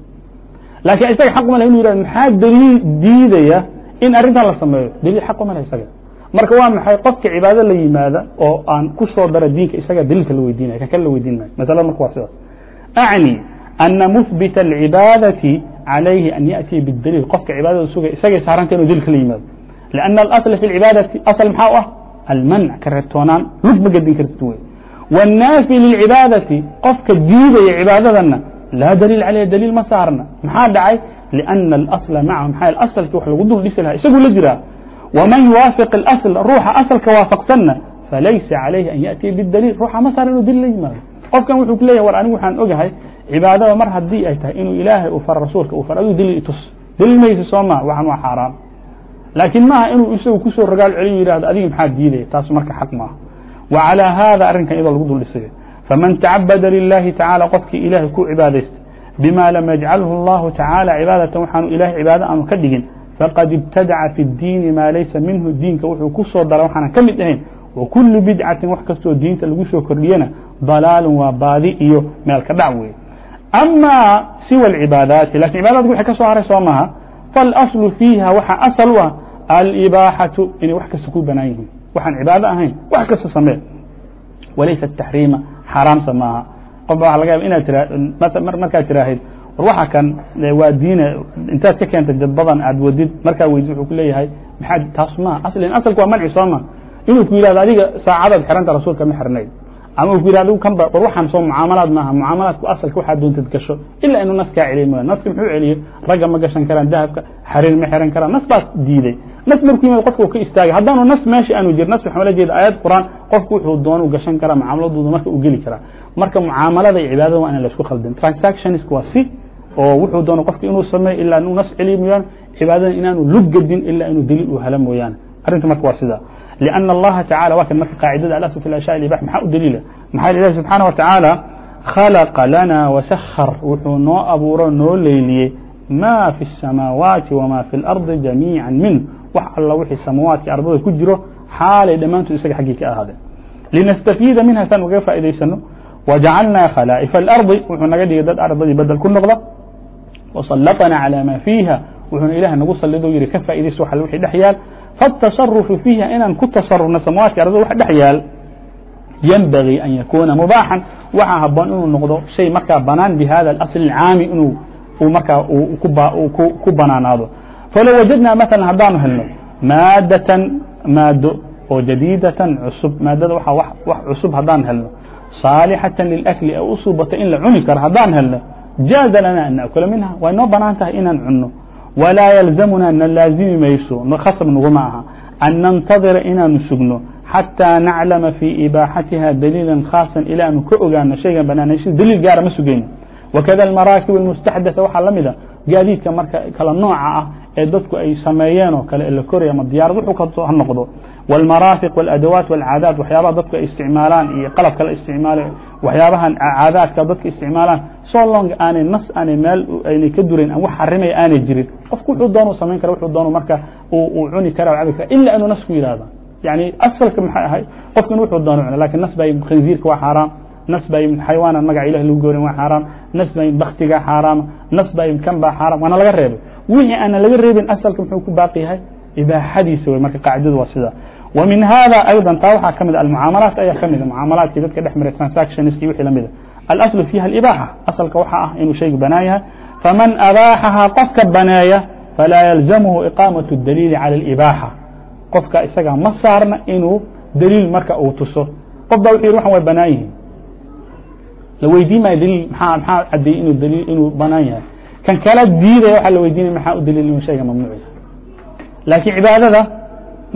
Laakiin isaga xaq uma leh inu yihahdo maxaa daliil diidaya in arrintan la sameeyo? Daliil xaq uma isaga. Marka waa maxay qofka cibaado la yimaada oo aan ku dara diinka isaga daliilka la weydiinaya kakale la weydiin maayo? Masalada marka waa sidaas. Acni ana muhbita alcibaadati calayhi an yaأtiya bاdaliil qofka cibaadada sugaya isagay saaranta inu daliilka la yimaado لأن الأصل في العباadة أصل مxاa u ah المنع kareebtoonaan lug ma gedin kartid wy والناaفي للعiباadaةi qofka diidaya عibaadadana لاa dليiل عaليه dليiل ma saarna مxaa dhacay لأن الأصل mعه أصلki wa lagu dul dhisi laha isaguu la jiraa وmaن يuwaaفق الأصل ruuxa أصلka waafqsanna فlayسa عaليه أن يأتiيa بالdليل ruuxa ma saaran inuu dil la yimaado qofkan wuxuu ku leeyahy war anigu waxaan ogahay cibaadada mar haddii ay tahay inuu ilaahay u faro rasuulka u faro aduu dili itus dil maysa sooma waxan waa xaaraan laakiin maaha inuu isagu kusoo ragaal celiyo yihahdo adiga maxaa diidaya taas marka xaq maaha wa calى hada arrinkan iyadoo lagu dul dhisay faman tacabada lilahi tacaalى qofkii ilaahay ku cibaadaystay bima lam yajcalhu اllahu tacaalى cibaadatan waxaanu ilahay cibaado aanu ka dhigin fqad ibtadaca fi اdiini maa laysa minhu diinka wuxuu ku soo dara waxaana ka mid ahayn wakulu bidcatin wax kastoo diinta lagu soo kordhiyana dalaalu waa baadi iyo meel ka dhac wey ama siwa اcibaadaati lakin cibaadaadku waxay ka soo haray soo maha faاlaslu fiiha waxaa asal u ah alibaaxatu inay wax kasta ku banaan yihiin waxaan cibaado ahayn wax kasta samee walaysa taxriima xaaraamsa maaha qof waa laga yaba inaad tira markaad tiraahid war waxa kan waa diine intaad ka keenta jadbadan aad wadid markaa weydid wuxuu ku leeyahay maxaa taas maa aslin asalku waa manci sooma inuu ku yihahdo adiga saacadaad xiranta rasuulka ma xirnayd ama ku yihahdo kanba war waxaan soo mucaamalaad maaha. Mucaamalaadku asalka waxaa doontad gasho. Ilaa inuu nas kaa celiy mooya naska muxuu celiyey? Ragga ma gashan karaan dahabka xariir ma xiran karaan. Nas baas diiday. Nas markuu yimid qofka uu ka istaagay. Haddaanu nas meesha aanu jir nas waxaa la jeeda. Aayad qur'aan qofku wuxuu doonu gashan karaa mucaamaladooda marka uu geli karaa. Marka mucaamalada iyo cibaadada waa in la isku khaldin transactionist waa si oo wuxuu doono qofki inuu sameeyo ilaa inuu nas celiyo mooyaane cibaadada inaanu lug gedin ilaa inuu daliil uu helo mooyaane arrinta marka waa sida لأن الله تعالى waa kn mrka qaacidada alas في أشhاء الإbاح mxaa u dliila maxaa ilaahi subحaanaه وataعaalى khلqa lana وsخر wuxuu noo abuuro noo leyliyey ma fi الsamaawaati وma fi الأrضi جamيiعa min wax alla wixii samawaatka ardada ku jiro xaalay dhammaantood isaga xaggii ka ahaadeen linastafيida minha saan ugaga faa'idaysano وجacalnaa khلaaئف الأrضi wuxuu naga dhigay dad ardadii bedel ku noqda وsلطna عalى ma fiiha wuxuuna ilaah nagu salido yihi ka faa'idayso w wii dhex yaal فالتصرف فيiha inaan ku taصarufna samawaaتka arda wa dhex yaal ينbغي أن yakuna مubaaحan waxaa haboon inuu noqdo شhay markaa banaan bhada الأصل الcaami inuu markaa ku banaanaado falow wajadnaa mثalا haddaanu helno maadatan maado oo jadيidatan csub maadada wax cusub haddaan helno صاalixaةa liلأkli ee u suubato in la cuni karo haddaan helno jaaزa lana an naأkula minha way noo bannaan tahay inaan cuno walaa yalzamuna na laazimi mayso khasab naguma aha an nantadira inaanu sugno xatىa naclama fii ibaaxatiha daliila khaaصa ilaa aanu ka ogaano shaygan banaanayshada daliil gaara ma sugayno wakada almaraakib اlmustaxdatha waxaa la mida gaadiidka marka kala nooca ah ee dadku ay sameeyeen oo kale ee la koraya ama diyaarad wuxuu kasto ha noqdo wاlmaraafiq wاladawaat wاlcaadaat waxyaabaha dadku ay isticmaalaan iyo qalabka la isticmaalo waxyaabahan caadaadka dadka isticmaalaan so long aanay nas aanay meel aynay ka durayn aan wax xarimaya aanay jirin qofku wuxuu doonu samayn kara wuxuu doonu marka uu cuni kara cabi kara ila inuu nas ku yihahda yani asalka maxay ahay qofku in wuxuu doono cuna lakin nas baa khinziirka waa xaaraam nasba xayawaana magaca ilah lagu goorin waa xaaraam nasba baktiga xaaraama nasba kan baa xaaraam waana laga reebay. Wixii aana laga reebin asalka muxuu ku baaqi yahay? Ibaaxadiisa wey marka qaacidadu waa sida. Wa min hada aydan taa waxaa ka mid ah almucaamalaat ayaa kamida ah mucaamalaadkii dadka dhex maray transactionski wixii lamida ah. alaslu fiiha alibaaxa asalka waxaa ah inuu shaygu banaan yahay. Faman abaaxahaa qofka baneeya falaa yalzamhu iqaamaة اdaliili calى اlibaaxa qofka isaga ma saarna inuu daliil marka uu tuso. Qof baa wuxu yidhi waxan way banaan yihiin la weydiin maayo daliil maa maxaa cadeeyey inuu daliil inuu banaan yahay? Kan kala diidaya waxaa la weydiinaya maxaa u daliil inuu shayga mamnuuc yahay laakiin cibaadada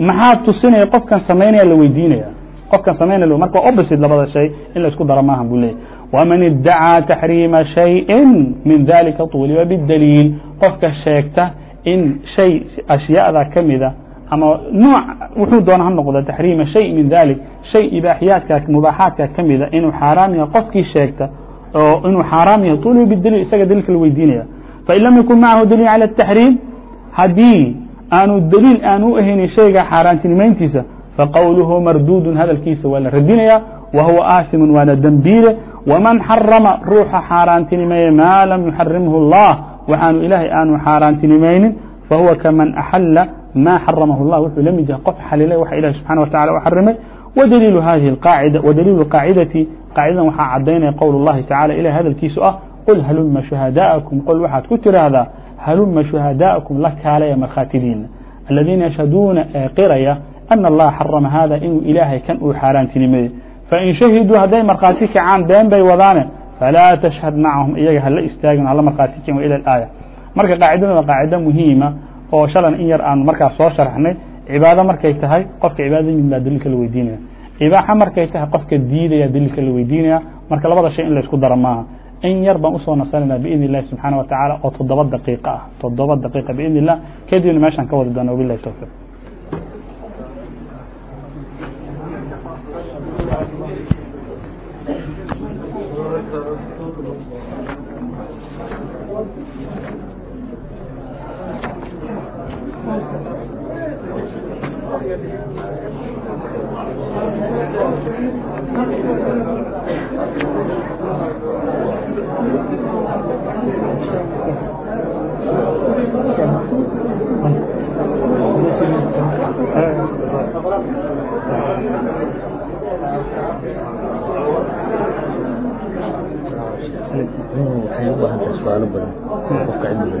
maxaa tusinaya qofkan samaynaya la weydiinaya? Qofkan samaynaya marka opposite labada shay in la isku daro maaha buu leeyay waman idacaa taxriima shayءi min dalika tuuliba bidaliil qofka sheegta in shay ashyaada kamida ama nooc wuxuu doona ha noqdo taxriima shay min dalik shay ibaaxiyaadka mubaaxaadka kamida inuu xaaraam yahay qofkii sheegta oo inuu xaaraam yahay tuuliba bidaliil isaga daliilka la weydiinaya fain lam yakun macahu daliil calى الtaxriim hadii aanu daliil aan u ahaynin shayga xaaraantinimayntiisa faqowluhu marduudun hadalkiisa waa la radinaya wa huwa aasimun waana dembiile waman xarama ruuxa xaaraantinimeeye maa lam yuxarimhu اllah waxaanu ilaahay aanu xaaraantinimaynin fahuwa kaman axala ma xaramahu اllah wuxuu la mid yahay qof xalilay waxa ilahi subxana wa tacala u xarimay wadaliilu hadihi اqaacida wadaliilu qaacidati qaacidadan waxaa cadaynaya qowl اllahi tacala ilahi hadalkiisu ah qul haluma shuhadaءakum qol waxaad ku tiraahdaa haluma shuhadaءakum la kaalaya markhaatidiina aladiina yashhaduuna ee qiraya ana allaha xarama hada inuu ilaahay kan uu xaaraantinimeeyey fain shahiduu hadday markhaati kacaan been bay wadaane falaa tashhad macahum iyaga hala istaagin hala markhaati kicin ila aaya marka qaacidadan waa qaacida muhiima oo shalan in yar aanu markaas soo sharxnay cibaado markay tahay qofka cibaadada yimid baa daliilka la weydiinaya. Ibaaxa markay tahay qofka diidaya daliilka la weydiinaya. Marka labada shay in la isku daro maaha. In yar baan u soo nasanayna biidn اllahi subxaana wa oo toddoba daqiiqa ah. Toddoba daqiiqa biidn illah kadibna meeshaan ka wadi doona wabilahi towfiq waxay u baahan tahay su'aalo badan. Qofka cilmiga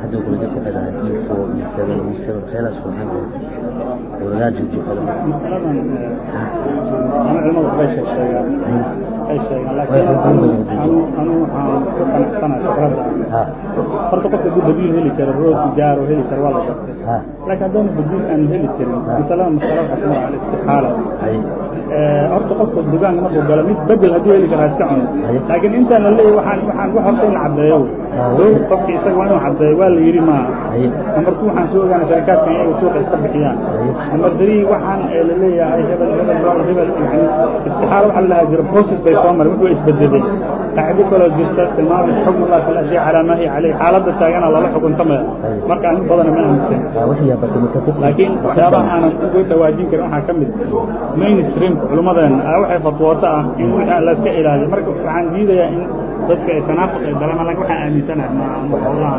haddii kule dadka waxay dhahaan e four e seven e seven waxyaalahaas walagaa anu waxaan ku qanacsanahay fikrada ha. Horta qofka hadduu badiil heli karo rooti gaaro heli karo waa la shartay ha. Laakiin haddaanu badiil aanu heli karin masalada masala waxaa ka mid ah alistixaala hay horta qofka dugaanka markuu galo mid bedel hadduu heli karo ha iska cuno laakiin intaan la leeyahy waxaan waxaan wax horta in la caddeeyo wey qofki isaga waa inuu caddeeyo waa la yidhi maaha number two waxaan soo ogaana sharikaadkan iyaga suuqa iska bixiyaan. Number three waxaan la leeyahay hebel hebel hebel yani istixaala waxaa la dhahaa jira process bay soo maray wuxuu isbedelay qaacido kaloo jirta tilmaamaysa xukm allah fi lashiya calaa ma hiya caleyh xaaladda taagana lala xukuntamaya marka in badana ma aaminsan laakiin waxyaabaha aanan uga dhawaajin karin waxaa ka mid mainstreamku culummadeena waxay fatwooto ah in layska ilaaliyo marka waxaan diidayaa in dadka ay tanaafuq ay dareemaan laakiin waxaan aaminsanahay ma ma howlaha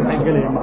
waxay gelaya ma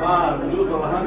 ما وجود رهان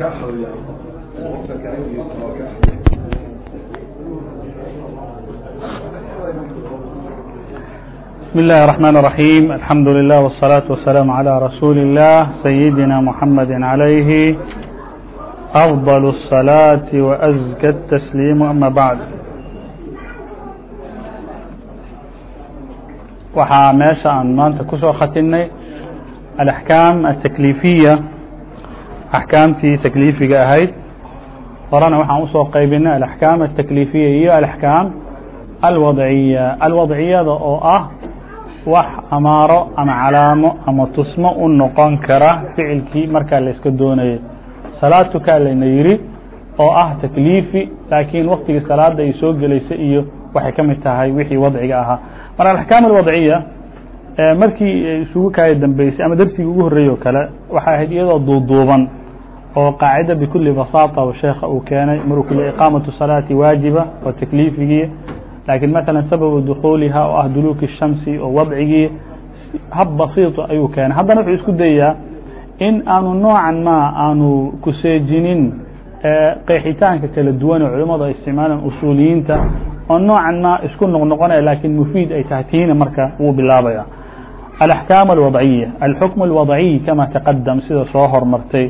بسم الله الرحمن الرحيم الحمد لله والصلاة والسلام على رسول الله سيدنا محمد عليه أفضل الصلاة وأزكى التسليم أما بعد waxaa meesha aan maanta ku soo khatinay alaxkaam axkaamtii takliifiga ahayd. Horena waxaan u soo qaybinay alaxkaam altakliifiya iyo alaxkaam alwadciya alwadciyada oo ah wax amaaro ama calaamo ama tusmo u noqon kara ficilkii markaa la iska doonayay salaad tukaa layna yidhi oo ah takliifi laakiin waktigii salaada ay soo gelaysa iyo waxay ka mid tahay wixii wadciga ahaa. Marka alaxkaam alwadciya markii isugu kaaya dambeysay ama darsigii ugu horreeyey oo kale waxay ahayd iyadoo duuduuban oo qaacida bikuli basaata oo sheekha uu keenay maruu ku le iqaamatu salaati waajiba oo takliifigii laakiin maala sababu dukuuliha oo ah duluuki الshamsi oo wadcigii hab basiito ayuu keenay haddana wuxuu isku dayayaa in aanu noocan ma aanu kuseejinin qeexitaanka kala duwan oo culimmadu ay isticmaalaan usuuliyiinta oo noocan ma isku noqnoqonaya lakin mufiid ay tahay tiina marka wuu bilaabaya alaxkaam alwadciya alxukm اlwadciy kama taqadam sida soo hormartay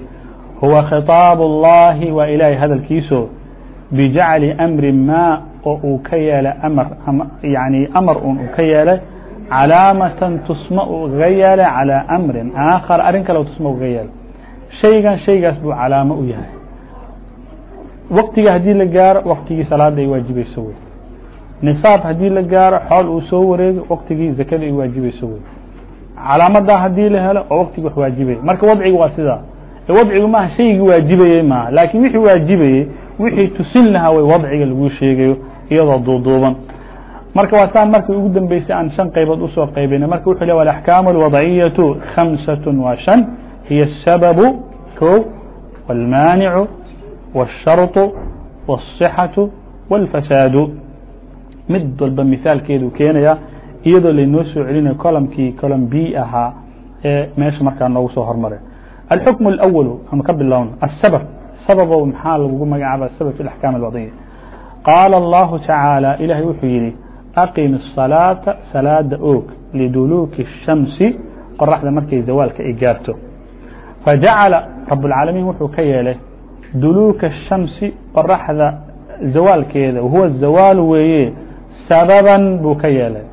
huwa khiطaab اllahi waa ilaahay hadalkiiso bijacli amri ma oo uu ka yeelay amar yani amar un uu ka yeelay calaamatan tusma uu ugaga yeelay calىa amrin aakhar arrin kale tusma ugaga yeelay shaygan shaygaas buu calaamo u yahay waktiga haddii la gaaro waktigii salaada ay waajibayso wey nisaab haddii la gaaro xool uu soo wareego waktigii zakada ay waajibayso wey calaamadaa haddii la helo oo waktigi wax waajibaya marka wadciga waa sidaa wadcigu maaha shaygii waajibayey maaha laakiin wixii waajibayey wixii tusin lahaa way wadciga lagu sheegayo iyadoo duuduuban marka waa saan markii ugu dambeysay aan shan qaybood usoo qaybina marka wuxuu le alaxkaam alwadciyatu khamsat waa shan hiya asababu ko wاlmaanicu wالsharطu wالصixaةu wاlfasaadu mid walba mihaalkeedu keenaya iyadoo laynoo soo celinayo colomkii colom b ahaa ee meesha markaa noogu soo hormaray الحكم الأول ama ka bilowna السبب sabbo maxaa lagu magacaaba sبب في الأحكام الوضعية qاaل الله تaعaaلى ilahy wuxuu yihi أقم الصلاaةa saلاada og لduluuki الشhaمس qoraxda markay zawaalka ay gaarto faجaعaلa رab العاalمين wuxuu ka yeelay duluuka الشhaمسi qoraxda zawaalkeeda huwa الزawاal weeye sabبا buu ka yeelay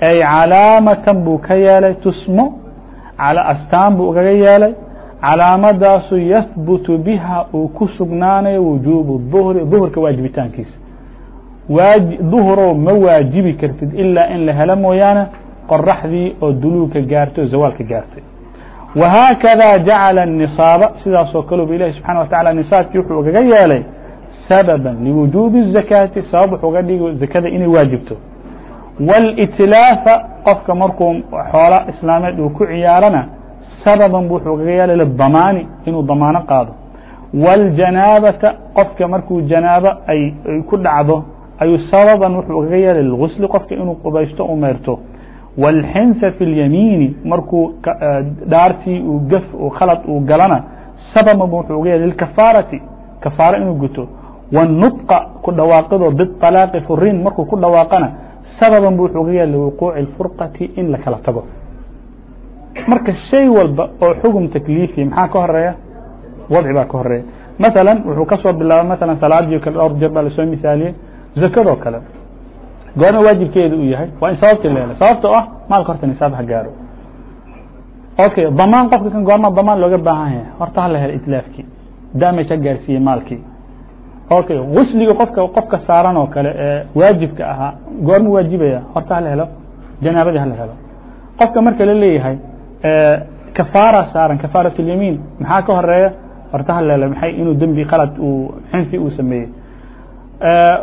ay calaamatan buu ka yeelay tusmo astaan buu ugaga yeelay calaamadaasu yahbutu biha uu ku sugnaanayo wujuubu duhri duhurka waajibitaankiisa waaji duhrow ma waajibi kartid ilaa in la helo mooyaane qoraxdii oo duluuka gaartay oo zawaalka gaartay wahaakada jacala الnisaaba sidaasoo kaleba ilahi subxana wa tacala nisaabkii wuxuu ugaga yeelay sababa liwujuubi الzakaati sabab wuxuu uga dhigi zakada inay waajibto wاlإtlaafa qofka markuu xoola islaameed uu ku ciyaarana sababan bu wuxuu ugaga yeelay lidamaani inuu damaano qaado wاljanaabata qofka markuu janaabo ay ku dhacdo ayuu sababan wuxuu ugaga yeelay lgusli qofka inuu qubaysto u meyrto wاlxinsa fi اlyamiini markuu dhaartii uu gaf khalad uu galana sababan bu wuxuu uga yeelay likafaarati kafaaro inuu guto wالnطqa ku dhawaaqido biطalaaqi furin markuu ku dhawaaqana sababan bu wuxuu uga yeelay liwuquuci اfurqati in la kala tago marka shay walba oo xugum takliifi maxaa ka horreeya wadci baa ka horreeya maala wuxuu ka soo bilaaba maala salaadii kale dhowr jeer baa la soo misaaliyey zakadoo kale goorma waajibkeeda uu yahay. Waa in sababtii la sababta ah maalka horta nisaab ha gaaro. Okay damaan qofka kan goorma damaan looga baahan yahay. Horta hala helo itlaafkii. Damage ha gaarsiiyey maalkii. Okay gusliga qofka qofka saaran oo kale ee waajibka ahaa goorma waajibaya horta hala helo. Janaabadii hala helo. Qofka marka la leeyahay kafaara saaran kafaarat اlyamiin maxaa ka horeeya horta halele maxay inuu dembi qalad uu xinfi uu sameeyey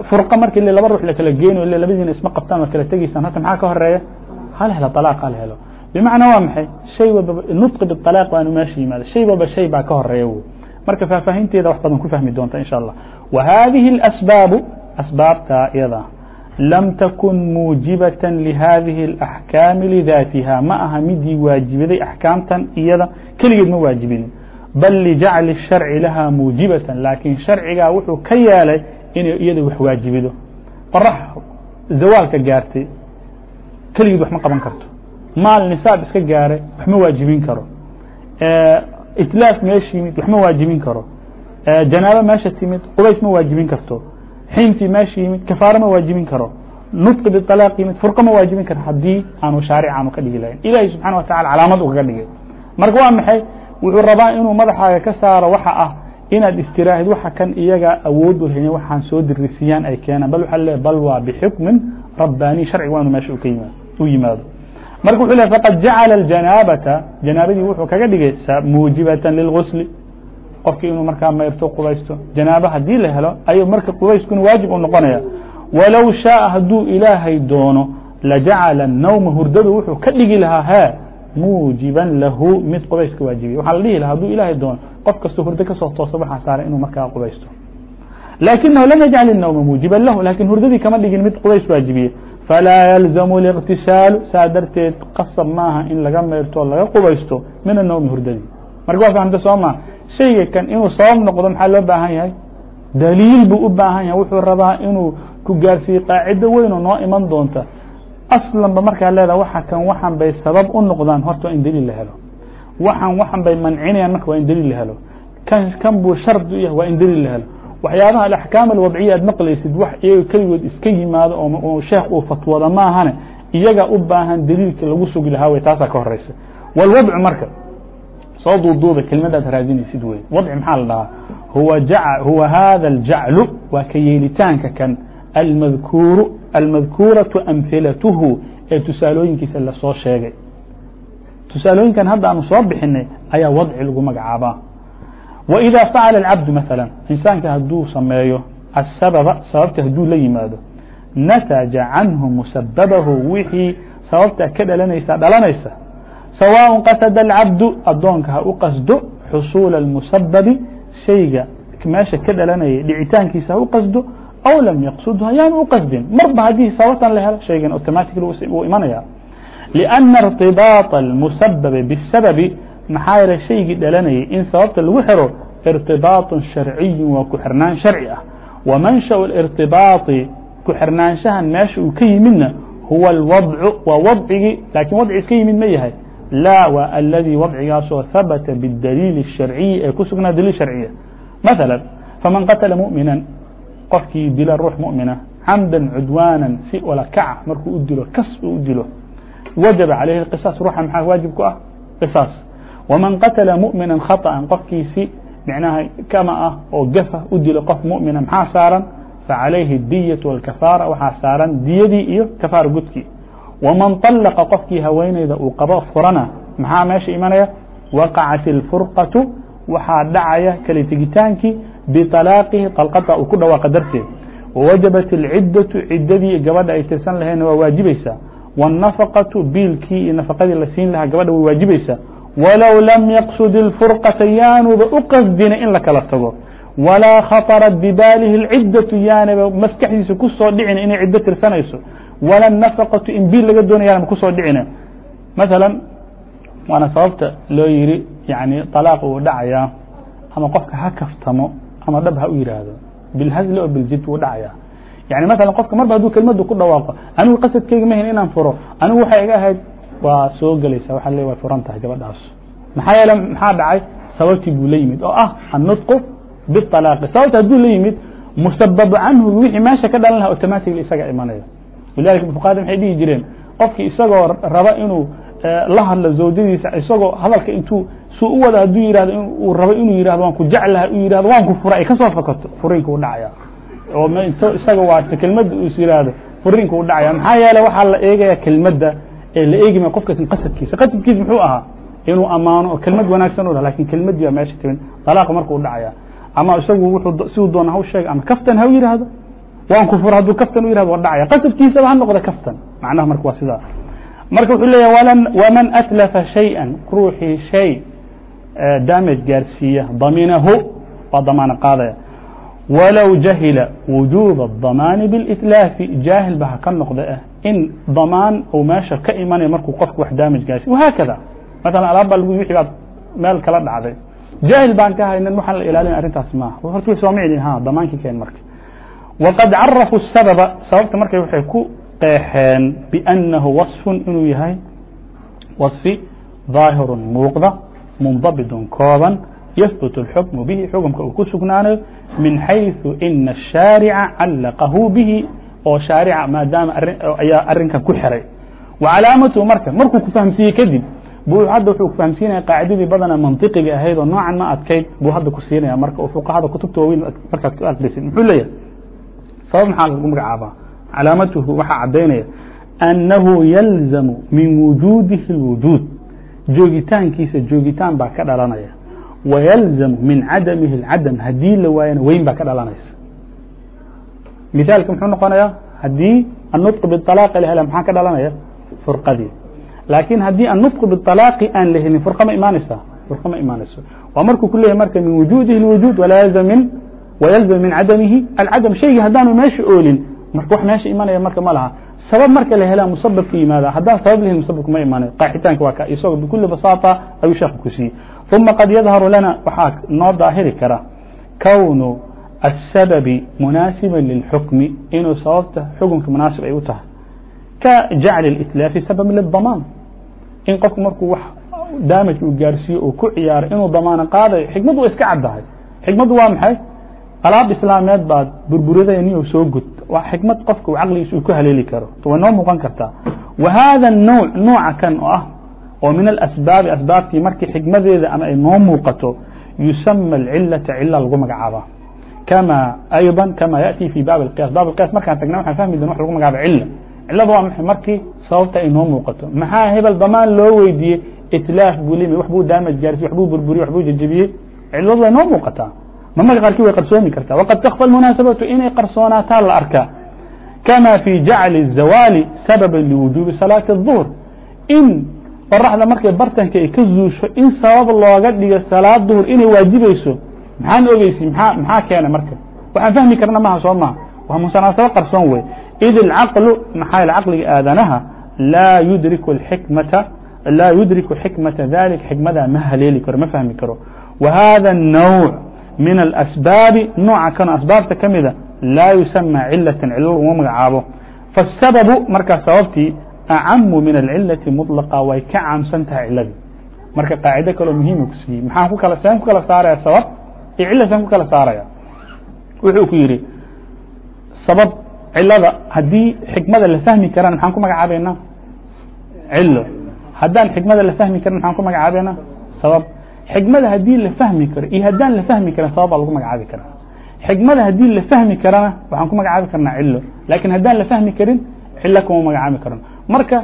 furqa marki le laba ruux la kala geynayo le labadiina isma qabtaan waa kala tegeysaan horta maxaa ka horeeya hal helo طalaaq hal helo bimacnaa waa maxay shay walba nutqi biطalaaq waa inu meesha yimaado shay walba shay baa ka horeeya wy marka faahfaahinteeda wax badan ku fahmi doonta insha allah wa hadihi اlasbaabu asbaabta iyada lm tkun muujibaة lhadihi الأحkaami لذaatiha ma aha midii waajibaday axkaamtan iyada keligeed ma waajibinin bal ljacli الsharci laha muujibaة laakiin sharcigaa wuxuu ka yeelay inay iyada wax waajibido qorax zawaalka gaartay keligeed wax ma qaban karto maal nisaab iska gaaray wax ma waajibin karo itlaaf meesha yimid wax ma waajibin karo janaabo meesha timid qubays ma waajibin karto xintii meesha yimid kafaaro ma waajibin karo nطqi biطalaaq yimid furqa ma waajibin karo haddii aanu shaaric ka dhigi lahayn ilahi subxana wa tacala calaamad ugaga dhigay marka waa maxay wuxuu rabaa inuu madaxaaga ka saaro waxa ah inaad istiraahid waxa kan iyaga awood u lahayn waxaan soo dirisiyaan ay keenaan bal waxaa leeyahay bal waa bixukmin rabbaani sharciga waa inu meesha u yimaado marka wuxuu leeyahy faqad jacala aljanaabata janaabadii wuxuu kaga dhigay muujibatan lilgusli qofkii inuu markaa mayrto qubaysto janaabo haddii la helo ayuu marka qubayskuna waajib u noqonaya walow shaaa hadduu ilaahay doono lajacala الnawma hurdadu wuxuu ka dhigi lahaa he muujiban lahu mid qubayska waajibiya waxaa la dhihi lahaa hadduu ilaahay doono qof kastoo hurdo kasoo toosa waxaa saaray inuu markaa qubaysto lakinahu lam yajcal الnawma muujiban lahu lakin hurdadii kama dhigin mid qubays waajibiye falaa yalzamu اliqtisaalu saa darteed qasab maaha in laga mayrto laga qubaysto min الnawmi hurdadii marka waa fahamta soo maa shayga kan inuu sabab noqdo maxaa loo baahan yahay? Daliil buu u baahan yahay. Wuxuu rabaa inuu ku gaarsiiye qaacido weyn oo noo iman doonta. Aslanba markaa leedaha waxa kan waxan bay sabab u noqdaan horta waa in daliil la helo. Waxan waxan bay mancinayaan marka waa in daliil la helo. Kan kan buu shardi u yahay waa in daliil la helo. Waxyaabaha alaxkaam alwadciya aad maqlaysid wax iyaga keligood iska yimaado oo sheekh uu fatwooda maahane iyaga u baahan daliilka lagu sugi lahaa wey taasaa ka horeysa walwadcu marka soo duuduuba kelimadaad raadinaysid wey wadci maxaa la dhahaa huwa huwa hada aljaclu waa ka yeelitaanka kan almadkuuru almadkuuratu amhilatuhu ee tusaalooyinkiisa lasoo sheegay tusaalooyinkan hadda aanu soo bixinay ayaa wadci lagu magacaabaa وإذا فعل العبد مثلا إنساanka haduu sameeyo السبب sababta haduu la yimaado نتج عanه مسببه wixii sababta ka dhalanaysa dhalanaysa sawاء qaصd الcabd adoonka ha u qasdo xصuuل الmusababi shayga meesha ka dhalanaya dhicitaankiisa ha u qasdo aw lam yaqsudhu ayaanu u qasdin marba haddii sababtan la helo shaygan automatically wuu imanaya لأnna اrtibaaط الmusababi bالsababi maxaa yeele shaygii dhalanayay in sababta lagu xiro irtibaaطu sharciyu waa ku xirnaan sharci ah wamanshaأu اirtibaaطi ku xirnaanshahan meesha uu ka yimidna huwa اlwadcu waa wadcigii lakiin wadci iska yimid ma yahay لا waa الdي وضعigaasoo habت bالdليل الشharciي ee ku sugnaa dليل شharciya mثaلا فmaن qatلa مؤmiنا qofkii dila ruux mؤmina xamdا cudwاna si olakaca markuu u dilo kas u dilo waجب عaليه القisاaص ruuxa mxaa waajiب ku ah? Qisاaص وmaن qatلa مؤmiنا khaطأa qofkii si mnaha kama ah oo gafa u dilo qof mؤmina maxaa saaran? Faعalayhi الdyة والكفاarة waxaa saaran diyadii iyo kaفاara gudkii. وmaن طلqa qofkii haweeneyda uu qabo furana maxaa meesha imanaya waqacat الفurqaةu waxaa dhacaya kala tegitaankii بطalaaqihi طalqada uu ku dhawaaqa darteed وwajabaت الcidaةu cidadii gabadha ay tirsan lahayna waa waajibaysaa والنafqaةu biilkii iyo nafaqadii la siin lahaa gabadha way waajibaysaa wlow lam yqصd الفurqaةa yaanuba u qasdina in la kala tago walaa khaطرت bibaalihi الcidaةu yaanaba maskaxdiisa kusoo dhicina inay cido tirsanayso wala النafqaةu in biil laga doonay yaanaba kusoo dhicina maثalا waana sababta loo yihi yani طalaaq uu dhacayaa ama qofka ha kaftamo ama dhab ha u yihaahdo bilhazli o biljid wuu dhacaya yani maala qofka marba hadduu kelmadu ku dhawaaqo anigu qasadkeyga mahin inaan furo anigu waxay iga ahayd waa soo gelaysa waa le way furan tahay gabadhaas maxaa yeele maxaa dhacay sababtii buu la yimid oo ah النطqu bالطalaaqi sababta hadduu la yimid musababu canhu wixii meesha ka dhalan laha automatically isaga imanaya walidalika fuqahada maxay dhihi jireen qofkii isagoo raba inuu la hadlo zawjadiisa isagoo hadalka intuu suu u wada haduu yihahdo uu rabo inuu yihahdo waan ku jeclaha u yihahdo waan ku fura ay kasoo fakato furiinka u dhacaya oo isaga waata kelmadda us yihahdo furiinka u dhacaya maxaa yeele waxaa la eegaya kelmadda ee la eegi ma qofkas qasadkiisa qasadkiisa muxuu ahaa inuu amaano oo kelmad wanaagsan u lakin kelmadii baa meesha timin طalaaq markuu dhacaya ama isagu wuxuu siduu doona haw sheega ama kaftan ha u yihahdo waan ku fura hadduu kaftan u yihahdo waa dhacaya qasadkiisaba ha noqda kaftan macnaha marka waa sidaa marka wuxuu leeyahy wman atlafa shayئa ruuxii shay damage gaarsiiya daminahu waa damaano qaadaya walow jahila wujuba الضamaani bاlitlaafi jaahil ba ha ka noqda ah in damaan uu meesha ka imanayo markuu qofku wax damage gaarsiy wahaakada maala alaab baa wixii baad meel kala dhacday jaahil baan ka haynin waxaan la ilaalina arrintaas maaha horta sooma celin ha damaankii keen marka waqad carafu الsababa sababta markay waxay ku qeexeen biأnnahu waصfun inuu yahay waصfi ظaahiru muuqda mundabidun kooban yahbut الxukmu bihi xukumka uu ku sugnaanayo min xayثu ina الشhaarica callaqahu bihi oo shaarica maadaama ayaa arrinkan ku xiray wa calaamatuhu marka markuu ku fahamsiiyey kadib buu hadda wuxuu fahamsiinaya qaacidadii badana mantiqiga ahayd oo noocan ma adkayd buu hadda ku siinaya marka uu fuqahada kutubta waaweyn markaad ku akrisid muxuu leeyahay sabab maxaa lagu magacaabaa calaamatuhu waxaa caddaynaya annahu yalzamu min wujuudihi اlwujuud joogitaankiisa joogitaan baa ka dhalanaya wayalzamu min cadamihi اlcadam haddii la waayana weyn baa ka dhalanaysa mithaalka muxuu noqonayaa haddii النطق بالطلاق la hela maxaa ka dhalanaya فرqadii laakiin haddii aلنطq bاطalaaqi aan la helin fur ma imaanaysa fur ma imaanayso. Waa markuu ku leeyahy marka min wujudihi الwujud وyalزم min cadamihi alcadam. Shaygii haddaanu meesha oolin marka wax meesha imanaya marka ma laha. Sabab marka la helaa musabab yimaada haddaan sabab lahelin musababka ma imaanayo. Qaacitaanka waa ka isagoo bikuli basaaطa ayuu sheekhu ku siiyey. ثuma qad yadharu lana waxaa noo daahiri kara kownu الsababi munaasiba lilxukmi inuu sababta xukunka munaasib ay u tahay. كجعل الإتلاaf سبب للضمان in qofku markuu w damج u gaarsiiyo oo ku ciyaaray inuu damaano qaadayo xikmad wa iska caddahay xikmaddu waa maxay alaab islaameed baad burburadeniyo soo gud waa xikmad qofka u caqligiisa uu ku haleeli karo way noo muuqan kartaa وhada الnوuع nouca kan oo ah oo min alasbaabi asbaabtii markii xikmadeeda ama ay noo muuqato يusamى الcilaةa cila lagu magacaaba kama ayضا kama yaأti fي baabi اqyas baab اqyas markaan tagna waxaan fahmi dona wa lagu magacaaba cila ciladu waa maxay? Markii sababta inoo muuqato. Maxaa hebel damaan loo weydiiyey? Itlaaf buu limi wax buu daamaj gaarsi waxbuu burburiyey waxbuu jejebiyey ciladu waa inoo muuqataa. Marmarka qaarkii way qarsoomi kartaa. Waqad takfa munaasabatu inay qarsoonaataa la arkaa kama fii jacli zawaali sababa liwujuubi salaati الظuhr in qoraxda markay bartanka ay ka zuusho in sabab looga dhigo salaad duhr inay waajibayso maxaan ogeysi maxaa keena marka? Waxaan fahmi karna maha soo maha waa munaasabo qarsoon wey إd الcقل mxaa cqliga aadanaha laa yudriku xikmaةa ذalik xikmada ma haleeli karo ma fahmi karo وhada الnوع min الأsbaabi nooca kano asbaabta ka mida laa yusamى cilaةa cillo uma magacaabo faالsababu markaa sababtii acamu min الcilaةi muطلqa way ka caamsan tahay ciladii marka qaacido kaleo muhiima ku siiyey maxaa saan ku kala saaraya sabab iyo cila saan ku kala saaraya wuxuu ku yihi cilada haddii xikmada la fahmi karaan maxaan ku magacaabeynaa cilo haddaan xikmada la fahmi karan maxaan ku magacaabeynaa sabab. Xikmada haddii la fahmi karo iyo haddaan la fahmi karan sabab lagu magacaabi karaa. Xikmada haddii la fahmi karana waxaan ku magacaabi karnaa cilo laakiin haddaan la fahmi karin cilo kuma magacaabi karno marka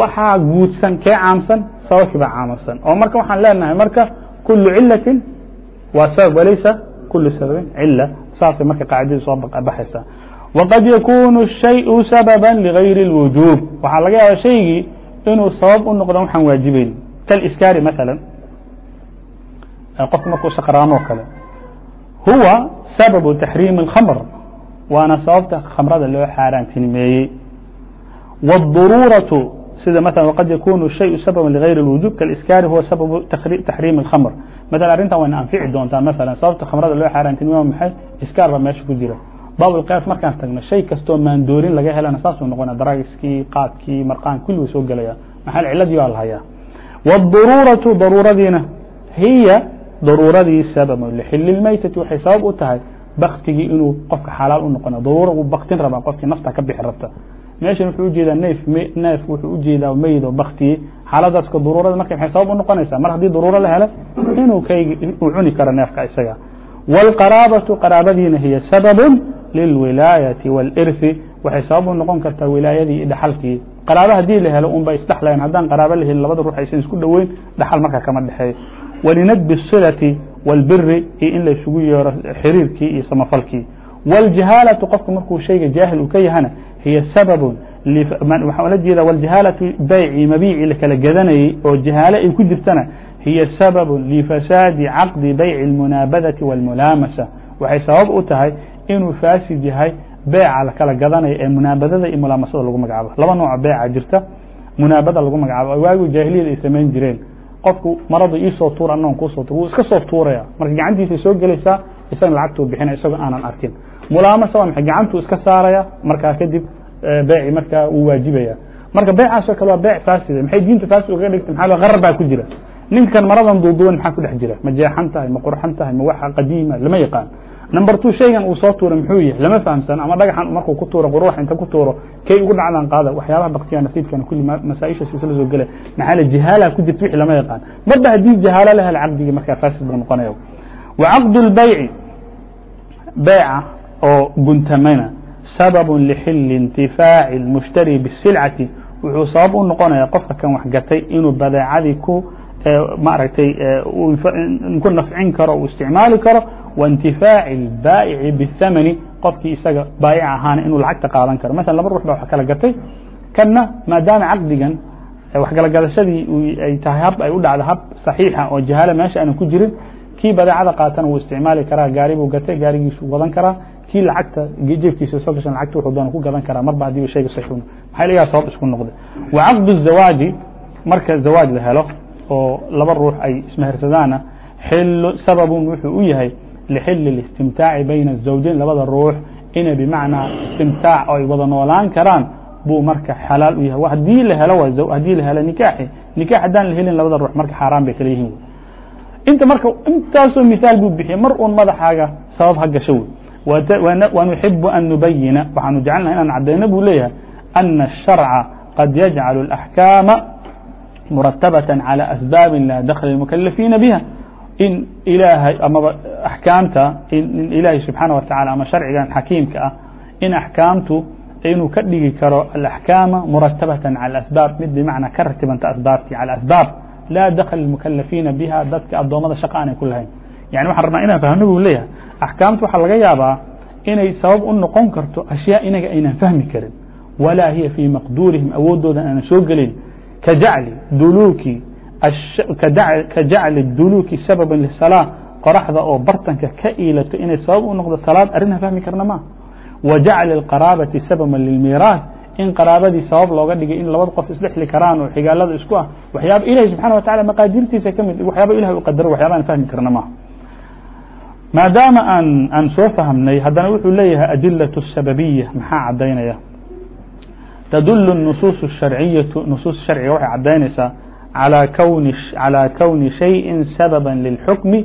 waxaa guudsan kee caamsan? Sababkii baa caamsan. Oo marka waxaan leenahay marka kulu cilatin waa sabab walaysa kulu sababin cila saasay marka qaacidadii soo baxaysaa وqad ykun الشhayء sababa لغayri الwujوب waxaa laga yaaba shaygii inuu sabab u noqdo waxaan waajibayn kalskari maala qofka markuu shaqraamo o kale huwa sababu taxriimi الkhamr waana sababta khamrada loo xaaraantinimeeyey wالdaruuraةu sida mث وqad ykun الشhayء sababa لغayri الwujوب kalskari huwa sababu taxriimi الkhamr maala arrintan wayna anfici doontaa maala sababta khamrada loo xaaraantinimeey maxay iskaar meesha ku jira bab اlقyaas markaan tagno shay kastoo maandoorin laga helana saasuu noqona daraagiskii qaadkii marqaan kulli way soo gelaya maxaa ciladii waa la hayaa والضرورaةu daruuradiina hiya daruuradii sabب لxil الmaytati waxay sabab u tahay baktigii inuu qofka xalaal u noqona daruura uu baktin rabaa qofkii nafta ka bixi rabta meeshan wuxuu ujeedaa neef neef wuxuu ujeedaa meyd oo baktiye xaaladaaska daruurada marka maxay sabab u noqonaysaa mar haddii daruuro la helo inuu kaygi uu cuni karo neefka isaga wاlqaraabatu qaraabadiina hiya sababu lilwilaayati wاlirthi waxay sabab u noqon kartaa wilaayadii iyo dhaxalkii qaraaba haddii la helo un ba isdhexlayan haddaan qaraaba la helin labada ruux aysan isku dhoweyn dhaxal marka kama dhexeeyo walinadbi الsilati wاlbiri iyo in la isugu yeero xiriirkii iyo samafalkii wاljahaalatu qofku markuu shayga jaahil uu ka yahana hiy sabab waxaa ola jeeda wاljahaalatu bayci mabiici la kala gadanayey oo jahaale ay ku jirtana hiya sabab lifasaadi caqdi bayci اlmunaabadati wاlmulaamasa waxay sabab u tahay inuu faasid yahay beeca la kala gadanayo ee munaabadada iyo mulaamasada lagu magacaabo. Laba nooc beeca jirta munaabada lagu magacaabo. Waagi jaahiliyada ay samayn jireen. Qofku marada iisoo tuur anon kuusoo wuu iska soo tuuraya. Marka gacantiisa soo gelaysaa isaga lacagtuu bixina isagoo aanan arkin. Mulaamasa waa maxay? Gacantuu iska saaraya markaa kadib beeci markaa uu waajibaya. Marka beecaasoo kale waa beec faasida maxay diinta faasid ugaga dhigtay? Maxaa qarar baa ku jira? Ninkan maradan duuduwan maxaa ku dhex jira? Ma jeexan tahay ma qurxan tahay ma waxa qadiima lama yaqaan number two shaygan uu soo tuuray muxuu yahay lama fahamsan ama dhagaxan markuu ku tuuro quruux inta ku tuuro kay ugu dhacdaan qaada waxyaabaha baktiya nasiibkana kulli masaa-isha siisla soo gela maxaa le jahaala ku jirta wixii lama yaqaan. Marba haddii jahaalo la caqdigii markaa faasid buu noqonaya wa caqdu lbayci beeca oo guntamana sabab lixili intifaaci اlmushtari bisilcati wuxuu sabab u noqonaya qofka kan wax gatay inuu badeecadii ku maaragtay ku nafcin karo uu isticmaali karo waintifaaci اlbaa'ici bihamani qofkii isaga baayic ahaana inuu lacagta qaadan karo. Maala laba ruux baa wax kala gatay. Kanna maadaama caqdigan waxkala gadashadii ay tahay hab ay u dhacdo hab saxiixa oo jahaala meesha aanan ku jirin kii badeecada qaatana wuu isticmaali karaa gaari buu gatay gaarigiisu wadan karaa kii lacagta jeefkiisa soo gashan lacagta wuxuu doona ku gadan karaa marba haddiiba shayga saxiix maxaa lagaa sabab isku noqday? Wa caqdu zawaaji marka zawaaj la helo oo laba ruux ay ismehersadaana xillu sababun wuxuu u yahay lixili اlistimtaaci bayna الزawjayn labada ruux inay bimacnaa istimtaac oo ay wada noolaan karaan buu marka xalaal u yahay hadii la helo haddii la helo nikaaxi nikaax haddaan la helin labada ruux marka xaaraan bay kala yihiin inta marka intaasoo miثaal buu bixiyey mar uun madaxaaga sabab ha gasho wey ونحب أن نبينa waxaanu jecelnaha inaan cadayno buu leeyahay أن الشharca qad yجعل الأحكاaمa مرaتaبة عalى أسباaب la dkل المكلفيiنa بها in ilaahay amaba axkaamta in ilaahay subxaana wataعala ama sharcigan xakiimka ah in axkaamtu inuu ka dhigi karo alaxkaama muratabatan cala asbaab mid bimacnaa ka ratibanta asbaabti cala asbaab laa dakl lmukalafiina biha dadka addoommada shaqa aanay ku lahayn. Yani waxaan rabnaa inaan fahno buu leeyahay axkaamta waxaa laga yaabaa inay sabab u noqon karto ashyaa inaga aynaan fahmi karin. Walaa hiya fii maqduurihim awooddoodan aanan soo gelin. Ka jacli duluuki sababa lisalaa qoraxda oo bartanka ka iilato inay sabab u noqdo salaad arrinaan fahmi karna ma wa jacli اqaraabati sababa lilmiiraas in qaraabadii sabab looga dhigay in labada qof isdhexli karaan oo xigaalada isku ah waxyaaba ilahi subxana wa tacala maqaadirtiisa ka mid waxyaaba ilahi u qadaro waxyaaba aan fahmi karna maha maadaama aan aan soo fahmnay haddana wuxuu leeyahay adilaة الsababiya maxaa cadaynaya tadul الnusuus الsharciyaةu nusuus sharciga waxay cadaynaysaa alى kwni calى kwni shayءi sababa lilxukmi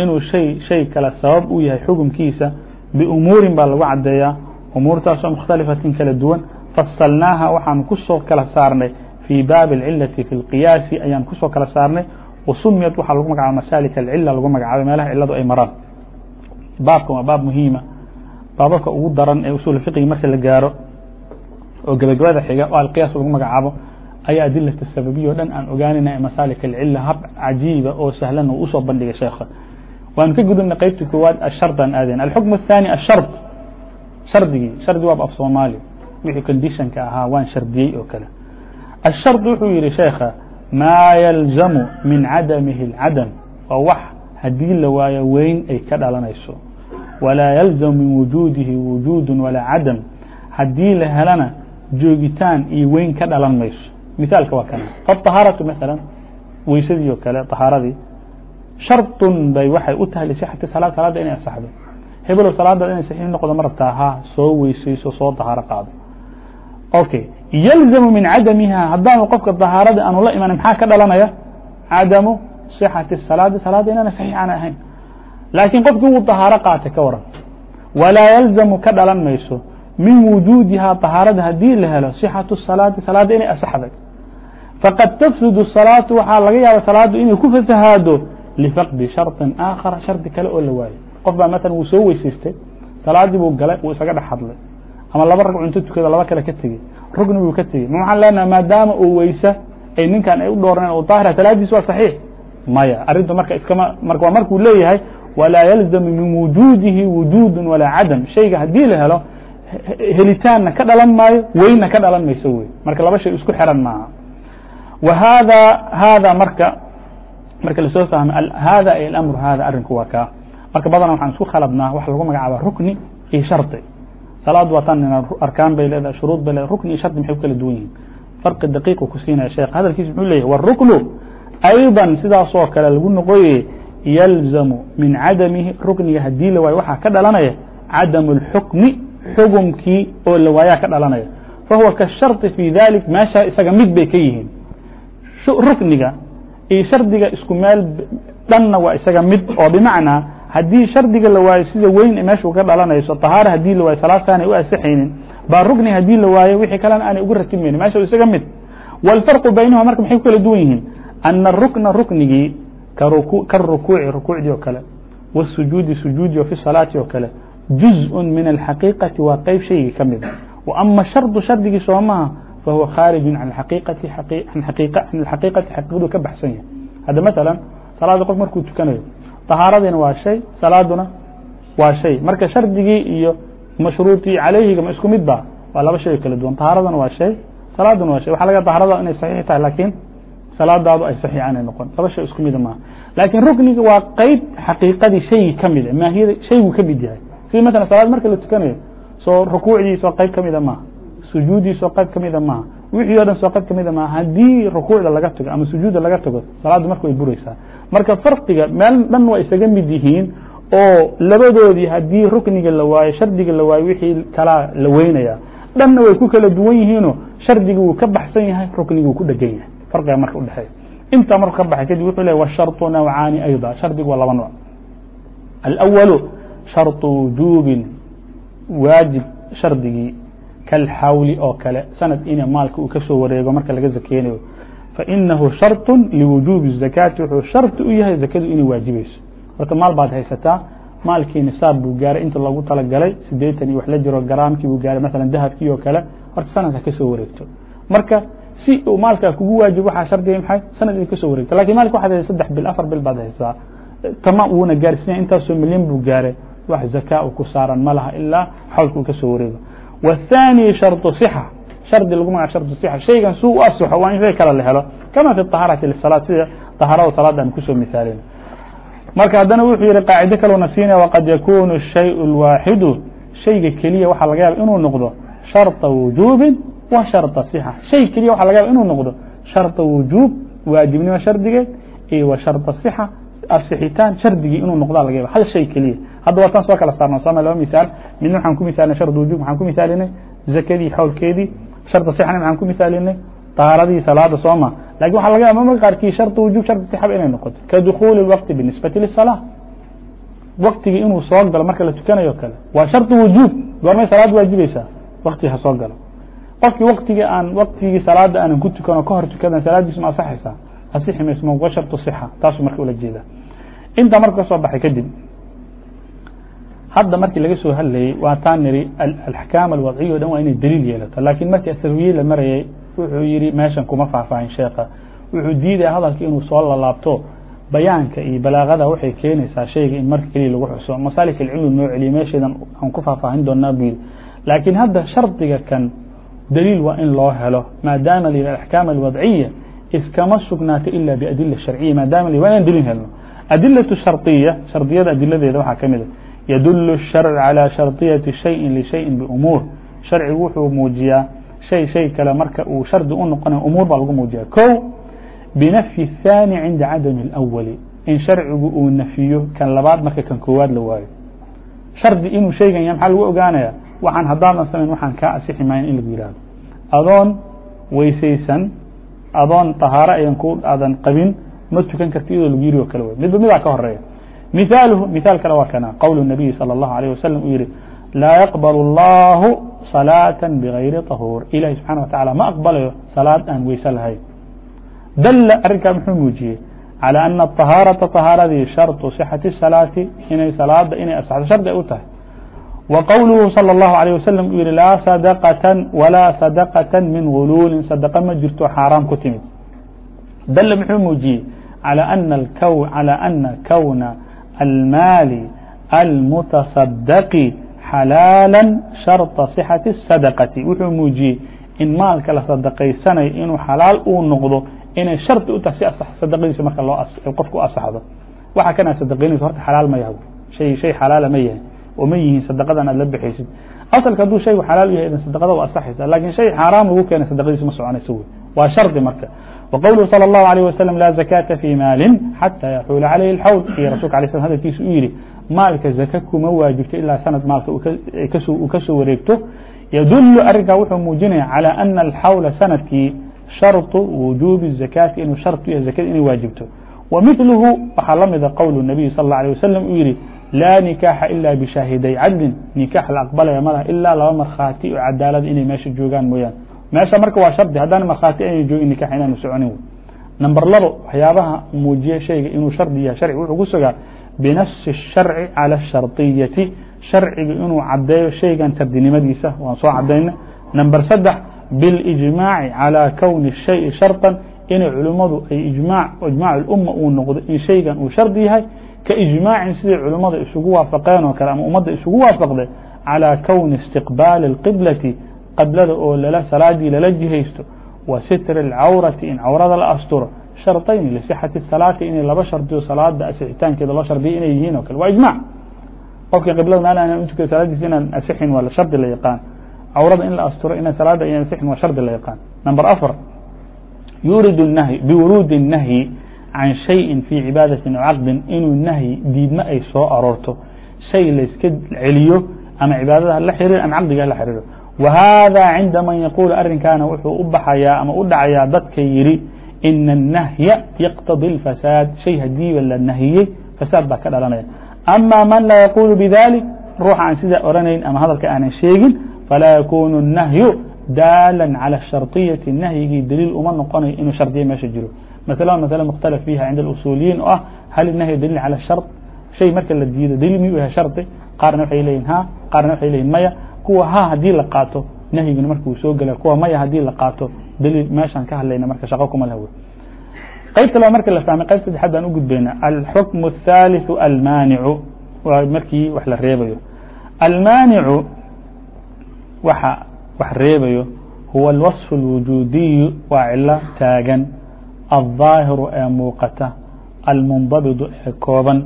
inuu shay shay kale sabab u yahay xukumkiisa biumuurin baa lagu cadeeyaa umuurtaasoo mukhtalifatin kala duwan fasalnaaha waxaan kusoo kala saarnay fii baabi اlcilati fi اlqiyaasi ayaan kusoo kala saarnay wasumiyat waxaa lagu magacaaba masalik alcila lagu magacaabay meelaha ciladu ay maraan baabkan waa baab muhiima baababka ugu daran ee usul fiqigi marka la gaaro oo gebagabada xiga oo alqiyaas lagu magacaabo ayaa adilata sababiya o dhan aan ogaanayna ee masaalik alcila hab cajiiba oo sahlan uu usoo bandhigay sheekha waanu ka gudubna qeybta koowaad ashardaan aadeen alxukm الثaanي ashard shardigii shardi waaba af soomaali wixii conditionka ahaa waan shardiyey oo kale ashard wuxuu yihi sheekha maa yalzamu min cadamihi اlcadam waa wax haddii la waayo weyn ay ka dhalanayso walaa yalzam min wujuudihi wujuud walaa cadam haddii la helana joogitaan iyo weyn ka dhalan mayso mithaalka waa kana faطahaaratu maala weysadii oo kale طahaaradii sharطun bay waxay u tahay lisixati salaad salaada inay asaxdo hebelow salaadaad inay saxiix noqdo ma rabtaa ha soo weysayso soo dahaaro qaado okay yalzamu min cadamiha haddaanu qofka dahaarada aanu la imanin maxaa ka dhalanaya cadamu صxati salaadi salaada inaana saxiixaan ahayn laakiin qofkii wuu dahaaro qaatay ka waran walaa yalzamu ka dhalan mayso min wujuudihaa dahaarada haddii la helo صxatu salaati salaada inay asaxday faqad tafsudu salaatu waxaa laga yaaba salaadu inay ku fasahaado lifaqdi sharطin aakhara shardi kale oo la waayo qof baa maala wuu soo weysaystay salaadii buu galay wuu isaga dhex hadlay ama laba rag cunto tukada laba kale ka tegey rugni buu ka tegey ma waxaan leenaha maadaama uu weysa ay ninkan ay u dhoorneen oo daahira salaadiis waa saxiix maya arintu marka iskama marka waa markuu leeyahay walaa yalzamu min wujuudihi wujuud walaa cadam shayga haddii la helo helitaanna ka dhalan maayo weynna ka dhalan mayso wey marka laba shay isku xiran maaha wa hada hada marka marka lasoo fahmo hada ay alamru hada arinku waa kaa marka badana waxaan isku khaladnaa waxa lagu magacaaba rukni iyo shardi salaad waa tan arkaan bay leedahay shuruud bay leedahay rukni iyo shardi maxay ku kala duwan yihin farqi daqiiq ku siinaya sheekh hadalkiisa muxuu leeyahay wاruknu ayضا sidaasoo kale lagu noqoye yalzamu min cadamihi rukniga hadii la waayo waxaa ka dhalanaya cadamu اlxukmi xukumkii oo la waayaa ka dhalanaya fahuwa kasharطi fi dalik meesha isaga mid bay ka yihiin rukniga iyo shardiga isku meel dhanna waa isaga mid oo bimacnaa haddii shardiga la waayo sida weyn meeshu ka dhalanayso طahaara hadii la waayo salaad saanay u asixaynin baa rukni hadii la waayo wixii kalena aanay ugu ratibmaynin meesha isaga mid wاlfarqu baynahuma marka maxay ku kala duwan yihiin ana rukna ruknigii karukuuci rukuucdii oo kale wالsujuudi sujuudi fi salaati oo kale جuزء min الxaqiiqati waa qeyb shaygii ka mida وama shardu shardigii soo maha fahuwa khaariج an xaqiiqati xaqiiqadu ka baxsan yahay hadda maala salaada qof markuu tukanayo طahaaradiina waa shay salaaduna waa shay marka shardigii iyo mashruuطii calayhiga ma isku mid ba waa laba shay kala duwan طahaaradana waa shay salaaduna waa shay waxa laga طahaarada inay saxiix tahay lakin salaadaadu ay saxiix aanay noqon laba shay isku mida maaha laakiin rukniga waa qeyb xaqiiqadii shaygii ka mida maahiyada shayguu ka mid yahay sida maala salaad marka la tukanayo soo rukuucdiisoo qayb ka mida maaha sujuuddiisoo qayb ka mida maaha wixii o dhan soo qayb ka mida maaha haddii rukuucda laga tago ama sujuudda laga tago salaaddu marka way buraysaa marka farqiga meel dhan waa isaga mid yihiin oo labadoodii haddii rukniga la waayo shardiga la waayo wixii kalaa la weynaya dhanna way ku kala duwan yihiinoo shardiga wuu ka baxsan yahay rukniga wuu ku dhegan yahay farqiga marka udhexeeya intaa marku ka baxay kadib wuxuu ley washarطu nawcaani ayضa shardigu waa laba nooc alأwalu sharط wujuubin waajib shardigii kalxawli oo kale sanad ina maalka uu ka soo wareego marka laga zakeynayo fainahu sharط liwujuubi الzakaati wuxuu shardi u yahay zakadu inay waajibayso horta maal baad haysataa maalkii nisaab buu gaaray inta loogu talagalay sideetan iyo wax la jiro garaamkii buu gaaray maala dahabkii oo kale horta sanad ha ka soo wareegto marka si uu maalkaa kugu waajib waxaa shardiga maxay sanad inay kasoo wareegto lakin maalka waxaad haysa saddex bil afar bil baad haysaa tamaam wuuna gaarsiinaya intaasoo milyan buu gaaray wax zakaa u ku saaran ma laha ilaa xawlka uu ka soo wareego والثاني شharط صحة. شhardi lagu magac sharط صحة. shaygan su u aصxo waa in shay kale la helo kama fi طahaarati لsalaad sida طahaarada salaada an ku soo misaalin marka haddana wuxuu yihi qaacido kaloo na siinaya waqad yakunu الشhay الwaaxidu shayga keliya waxaa laga yaaba inuu noqdo sharطa wujuubi wa sharطa صحة. shay keliya waxaa laga yaaba inuu noqdo sharطa wujuub waajibnimo shardigeed iyo wa sharطa صحة asixitaan shardigii inuu noqdaa laga yaba hal shay keliya hadda waa tan soo kala saarno sooma laba misaal midna waxaan ku misaalinay shard wujub waxaan ku misaalinay zakadii xawlkeedii sharda sixana waxaan ku misaalinay طahaaradii salaada sooma lakin waxa laga yaba marka qaarkii sharda wujub sharda sixaba inay noqoto ka dukuuli الwaqti binisbati liلsalaa waktigii inuu soo galo marka la tukanayo kale waa shardi wujuub goormay salaad waajibaysaa waktiga ha soo galo qofkii waktigii aan waktigii salaada aanan ku tukano ka hor tukadan salaadiisu ma asaxaysaa asixi mayso wa sharط صxa taasuu marka ula jeeda intaa marka kasoo baxay kadib hadda markii laga soo hadlayey waa taa niri alaxkaam alwadciya o dhan waa inay daliil yeelato. Laakiin markii asawiye la marayay wuxuu yihi meeshan kuma faahfaahin sheeka wuxuu diidaya hadalka inuu soo lalaabto bayaanka iyo balaagada waxay keenaysaa shayga in marka keliya lagu xuso. Masaalika alcilmi noo celiyo meesheedan aan ku faahfaahin doonaa buu yihi laakiin hadda shardiga kan daliil waa in loo helo maadaama la yihi alwadciya iskama sugnaato ila biadila sharciya maadaama waa inaan daliil helno. Adilaة sharطiya shardiyada adiladeeda waxaa ka mida yadul الsharc calى sharطiyati shayi lishayi bumuur sharcigu wuxuu muujiyaa shay shay kale marka uu shardi u noqonay umuur baa lagu muujiya ko binafyi الثاني cinda cadami الأwali in sharcigu uu nafiyo kan labaad marka kan koowaad la waayo shardi inuu shaygan ya maxaa lagu ogaanaya waxaan haddaadan samayn waxaan kaa asixi maayn in lagu yihahdo adoon weysaysan adoon طahaaro ayan ku aadan qabin ma tukan karti iyadoo lagu yiri o kale way midba midaa ka horeeya mithaalhu mithaal kale waa kana qowl الnabiyi salى الlahu عalيه wasalam uu yihi laa yaqbal الlahu صalaaةa bغayri طahuur ilahi subxana wa taعala ma aqbalayo salaad aan weyse lahayn dala arrinkaa muxuu muujiyey calى ana الطahaaraةa طahaaradii sharطu صxaةi الsalaati inay salaada inay asaxdo shardi ay u tahay wa qowluhu salى الlahu عalيه wasalam uu yihi laa sadaqaة walaa sadaqaة min guluulin sadaqa ma jirto xaaraam ku timid dل mxuu muujiyey عalى أna kwna الmaali الmutaصadqi xalaalا sharطa صxaةi الsadqati wuxuu muujiyey in maalka la sadaqaysanayo inuu xalaal uu noqdo inay shardi u tahay si sadaqadiisa marka loo qofka u asaxdo waxa kana sadaqaynaysa horta xalaal ma yahay shay shay xalaala ma yahay oo ma yihiin sadaqadan aad la bixaysid asalka hadduu shaygu xalaal yahay sadaqada waa asaxaysa lakin shay xaaraam lagu keenay sadaqadiisa ma soconayso wey waa shardi marka وqwluه slى الlه عليه وsلم lا زakاةa fي maali xatى yaxuula عalayh الxawl iyo rasulka alay slam hadalkiisa u yihi maalka zaka kuma waajibto ilaa sanad maalka uu kasoo wareegto yadul arrinkaa wuxuu muujinaya calى أna الxawla sanadkii sharطu wujubi الزakاati inuu shart yahay zakada inay waajibto wa milhu waxaa la mida qowl النabiy sal اله عليه wasalam uu yihi laa nikaaxa ila bishaahiday cadlin nikaax la aqbalaya malaha ilaa laba markhaati oo cadaalada inay meesha joogaan mooyaane meesha marka waa shardi haddaan markhaati ayna joogin nikax inaanu soconin number labo waxyaabaha muujiya shayga inuu shardi yahay sharci wuxuu ku sugaa binafsi الsharci calى الsharطiyati sharciga inuu cadeeyo shaygan tardinimadiisa waan soo cadayna number saddex biاlijmaaci calى kowni الshayi sharطa inay culimmadu ay ijmaac ijmaac اluma uu noqdo in shaygan uu shardi yahay ka ijmaacin siday culimmada isugu waafaqeen oo kale ama ummadda isugu waafaqday calى kowni istiqbaali اlqiblati qiblada oo lala salaadii lala jihaysto wa sitri اlcawrati in cawrada la asturo sharطayn lisixati salaati inay laba shardiyo salaada asixitaankeeda loo shardiya inay yihiin o kale waa ijmac qofkii qiblada meel aan utukada salaadiisa inaan asixin waa shardi la yaqaan cawrada in la asturo ina salaada inaan asixin waa shardi la yaqaan number afar yurid الnahي biwuruudi الnahyi can shayin fii cibaadatin o caqdin inuu nahyi diidme ay soo aroorto shay layska celiyo ama cibaadada la xiriir ama caqdiga la xiriiro wa hada cinda man yaquulu arrinkaana wuxuu u baxayaa ama u dhacayaa dadka yidhi ina الnahya yaqtadi اlfasaad shay hadiiba la nahiyey fasaad baa ka dhalanaya ama man laa yaqulu bidalik ruuxa aan sidaa oranayn ama hadalka aanan sheegin falaa yakunu الnahyu daala calى الsharطiyati nahyigii daliil uma noqonayo inuu shardiya meesha jiro مثلا مثلا مختلف فيها عند الأصوليين ah هل النهي دليل على الشرط شhay marka la diido dliil miyuu yahay sharطi qaarna waxay leyihin ha qaarna waxay leyihin maya kuwa ha hadii la qaato nahyiguna marka uu soo gela kuwa maya hadii la qaato dliil meeshaan ka hadlayna marka shaqo kuma leh qaybta laba marka la fahmay qayb saddexaad baan u gudbayna alxukم الثالث almaanicu waa markii wax la reebayo almaanicu waxa wax reebayo huwa الwaصف الwujuudiyu waa cilo taagan الظاahiر ee muuqata almundaبط ee kooban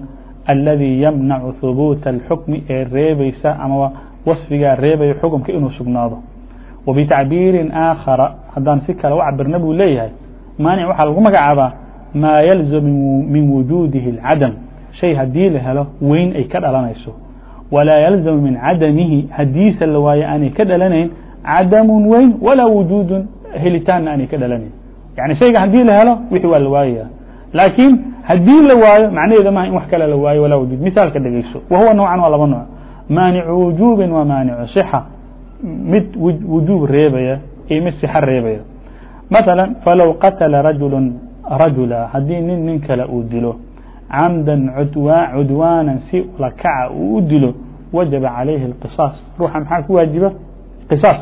اladي ymnacu ثubuuت الxukmi ee reebaysa ama waصfigaa reebaya xukumka inuu sugnaado وبتacbiiri آakhara haddaan si kale u cabirna buu leeyahay maanic waxaa lagu magacaabaa maa yalزم min wujuudihi الcadم shay hadii la helo weyn ay ka dhalanayso walaa yalزم min cadamihi hadiise la waayo aanay ka dhalanayn cadam weyn walaa wujuud helitaanna aanay ka dhalanayn yani shayga hadii la helo wixii waa la waayaya laakiin hadii la waayo macnaheeda maha in wax kale la waayo walaa wujud misaalka dhegeyso wa huwa nowcan waa laba nooc maanicu wujuubin wa maanicu صxa mid wujuub reebaya iyo mid صxa reebaya maثalا falow qatla rajul rajula haddii nin nin kale uu dilo camda cudwaana si lakaca uu u dilo wajaba calayhi الqiصاaص ruuxa maxaa ku waajiba qiصاaص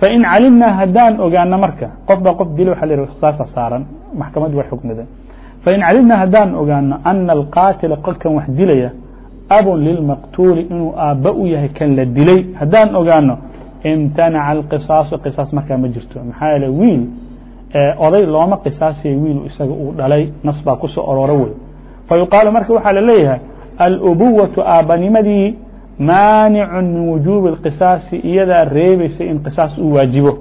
fain calimnaa haddaan ogaano marka qof baa qof dila waa la qisaasa saaran maxkamaddu waa xukmida fain calimnaa haddaan ogaano ana alqaatila qofkan wax dilaya abun lilmaqtuuli inuu aabba u yahay kan la dilay. Haddaan ogaano imtanaca alqisaasu qisaas markaa ma jirto. Maxaa yeele wiil oday looma qisaasaya wiil isaga uu dhalay nas baa ku soo aroora wey fa yuqaalu marka waxaa la leeyahay alubuwatu aabbanimadii maanicu min wujuubi اqisaasi iyadaa reebaysa in qisaas uu waajibo.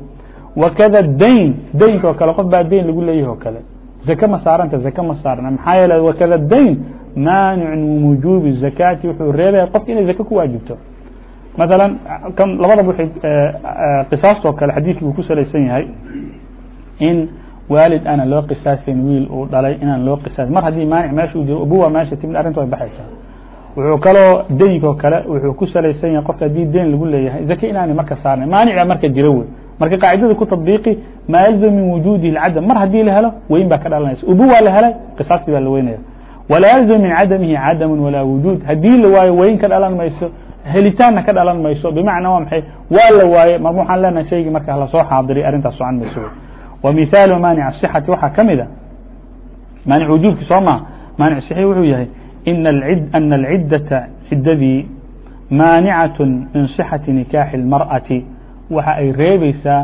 Wakada dayn daynka oo kale qof baa dayn lagu leeyahi o kale. Zake ma saaranta zake ma saarna. Maxaa yeele wakada dayn maanicu min wujuubi الzakaati wuxuu reebaya qofka inay zake ku waajibto maثala kan labadaba waxay qisaastoo kale xadiidkii uu ku salaysan yahay in waalid aanan loo qisaasayn wiil uu dhalay inaan loo qisaas mar haddii maanic meesha u jiro ubuwa meesha timid arrinta way baxaysaa wuxuu kaloo daynko kale wuxuu ku salaysan yahay qofka haddii dayn lagu leeyahay zake inaanay marka saarnay maanica marka jiro wey marka qaacidada ku tadbiiqi maa yalzam min wujuudihi اcadam mar haddii la helo weyn baa ka dhalanaysa ubuwa la helay qisaastii baa la weynaya walaa yalzam min cadamihi cadamu walaa wujuud haddii la waayo weyn ka dhalan mayso helitaanna ka dhalan mayso bimacnaa waa maxay waa la waaye mar waxaan leenahay shaygii marka lasoo xaadiriy arrintaas socan mayso ومثاaل mانع الصحة waxaa ka mida mانع وuجوبki soo ma mانع صحي wuxuu yahay أن العدة عidadii ماaنعaة من صحaةi نكاح المرأة waxa ay reebaysaa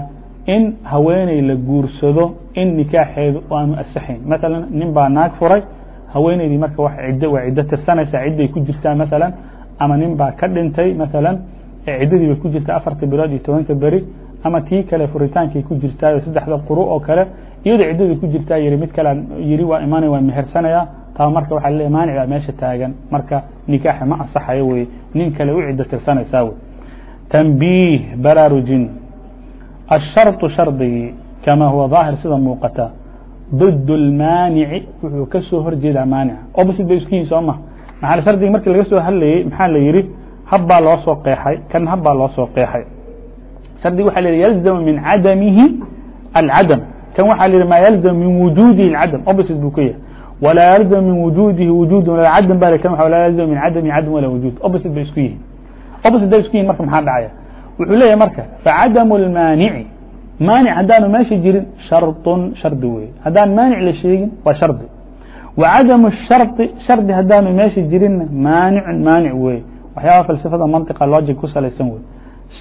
in haweeney la guursado in نikاxeedu aanu asaxayn mثalا nin baa naag furay haweeneydii marka waa cido tirsanaysa ciday ku jirtaa mثalا ama nin baa ka dhintay mثalا ciddadii bay ku jirtaa afarta bilood iyo tobanka beri ama tii kale furitaankay ku jirtaayo saddexda quru oo kale iyadoo ciddadii ku jirtaa yiri mid kale yiri waa imaanaya waa mehersanaya taa marka waxaa laleeyahy maanic baa meesha taagan marka nikaaxa ma ansaxayo weye nin kale u ciddo tirsanaysaa wey tanbiih baraarujin الsharطu shardigii kama huwa ظaahir sida muuqata ضد الmاaنiع wuxuu ka soo horjeedaa maanica opposite ba iskihi sooma maxaa shardiga markii laga soo hadlayey maxaa la yihi habbaa loo soo qeexay kan habbaa loo soo qeexay shardig waxa la yلزم min cadamihi الcadم kan waxaa la yihi ma yلزم min wujuudihi الcadم opposite buu ka yahay walaa yلزم min wujuudihi wujuud walaa cadم ba kan laa yلزم min cadamihi cadم walaa wujuud opposite ba isku yihiin opposite ba isku yihiin marka maxaa dhacaya wuxuu leeyahay marka facadم الmaanici maanic haddaanu meesha jirin sharطun shardi wey haddaan maanic la sheegin waa shardi wa cadamu sharطi shardi haddaanu meesha jirinna maanicun maanic wey waxyaaba falsafada mantiqa logic ku salaysan wey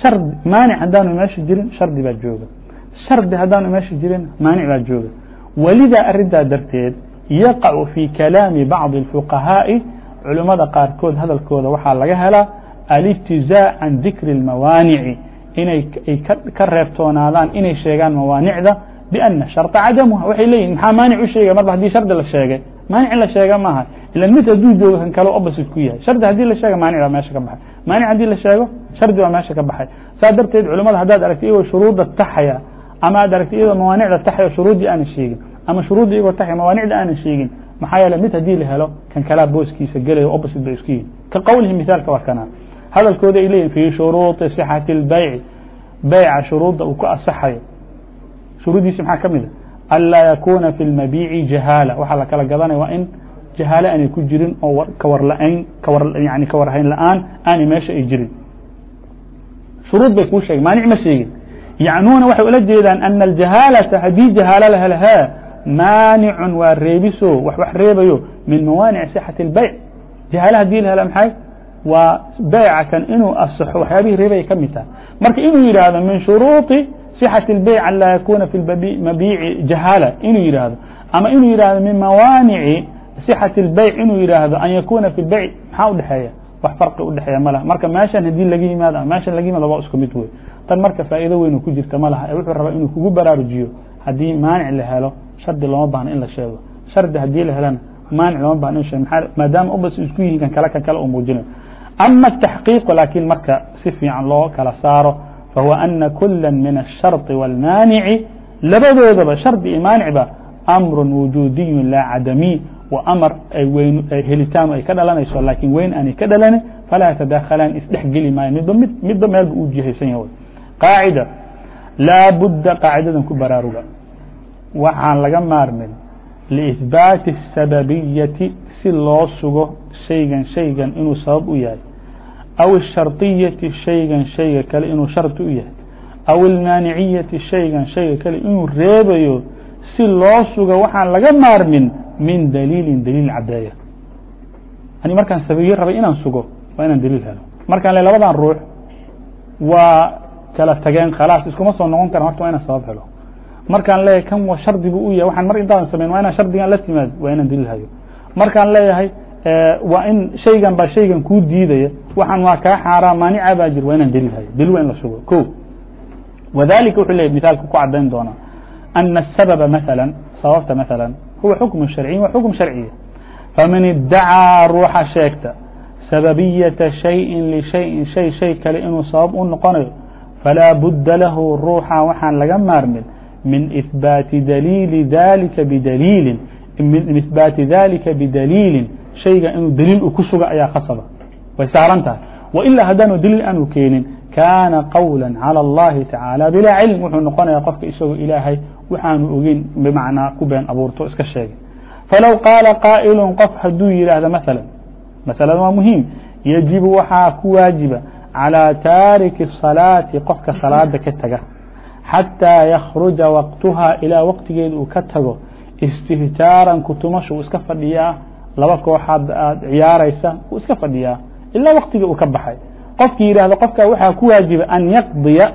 shardi maanic haddaanu meesha jirin shardi baa jooga shardi haddaanu meesha jirin maanic baa jooga welidaa arintaa darteed yaqacu fi kalaami bacضi الfuqahaaءi culimmada qaarkood hadalkooda waxaa laga helaa alاftizaa can dikri الmawaanici inay ay ka reebtoonaadaan inay sheegaan mawaanicda bأna sharطa cadamuha. Waxay leeyihiin maxaa maanic u sheegay? Marba haddii shardi la sheegay maanic la sheega maaha ila mid hadduu joogo kan kale opposite ku yahay. Shardi haddii la sheega maanic baa meesha ka baxay. Maanic haddii la sheego shardi baa meesha ka baxay. Saa darteed culimada haddaad aragta iyagoo shuruudda taxaya ama aad aragta iyagoo mawaanicda taxaya shuruuddii aanan sheegin ama shuruudda iyagoo taxaya mawaanicda aanan sheegin maxaa yeele mid haddii la helo kan kalaa booskiisa gelayo opposite bay isku yihiin ka qowlihi mithaalka waa kana hadalkooda ay leeyihin fii shuruuطi صixati اlbayci beyca shuruudda uu ku asaxayo shuruuddiisi maxaa ka mid a anlaa yakuna fi اlmabiici jahaala waxaa la kala gadanaya waa in jahaale aanay ku jirin oo kawar la-ayn kawar yani kawarhayn la-aan aanay meesha ay jirin shuruud bay kuu sheegen maanic ma sheegin yacnuuna waxay ula jeedaan ana aljahaalata haddii jahaalo la helo he maanicun waa reebiso wax wax reebayo min mawaanic sixati اlbeyc jahaale hadii la helo maxay waa beyca kan inuu asaxo waxyaabihii reebaya ka mid tahay marka inuu yidhaahdo min shuruuطi صixati اlbeyc an laa yakuna fi mabiici jahaala inuu yidhaahdo ama inuu yidhahdo min mawaanici صixati اlbeyc inuu yidhaahdo an yakuna fi beyc maxaa udhexeeya wax farqi udhexeeya ma laha marka meeshan hadii laga yimaado ama meeshan laga yimaado waa isku mid wey tan marka faa'iido weynu ku jirta ma laha ee wuxuu rabaa inuu kugu baraarujiyo haddii maanic la helo shardi looma baahno in la sheego shardi haddii la helana maanic looma bahno in la sheego maadaama ubas isku yihiin kan kale kan kale uu muujinayo ama التaxqiiqu laakiin marka si fiican loo kala saaro fahuwa ana kula min الsharطi wاlmaanici labadoodaba shardi iyo maanicba amru wujuudiyu laa cadamiy wa amar helitaan ay ka dhalanayso laakiin weyn aanay ka dhalanin falaa yatadakhalaan isdhex geli maayo midba mid midba meelba uu jihaysan yahay qaacida laa budda qaacidadan ku baraaruga waxaan laga maarmin liihbaati الsababiyati si loo sugo shaygan shaygan inuu sabab u yahay aw الsharطiyati shaygan shayga kale inuu shardi u yahay aw اlmaaniciyati shaygan shayga kale inuu reebayo si loo sugo waxaan laga maarmin min daliilin daliil cadeeya ani markaan sababiye rabay inaan sugo waa inaan daliil helo markaan le labadan ruux waa kala tageen khalaas iskuma soo noqon karan horta waa inaan sabab helo markaan leeyahay kan wa shardi buu u yahay waxaan mar intaadan samayn waa inaan shardigan la timaad waa inaan daliil hayo markaan leeyahay waa in shaygan baa shaygan kuu diidaya. Waxaan waa kaa xaaraan maanica baa jir waa inaan daliil hayo. Daliil waa in la sugo. Ko wdalika wuxuu leeyahy misaalka ku cadayn doonaa. Ana الsababa maثalا sababta maثalا huwa xukm sharciy waa xukm sharciya faman idacaa ruuxa sheegta sababiyaةa shayءi lishayin shay shay kale inuu sabab u noqonayo falaa budda lahu ruuxa waxaan laga maarmin min ihbaati daliili dalika bidaliilin min ihbaati dalika bidaliilin shayga inuu daliil u ku suga ayaa khasaba way saaran tahay wailaa haddaanu daliil aanu keenin kaana qawla calى اllahi tacaala bilaa cilm wuxuu noqonaya qofka isagoo ilaahay waxaanu ogeyn bimacnaa ku been abuurto iska sheegay falow qaala qaa'ilu qof hadduu yidhaahdo maala masalada waa muhiim yajibu waxaa ku waajiba calىa taariki الصalaati qofka salaada ka taga xataa yakruja waqtuhaa ilaa waqtigeeda uu ka tago istihtaaran kutumasha uu iska fadhiyaa laba kooxaad aad ciyaaraysa uu iska fadhiyaa ilaa waqtigii uu ka baxay. Qofkii yidhahdo qofka waxaa ku waajiba an yaqdiya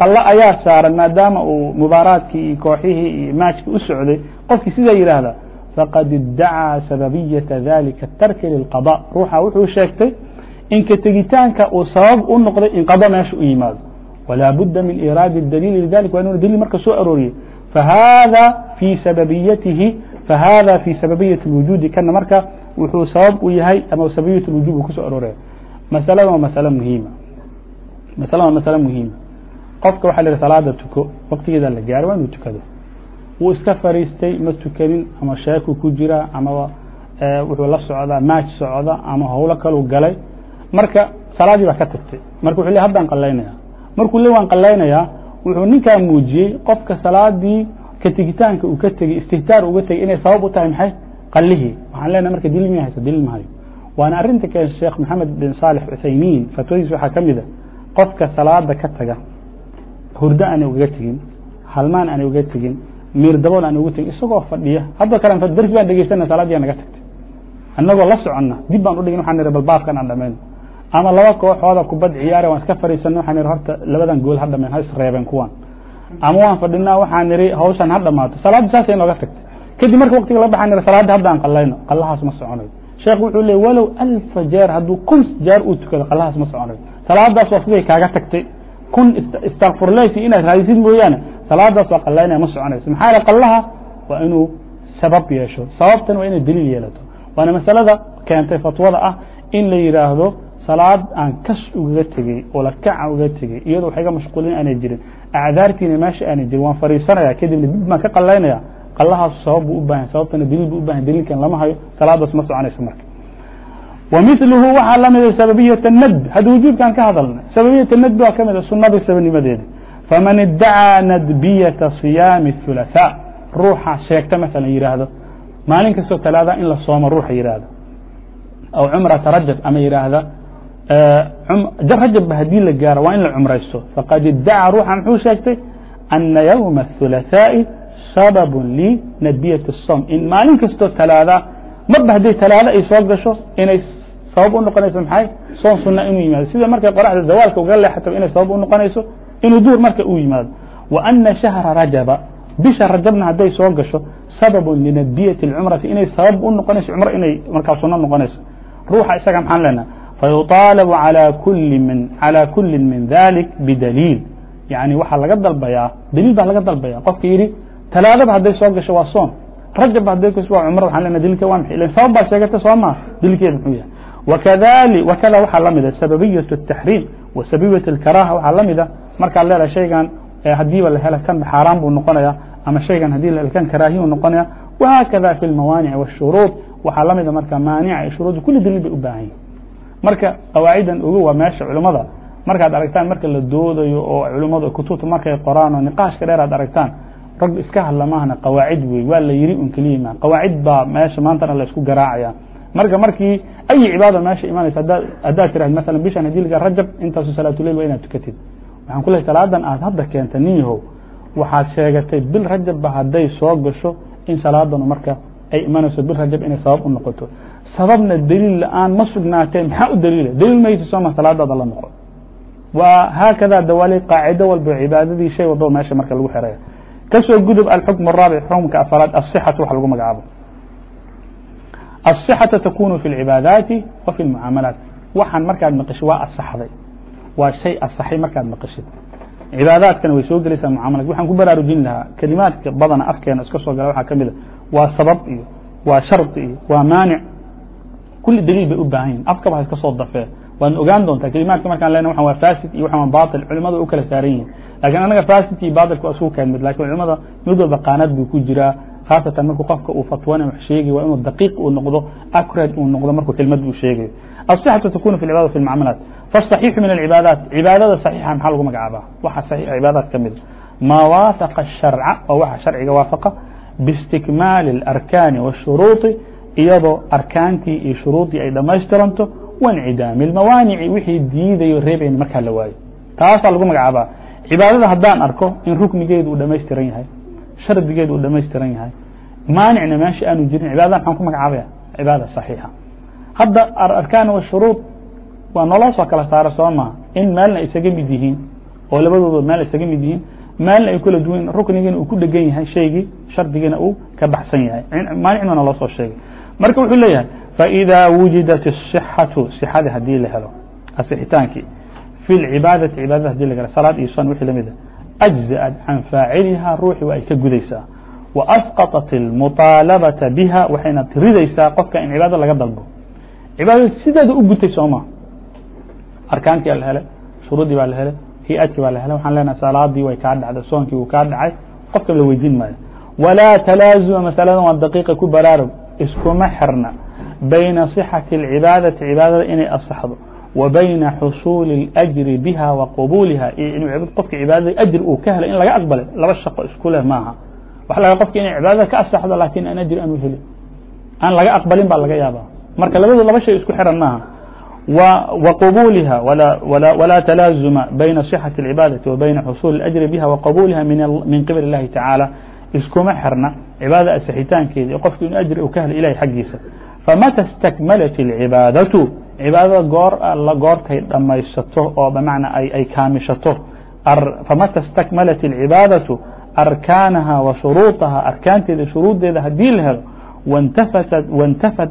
qallo ayaa saaran maadaama uu mubaaraadkii iyo kooxihii iyo maajkii u socday. Qofkii sidaa yidhaahda faqad iddacaa sababiyata dalika tarki lilqada. Ruuxa wuxuu sheegtay inka tegitaanka uu sabab u noqday in qado meesha u yimaado. Walaa budda min iraadi daliili lidalik waa inuu daliil marka soo arooriyey fahada fii sababiyatihi fahada fii sababiyati اlwujuudi kana marka wuxuu sabab u yahay ama sababiyat اlwujub uu ku soo arooraya masalada waa masalo muhiima masalada waa masalo muhiima qofka waxa yihi salaada tuko waqtigeeda la gaaro waa inuu tukado wuu iska fariistay ma tukanin ama sheeku ku jira ama wuxuu la socdaa maaj socda ama howlo kalu galay marka salaadii baa ka tagtay marka wuxuu le haddaan qalaynaya markuu le waan qalaynayaa wuxuu ninkaa muujiyey qofka salaadii ka tegitaanka uu ka tegey istihtaar uga tegey inay sabab u tahay maxay? Qalihii waxaan leenahay marka dilil miya haysa dilil mahayo waana arrinta keen sheekh maxamed bin saalix cuthaymiin fatwadiis waxaa ka mid a qofka salaada ka taga hurdo aanay ugaga tegin halmaan aanay uga tegin miir dabool aan ugu tegin isagoo fadhiya hadda kale darsi baan dhegeysana salaadii naga tagtay. Annagoo la soconna dib baan udhigin waxaan nihi bal aan dhamayno ama laba kooxooda kubad ciyaare waan iska fadhiisana waxaan nihi horta labadan gool ha dhameen ha isreebeen kuwan ama waan fadhinaa waxaan nihi hawshan ha dhamaato. Salaadda saasay nooga tagtay. Kadib marka waqtiga la baxaan nihi salaadda haddaan qalayno qallahaas ma soconayo sheekh wuxuu leey walow alfa jeer hadduu kun jeer uu tukado qallahaas ma soconayo salaadaas waa siday kaaga tagtay. Kun istakfurleysi inaad raadisid mooyaane salaadaas waa qalaynaya ma soconayso maxaa yaele qallaha waa inuu sabab yeesho. Sababtan waa inay daliil yeelato. Waana masalada keentay fatwada ah in la yidhaahdo salaad aan kas ugaga tegey oo la kaca uga tegey iyadoo wax iga mashquulin aanay jirin acdaartiina meesha aanay jirin waan fariisanaya kadibna dib baan ka qalaynaya qallahaas sabab buu u bahan sababtana daliil buu u bahan daliilkan lama hayo salaadaas ma soconayso marka ومثلهu waxaa lamida sababiyaة الndb hadda wujuubkan ka hadalnay sababiyaة الndb waa kamid sunadii sababnimadeeda faman idacىa nadbiyaةa صiyaami الثuلaثاء ruuxa sheegta maala yihaahdo maalin kastoo talaada in la soomo ruuxa yihaahdo aw cumrata rajab ama yihaahda Eh, um, rajab haddii la gaaro waa in la cumraysto. Faqad idacaa ruuxa muxuu sheegtay? Ana ywma الثuلaثaaءi sabab linabiyaة الsom in maalin kastoo talaada marba hadday talaada ay soo gasho inay sabab u noqonayso maxay? Soon suna inuu yimaado. Sida markay qoraxda zawaalka uga leexato inay sabab u noqonayso inuu duur marka uu yimaado. Wa ana shahra rajaba bisha rajabna hadday soo gasho sababu linabiyaة اcumrati inay sabab u noqonayso cumro inay markaa suno noqonayso. Ruuxa isaga maxaan leenaha fayuطaalab alى kuli min dalik bidaliil yani waxaa laga dalbayaa daliil baa laga dalbaya. qofka yidhi talaadaba hadday soo gasho waa soon rajabba hadday kas waa cumra waxaan lena daliilka waa maxay ilan sabab baa sheegata soo maa daliilkeeda muxuu yahay. wakadali wakada waxaa la mida. sababiyat الtaxriim wa اlkaraaha waxaa la mida. markaad leedahay shaygan eh, haddiiba la hela kan xaaraan buu noqonaya ama shaygan haddii la hel kan karaahiyu noqonaya whaakada fi اlmawaanic wالshuruud waxaa la mida marka maanica i shuruudda kulli daliil bay u baahan yihiin marka qawaacidan ogo waa meesha culimmada. Markaad aragtaan marka la doodayo oo culimmadu kutubta markay qoraan oo niqaashka dheer aad aragtaan rag iska hadla maahna qawaacid wey waa la yiri un keliya ma qawaacid baa meesha maantana la isku garaacaya. Marka markii ay cibaada meesha imanaysa haddaad tirahd masalan bishan haddii laga rajab intaasu salaatuleyl waa inaad tukatid. Waxaan ku salaadan aad hadda keenta nin yahow waxaad sheegatay bil rajabba hadday soo gasho in salaadanu marka ay imanayso bil rajab inay sabab u noqoto sababna daliil la-aan ma sugnaatee maxaa u daliila daliil maysa sooma salaadaada la noqo waa haakada dawaali qaacido walba cibaadadii shay walbaba meesha marka lagu xeraya kasoo gudub alxukm الraabic xukumka afaraad aلصxatu wax lagu magacaabo aلصxaةa takunu fi اlcibaadaati wa fi اlmucaamalaat waxaan markaad maqishid waa asaxday waa shay asaxay markaad maqishid cibaadaadkana way soo gelaysaa mucamalad waxaan ku baraarujin lahaa kelimaadka badana afkeena iska soo gala waxaa ka mid a waa sabab iyo waa sharط iyo waa maanic. Kuli daliil bay u baahan yihiin afkaba ha iska soo dafee. Waana ogaan doontaa kelimaadka markaan lena waa fasid iyo waa baطil culimadu u kala saaran yihiin lakiin anaga fasid iyo baطilka waa isku keen laakiin culimada mid walba qaanad buu ku jiraa. Khaasatan markuu qofka uu fatwana wax sheegayo waa inuu daqiiq uu noqdo acrad uu noqdo markuu kelmad uu sheegayo aلصxaةu takunu fi اcibada fi اlmucamalat faالصaxiixu min اlcibaadaat cibaadada صaxiixa maxaa lagu magacaabaa? Waxa صaxiixa cibaadaat ka mida maa waafaqa الsharca oo waxa sharciga waafaqa biاstikmaali اlarkaani wالshuruuطi iyadoo arkaantii iyo shuruudii ay dhamaystiranto waاncidaami اlmawaanici wixii diidayo reebayn markaa la waayo taasaa lagu magacaabaa cibaadada haddaan arko in ruknigeedu uu dhamaystiran yahay shardigeedu uu dhamaystiran yahay maanicna meesha aanu jirin cibaadada maxaan ku magacaabaya cibaada صaxiixa hadda arkaan washuruud waa noloo soo kala saara soo maha in meelna isaga mid yihiin oo labadooda meel isaga mid yihiin meelna ay kula duwan ruknigiina uu ku dhegan yahay shaygii shardigiina uu ka baxsan yahay maanicnuna loo soo sheegay marka wuxuu leeyahay faidaa wujidat الصxatu صxadii hadii la helo asixitaankii fi اlcibaadati cibaadada hadii la helo salaad iyo son wixii lamid a أجزأت can faaciliha ruuxi waa ay ka gudaysaa وأsقطت المطاaلabaةa biha waxayna ridaysaa qofka in cibaada laga dalbo cibaadada sideeda u gutay sooma arkaantii la helay shuruudii baa la helay hi-adkii baa la helay waxaan leenahay salaadii way kaa dhacday soonkii wuu kaa dhacay qofka la weydiin maayo walaa talaazuma masaladan waa daqiiqa ku baraarog iskuma xirna bayna صixaةi الcibaadaةi cibaadada inay asaxdo wa bayna xusuuli الأjri biha wa qabuuliha iyo inuu qofka cibaadada ajri uu ka helay in laga aqbalay laba shaqo isku leh maaha waxa laga qofka inay cibaadada ka asaxdo lakin aan ajri aanu helin aan laga aqbalin baa laga yaaba marka labadu laba shay isku xiran maaha وقبولها ولا, ولا, ولا تلازم بين صحة العبادة وبين حصول الأجر بها وقبولها من, من قبل الله تعالى. iskuma xirna cibaada asixitaankeeda iyo qofki inuu ajri uu ka helo ilahay xaggiisa famata اstakmalat اlcibaadatu cibaadada goor alla goortay dhammaysato oo bmacnaa ay kaamishato famata اstakmalat اlcibaadaةu arkaanaha wa shuruuطaha arkaanteeda shuruuddeeda haddii la helo wاntafat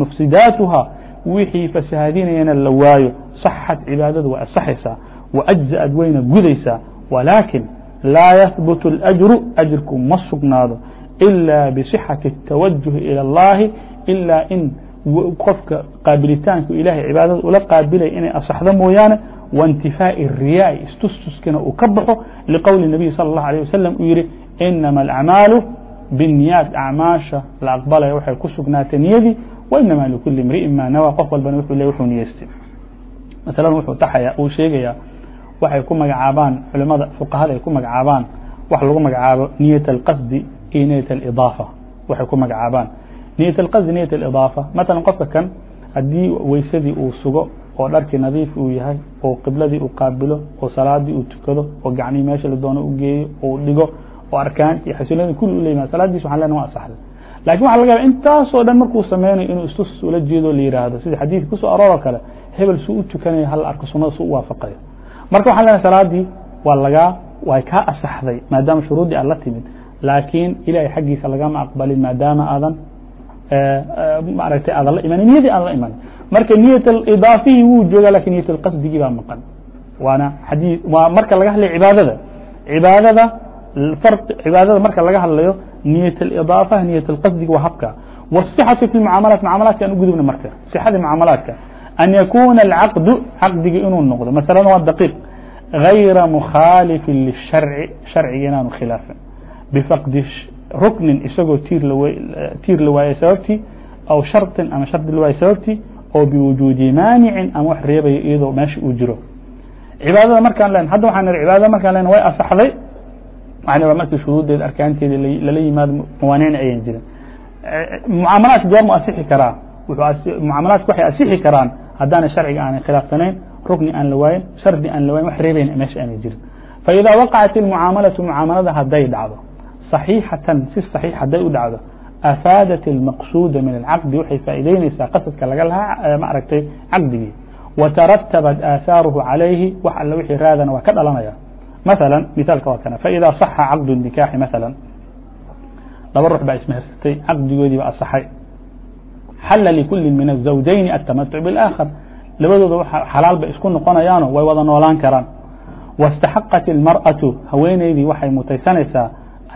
mafsidaatuha wixii fasahaadinayana la waayo. صaxad cibaadada waa asaxaysaa وأجزأad wayna gudaysaa ولaakiن laa yhبت الأجر أجrku ma sugnaado. إilا بصحaة التaوaجه إilى اللahi إilaa in qofka qaabilitaanku ilahay cibaadada ula qaabilay inay asaxdo mooyaane وانتiفاaء الriyaaءi istustuskina uu ka baxo لqowلi النaبي salى الlaه عليه waسلم uu yihi إنama الأعmaaل biالنiyaaت acmaaشha la aqbalaya waxay ku sugnaatay niyadii وإنما لكuلi امriئin ma nawى qof walbana wuxuu le wuxuu niyeystay masalan wuxuu taxaya uu sheegayaa waxay ku magacaabaan culimada fuqahada ay ku magacaabaan wax lagu magacaabo niyaة الqasdi iyo niyaة الإضاafة waxay ku magacaabaan niyaة الqasdi niyaة الإضاafة maثala qofka kan haddii weysadii uu sugo oo dharkii nadiif uu yahay oo qibladii uu qaabilo oo salaadii uu tukado oo gacnihii meesha la doono u geeyo oo dhigo oo arkaan iyo xasiloonii kulli u la yimaado salaadiis waxan lena wa asaxday laakiin waxa laga yaba intaasoo dhan markuu sameynayo inuu istus ula jeedo la yihaahdo sida xadiidka ku soo arooroo kale hebel suu u tukanayo hal arko sunada su u waafaqayo marka waxan lenahay salaadii waa lagaa way kaa asaxday maadaama shuruuddii aad la timid. Laakiin ilahay xaggiisa lagama aqbalin maadaama aadan maaragtay aadan la imanin niyadii aan la imanin. Marka niyat idaafihii wuu jooga laakiin niyat qasdigii baa maqan. Waana xadii waa marka laga hadlayo cibaadada. Cibaadada cibaadada marka laga hadlayo niyaة اإضاaفة niyaة الqasdiga waa habka والصxaة في المعaamalaت معamalatka an ugudubna marka صxadii معaamalaadka أn yakuna الcaqd caqdigi inuu noqdo maسala waa dقيq غayra مkhاaliفi للشharci sharciga inaanu khilaafin bfaqdi ruknin isagoo tiir la waayey sababtii aw sharطin ama shardi la waayey sababtii oo biwujuudi maanicin ama wax reebayo iyadoo meesha uu jiro cibaadada markaan len hadda waxaan nihi cibaadada markaan len way asaxday mn waa markii shuruuddeeda arkaanteeda lala yimaado muwaaneen ayan jirin mucaamalaadka goormu asixi karaa mucaamalaadka waxay asixi karaan haddaana sharciga aanay khilaafsanayn rukni aan la waayin shardi aan la waayin wax reebayn meesha aanay jirin. Faidaa waqacat اlmucaamalatu mucaamalada hadday dhacdo صaxiixatan si صaxiix hadday u dhacdo afaadat اlmaqsuuda min اlcaqdi waxay faa'iideynaysaa qasadka laga lahaa ma aragtay caqdigii. Wataratabad aahaaruhu calayhi wax alle wixii raadana waa ka dhalanaya mثلا miثaalka waa kana. فإidا صaxa caqd النikaaxi mثalا laba ruux baa ismehersatay caqdigoodii ba asaxay xala لikuli min الزawjayni الtamatuc bالآakخar labadooda xalaal bay isku noqonayaano way wada noolaan karaan. واstaxaqaت الmarأaةu haweeneydii waxay mutaysanaysaa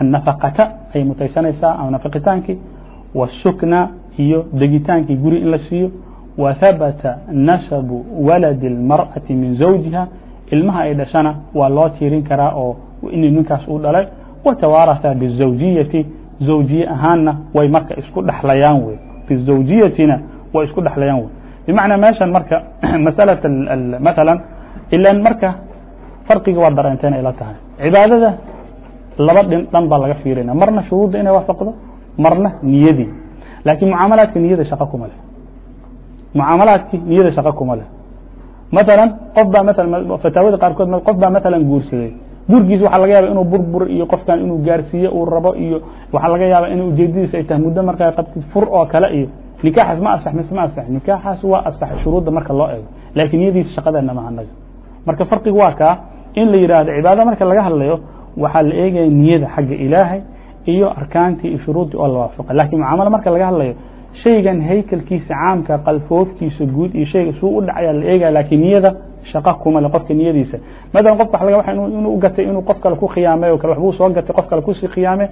النafaqata ayay mutaysanaysaa ama nafaqitaankii والsukna iyo degitaankii guri in la siiyo. وhabata nasabu waladi الmarأaةi min زawjiha ilmaha ay dhashana waa loo tiirin karaa oo inuu ninkaas u dhalay. Watawaarata bizawjiyati zawjiye ahaanna way marka isku dhaxlayaan wey. Bizawjiyatina way isku dhaxlayaan wey. Bimacnaa meeshan marka masalat maalan ilan marka farqiga waa dareenteen inay la tahay. Cibaadada laba dhin dhan baa laga fiirina. Marna shuruudda inay waafaqdo marna niyadii laakiin mucaamalaadka niyada shaqa kuma leh. Mucaamalaadkii niyada shaqa kuma leh maala qof baa maala fataawada qaarkood qof baa maala guursaday. Guurkiisa waxaa laga yaaba inuu burbur iyo qofkan inuu gaarsiiye uu rabo iyo waxaa laga yaaba in ujeedadiisa ay tahay muddo markaa qabtid fur oo kale iyo nikaaxaas ma asax mise ma asax. Nikaaxaas waa asaxay shuruudda marka loo eego. Laakiin niyadiisa shaqadeena maha anaga marka farqiga waa kaa in la yidhaahdo cibaada marka laga hadlayo waxaa la eegaya niyada xagga ilaahay iyo arkaantii iyo shuruuddii oo la waafaqay lakiin mucaamalo marka laga hadlayo shaygan haykalkiisa caamka qalfoofkiisa guud iyo shayga suu u dhacaya la eegaya lakiin niyada shaqa kuma le qofka niyadiisa. Maala qofka wa laga waa inuu gatay inuu qof kale ku khiyaamay o kale waxbuu soo gatay qof kale ku sii khiyaamay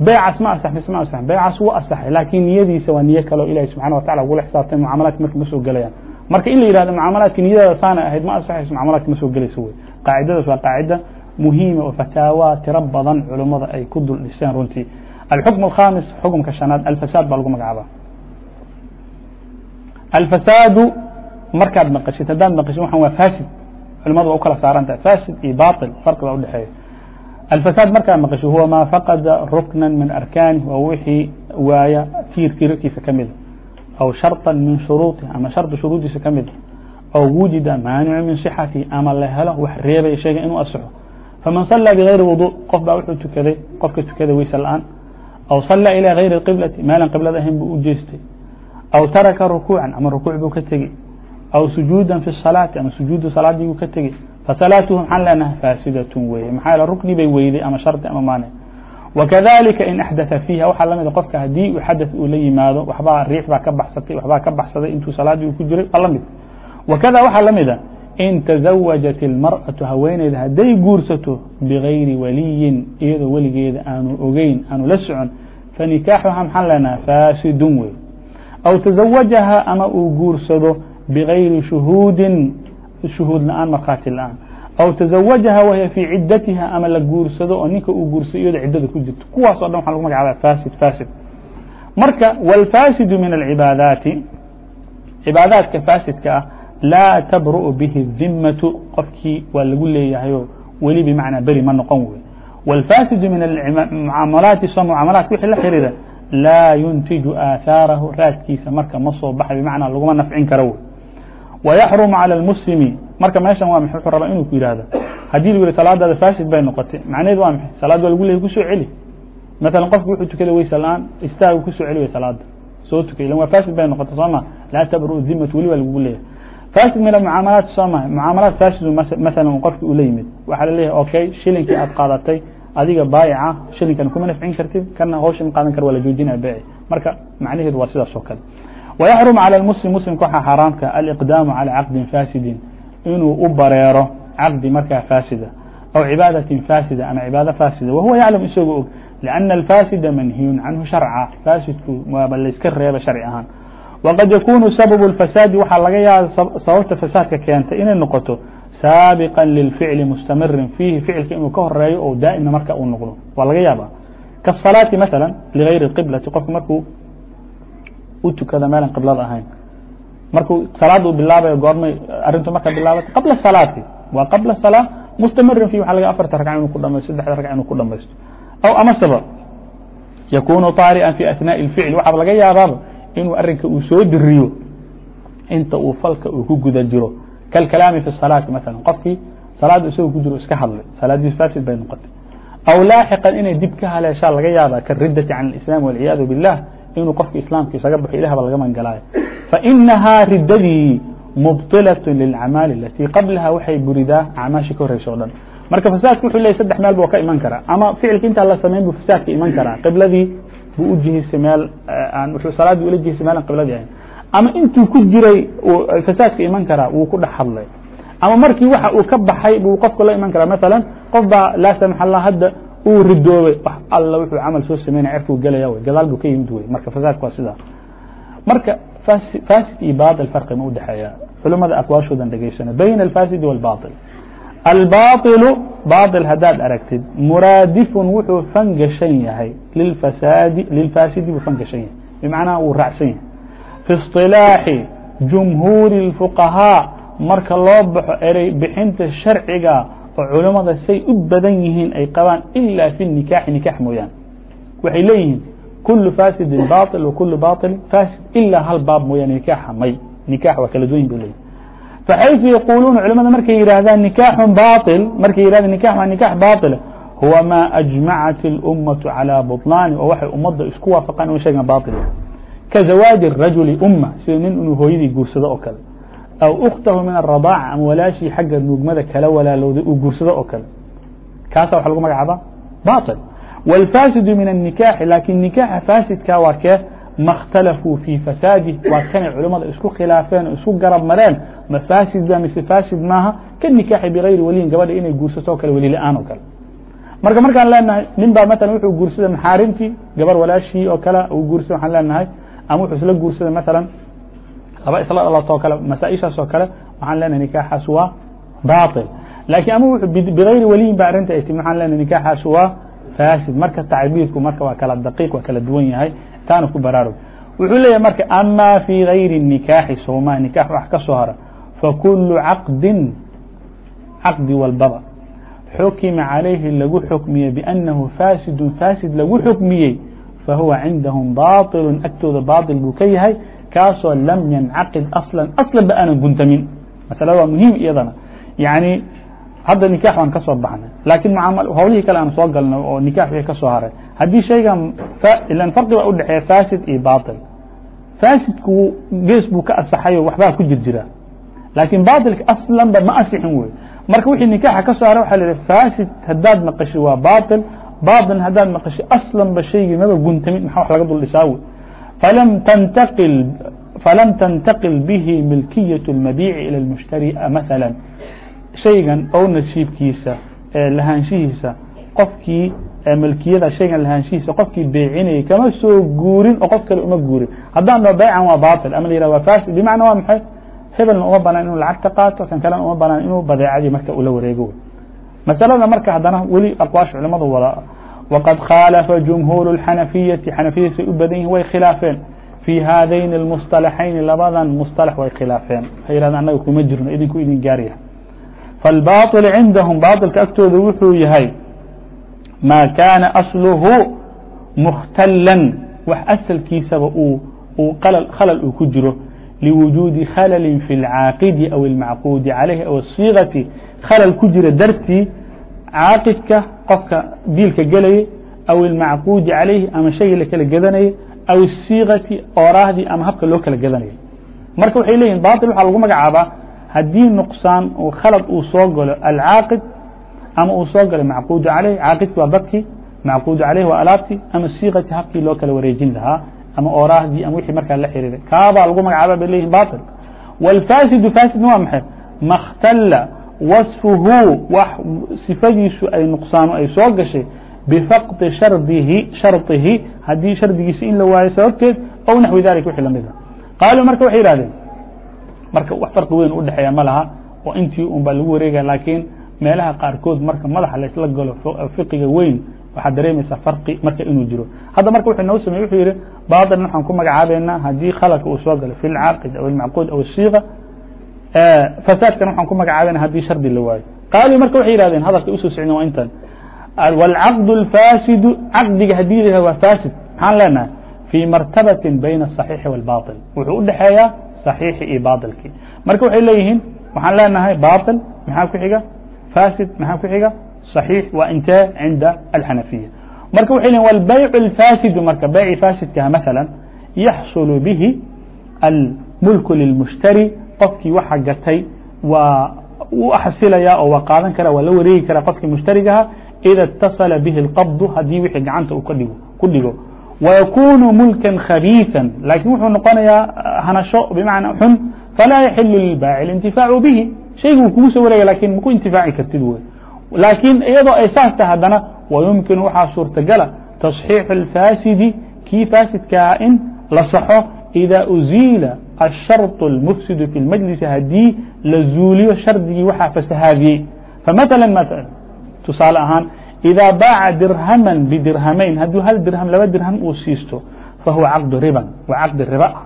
beecaas ma asax mise ma asax beecaas wuu asaxay laakiin niyadiisa waa niyo kale oo ilahi subxana watacala ugula xisaabtay mucaamalaadka marka ma soo gelayaan marka in la yihahdo mucaamalaadka niyadada saana ahayd ma asaxayso mucaamalaadka ma soo gelayso wey. Qaacidadaas waa qaacida muhiima oo fataawa tiro badan culummada ay ku dul dhiseen runtii. Alxukm alkhamis xukumka shanaad alfasaad baa lagu magacaaba الفaساaد markaad mqشhid hadaad mqشhid wa wa فasid culimadu waa u kala saaranta فasid iyo baطل فarقi ba udhexeeya الفaساaد markaad mqشhid huو mا فقda رukنا miن أركاni waa wixii waaya tiir tiirarkiisa ka mida أو شharطa min shuruuطi ama شharط shuruudiisa ka mida أو wujida maaنiع min صحati ama la helo wax reebay sheega inuu asxo faman صلىa بغayri وضوء qof baa wuxuu tukaday qofka tukada weyse la'aan أو صلىa إلى غayri الqiبلaةi meelan qiblada ahayn buu u jeestay aw taraka rukuucan ama rukuuc buu ka tegey aw sujuuda fi الصalaati ama sujuudu salaadii buu ka tegey fasalaatuhu maxaan leenahay faasidaة weye maxaa yaele rukni bay weyday ama shardi ama maanic وkadalika in axdatثa fiiha waxaa lamida qofka haddii uu xadaث uu la yimaado waxbaa riix baa ka baxsatay waxbaa ka baxsaday intuu salaadii uu ku jiray waa lamid وkada waxaa la mida in تزawaجaت الmarأaةu haweeneyda hadday guursato bغayri waliyin iyadoo weligeeda aanu ogeyn aanu la socon fanikaaxuha maxaan leenahay faasidun wey أو تزawجaha ama uu guursado bغayri شhuhuudi shuhuud la'aan markhaati la'aan aw تزawجaha wahiy fii cidatiha ama la guursado oo ninka uu guursado iyada ciddada ku jirto kuwaas o dhan waa lagu magacaaba fasid fasid marka wاlfaasidu min الcibaadaati cibaadaadka faasidka ah laa tabrأu bihi الdimatu qofkii waa lagu leeyahayo weli bmacnaa beri ma noqon wey wاlfaasidu min mucaamalaati soo mucaamalaat wixii la xiriira laa yuntiju aahaarahu raadkiisa marka ma soo baxay bmacnaa laguma nafcin karo wey ويxrumu calى الmuslimi marka meeshan waa wuxuu rabaa inuu ku yihahdo haddii lu yihi salaadaada fasid bay noqotay macneed waa maxay salaad waa lagu leeyay kusoo celi maala qofki wuxuu tukada weyse la-aan istaagu kusoo celi way salaada soo tukay ilan waa fasid bay noqotay soo ma laa tabru dimatu weli waa lagugu leeyahay fasid min amucaamalaat soo maha mucaamalaat fasidu maala qofki uu la yimid waxaa laleeyahay okay shilinkii aad qaadatay adiga baayica shilinkan kuma nafcin kartid kana hawshan qaadan kar waa la joojinaya beeci marka macnaheedu waa sidaas oo kale ويحرم على المسلم مسلمka waxaa xaaraamka الإقداaم عalى cقد فاسidi inuu u bareero caqdi markaa فاsida أو عibaadaة فاsida ama cibaado فاsida وهuوa yعلم isagoo og لأن الفاsida منهiي عanه شharca فاsidku waaba layska reeba شharci ahaan وqad yakunu sabب الفaساadi waxaa laga yaaba sababta فasaadka keentay inay noqoto saaبقا للفicل مستمiri فيhi ficilka inuu ka horeeyo oo daa'imna marka uu noqdo waa laga yaaba kaالصلاaةi مثلا لغayri القبلةi qofku markuu u tukada meelan qiblada ahayn markuu salaad uu bilaabayo goormay arintu marka bilaabatay qabla salaati waa qabla salaa mustamirin fi waa laga afarta ragca inuu ku dhamaysto saddexda ragca inuu ku dhamaysto aw amasaba yakunu طaari'an fi asnaaءi الficl waxaaba laga yaabaaba inuu arinka uu soo diriyo inta uu falka uu ku guda jiro kalkalaami fi الsalaati maala qofkii salaada isagoo ku jiro iska hadlay salaadiis fasid bay noqotay aw laaxiqan inay dib ka haleeshaa laga yaaba karidati can اlislam walciyaadu biالlah inuu qofka islaamka isaga baxo ilah ba laga mangalaayo fainahaa ridadii mubطilaة lilacmaali alatii qablaha waxay buridaa acmaashii ka horeysa o dhan marka fasaadka wuxuu leeyay saddex meel buu ka iman karaa ama ficilka intaan la samayn buu fasaadka iman karaa qibladii buu u jihisay meel wuxuu salaadii ula jihisay meelan qibladii ahayn ama intuu ku jiray fasaadka iman karaa wuu ku dhex hadlay ama markii waxa uu ka baxay buu qofka la iman karaa masalan qof baa laa samax allah hadda uu ridoobay wax alla wuxuu camal soo sameynaya cerkuu gelaya wy gadaal buu ka yimid wey marka fasaadka waa sidaa marka fasid iyo baطil farqi ma udhexeeya culimada aqwaashoodan dhegeysana bayna alfasidi wاlbaطil albaطilu baطil haddaad aragtid muraadifun wuxuu fangashan yahay lilfasaadi lilfaasidi buu fangashan yahay bimacnaha wuu raacsan yahay fi اصطilaaxi jumhuuri الfuqahaa marka loo baxo erey bixinta sharciga oo culimada say u badan yihiin ay qabaan ila fi nikaaxi nikaax mooyaane waxay leeyihiin kulu fasidin baطil wakulu baطilin fasid ilaa hal baab mooyaane nikaaxa may nikax waa kala duwan bay leyihin faxayثu yaquluuna culimada markay yihaahdaan nikaaxu baطil markay yihahdan nikaax waa nikaax baطila huwa ma ajmacat اlumaةu calى buطlaani oo waxay ummadda isku waafaqaan in shaygan baطil كزواج الرaجuل أmة sida nin inuu hooyadii guursado oo kale aw أkhtahu min الرaضاc ama walaashii xagga nuugmada kala walaalowday uu guursado oo kale kaasa wa lagu magacaaba baطل والفاasidu min النikاxi laakiin نikاxa faasidka waa kee maاkhtalafuu fii fasaadih waa kanay culimmada isku khilaafeen oo isku garab mareen ma faasid mise faasid maaha ka nikaaxi bigayri weliyin gabadha inay guursato o kale weli la'aan oo kale marka markaan leenahay nin baa matalan wuxuu guursaday maxaarimtii gabar walaashii oo kale uu guursada waxaan leenahay ama wuxuu isla guursaday maalan laba isla dhalatoo kale masaaishaas oo kale waxaan leenahay nikaaxaas waa baطil laakiin ama bigayri waliyin ba arrinta ay timi waxaan leenahay nikaaxaas waa fasid marka tacbiirku marka waa kala daqiiq waa kala duwan yahay taana ku baraarug. Wuxuu leeyahy marka ama fii gayri nikaaxi sowma nikaax wax ka soo hara fakulu caqdin caqdi walbaba xukima calayhi lagu xukmiyey biannahu faasidun faasid lagu xukmiyey fahuwa cindahum baطilu agtooda baaطil buu ka yahay kaasoo lam yancaqid aslan aslan ba aanan guntamin masalada waa muhiim iyadana yani hadda nikaax baan ka soo baxnay laakiin hawlihii kale aan soo galnay oo nikaax wixii ka soo haray haddii shaygan ilan farqi baa udhexeeya fasid iyo baطil faasidku gees buu ka asaxayo waxbaa ku jir jira laakiin baطilka aslanba ma asixin wey marka wixii nikaaxa ka soo haray waxa la yihi fasid haddaad maqashi waa baطil baaطin hadaad maqشhay aslanba shaygii maba guntamin ma wa laga dul dhisaa wy? Falam تantaqil bihi milkiyaة الmabiici ilى الmشhtarي maثalا shaygan oo nasiibkiisa ee lahaanshihiisa qofkii milkiyada shaygan lahaanshihiisa qofkii beecinayay kama soo guurin oo qof kale uma guurin. Haddaan dho baycan waa baaطil ama la yihah waa fasid bimacna waa maxay? Hebelna uma banaan inuu lacagta qaato kan kalena uma banaan inuu badeecadii marka ula wareego masalada marka haddana weli aqwaash culamadu wada وqad khاaلفa جمهوuر الحنفiيaةi xنفiyadiisay u badan yihiin way khilaafeen في haadayn المصطلحayn labadan مصطلح way khilaafeen waxay yhahden annaga kuma jirno idinku idin gaarya فالbاطل عindهم baطلka agtooda wuxuu yahay mا kاana أصلهu مkhتلا wax aslkiisaba khalل uu ku jiro لiwuجوudi khlل في الcاaqidi أو المacquudi عalayhi aw الصيiغaةi khalل ku jira dartii caaqidka qofka biilka gelayay أو المacقudi عalayhi ama shaygii la kala gedanayay aw الsiikati oraahdii ama habka loo kala gadanayo marka waxay leeyihin baطil waxaa lagu magacaabaa haddii nuqsaan oo khalad uu soo galo alcaaqid ama uu soo galo macquudu caleyh caaqidki waa dadkii macquudu caleyh waa alaabtii ama siikati habkii loo kala wareejin lahaa ama oraahdii ama wixii markaa la xiriiray kaabaa lagu magacaaba bay leyihin baطil wاlfasidu fasidna waa maxay makhtala wasfuhu wax sifadiisu ay nuqsaano ay soo gashay bfaqdi shardihi sharطihi haddii shardigiisa in la waayo sababteed aw naxwi dalik wixii lamid a qaaluu marka waxay yihahdeen marka wax farqi weyn udhexeeya ma laha oo intii un baa lagu wareegaya laakiin meelaha qaarkood marka madaxa laysla galo fiqiga weyn waxaad dareemaysaa farqi marka inuu jiro hadda marka wuxuu noo samey wuxuu yihi baطilna waxaan ku magacaabeynaa haddii khaladka uu soo galo fi lcaaqid aw almacquud aw الsiiqa Eh, فsاaجkan waxaan ku magacaabana haddii shardi la waayo. Qاalيu marka waxay yihahdeen hadalka u soo socdin waa intan. والcaqd الفاsidu caqdiga haddii la waa fasid maxaan leenahay fي martabaة bayna الصaحيiحi والbaطل wuxuu udhexeeyaa صaحيiحi iyo baطilkii marka waxay leeyihiin waxaan leenahay baطil maxaa ku xiga? Fasid maxaa ku xiga? صaحيiح waa intee cinda الxanafiya marka waxay lehin wاbayc الفasidu marka bayci fasidkaha mثalا yaxsul bihi اlmulk lilmشhtarي qofkii waxa gatay waa u xasilaya oo waa qaadan kara waa la wareegi kara qofkii mushtarigaha إda اتصل bه الqبض hadii wixii gacanta ku dhigo ويkunu mulكا khabيiثا lakin wuxuu noqonayaa hanasho bmacna xun falaa yaxiل للbاaci الانtifاaع bihi shayga wuu kugu soo wareega lakin maku intifaaci kartid wy laakiin iyadoo ay saas ta haddana ويمkin waxaa suurtagala تصحيiح الفاسidi kii fasidkaa in la saxo إida uزiila الشharط المفsid في المجلس haddii la zuuliyo شhardigii waxaa fasahaadiyey fmثلا تusaale ahaan إidا baaca dirhama bdirhamayn haduu hal dirhm laba dirhm uu siisto fahuwa caqd riban waa caqdi riba ah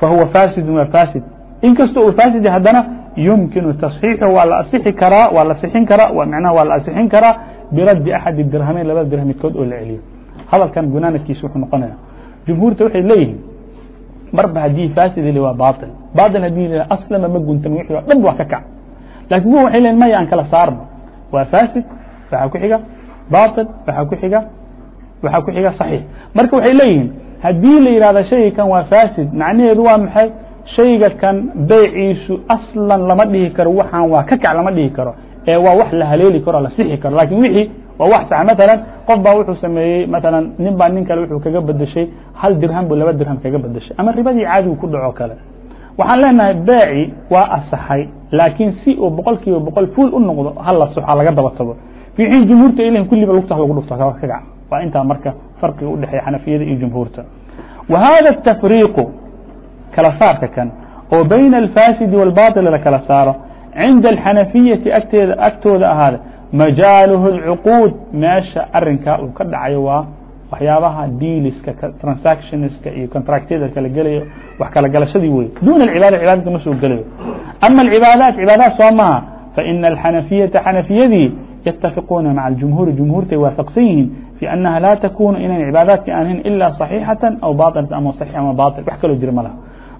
fahuwa fasid waa fasid inkastoo uu fasid haddana yumkinu taصxiixu waa la asixi karaa waa la sixin karaa mna waa la asixin karaa biraddi axadi dirhamayn labada dirh midkood oo la celiyo hadalkan gunaanadkiisa wuxuu noqonaya jumhuurta waxay leeyihiin marba haddii fasid li waa baطil baطil hadii la aslama ma guntami wixii o dhan waa ka kac lakin kuwa waxay leeyihin maya aan kala saarno waa fasid waxaa ku xiga baطil waxaa ku xiga waxaa ku xiga صaxiix marka waxay leeyihiin haddii la yihahdo shayga kan waa fasid macnaheedu waa maxay shayga kan beyciisu aslan lama dhihi karo waxaan waa ka kac lama dhihi karo ee waa wax la haleeli karo la sixi karo lakin wixii waa wax sax mثalا qof baa wuxuu sameeyey mثalا nin baa nin kale wuxuu kaga bedeshay hal dirham bu laba dirham kaga bedeshay ama ribadii caadigu ku dhaco kale waxaan leenahay beeci waa asaxay laakiin si uu boqol kiiba boqol fuul u noqdo hala soxa laga daba tago في حين جمهورta l kuliba lugta lagu dhufto kagac waa intaa marka farqiga udhexeeya xanafiyada iyo jumhuurta وhذا التفريق kala saarka kan oo bayna الفاسد والباطل la kala saaro عinda الxanaفiyati agteeda agtooda ahaada majaalh الcقوud meesha arinkaa uu ka dhacayo waa waxyaabaha dealiska transactionska iyo contractyada kala gelayo wax kala galashadii wey duna alcibaada cibaadadka ma soo gelayo ama alcibaadaat cibaadaat soo maha faina alxanafiyata xanafiyadii yatafiquuna maca aljumhuuri jumhuurtay waafaqsan yihiin fi anaha laa takunu inayn cibaadaadka aanhin ilaa صaxiixatan aw baطilatan ama صaxiix ama baطil wax kaloo jira ma laha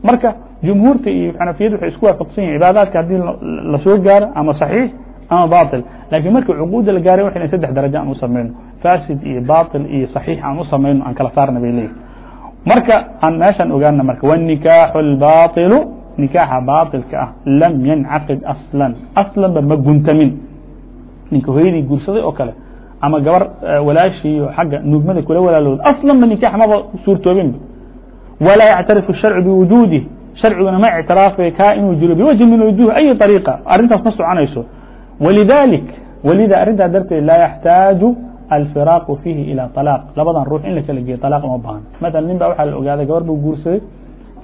marka jumhuurta iyo xanafiyadu waxay isku waafaqsan yihin cibaadaadka haddii lasoo gaaro ama صaxiix ama baطil lakin marka cuquudda la gaaray waxayna saddex darajo aan u samayno fasid iyo baطil iyo صaxiix aan u samayno aan kala saarna bay leeyihin marka aan meeshaan ogaana marka wالnikaaxu اlbaطilu nikaaxa baaطilka ah lam yancaqid aslan aslanba ma guntamin ninka hooyadii guursaday oo kale ama gabar walaashii xagga nuugmada kula walaalooda aslanba nikax maba suurtoobinba walaa yactarifu sharcu biwujuudih sharciguna ma ictiraafay kaa inuu jiro biwajhin min wujuh ayi ariiqa arrintaas ma soconayso walidalik walida arrintaa darteed laa yaxtaaju alfiraaqu fiihi ilى طalaaq labadan ruux in la kala geeyo طalaaq uma baahno maala nin baa waxaa la ogaaday gabar buu guursaday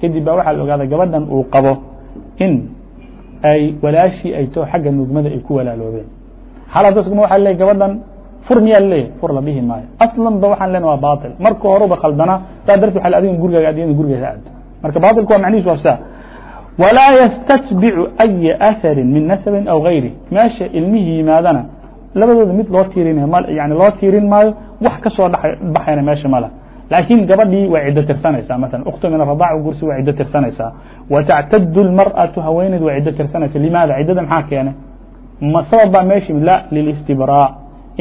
kadib baa waxaa la ogaaday gabadhan uu qabo in ay walaashii ay too xagga nuugmada ay ku walaaloobeen xaladasma waa leey gabadhan fur miyaa leeyahy fur la dhihi maayo aslan ba waxaan lena waa baطil marka horuba khaldanaa saa darteed waa adiga gurigaaga adyada gurigeeda aado marka baطilka waa macnihiis waa saa walaa yastatbicu aya aharin min nasabin aw gayri meesha ilmihii yimaadana labadooda mid loo tiirin yani loo tiirin maayo wax ka soo baxayna meesha mala laakiin gabadhii waa ciddo tirsanaysaa maala uktu min aradaac gursi waa ciddo tirsanaysaa wa tactadu lmar'atu haweeneyd waa ciddo tirsanaysa limaada ciddada maxaa keenay ma sabab baa meesha la lilistibraa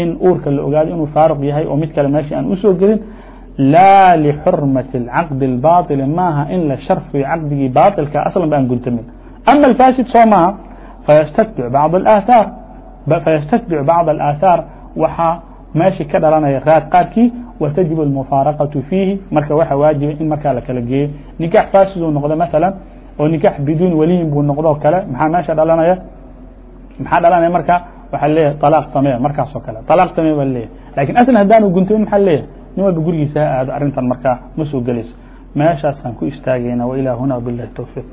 in uurka la ogaado inuu faaruq yahay oo mid kale meesha aan u soo gelin laa lxurmaةi اcaqdi اbaaطili maaha in la sharfiyo caqdigii baailka aslan ba aan guntamin. Ama alfasid soo maaha fayastatbic bacض اlaaثaar waxaa meeshii ka dhalanaya raad qaarkii watajiب اlmufaaraqaةu fiihi marka waxa waajiba in markaa la kala geeyo. Nikax fasid noqdo maala oo nikax biduun waliyin buu noqdo kale maxaa meesha dhalanaya? Maxaa dhalanaya marka? Waxa leeyahay alaaq samee markaasoo kale. Alaaq samee baa leeyahy laakiin aslan haddaanu guntamin maa leeyahy nin walba gurigiisa aado arintan markaa ma soo gelayso? Meeshaasaan ku istaagayna wailaa hunaa biاlahi towfiiq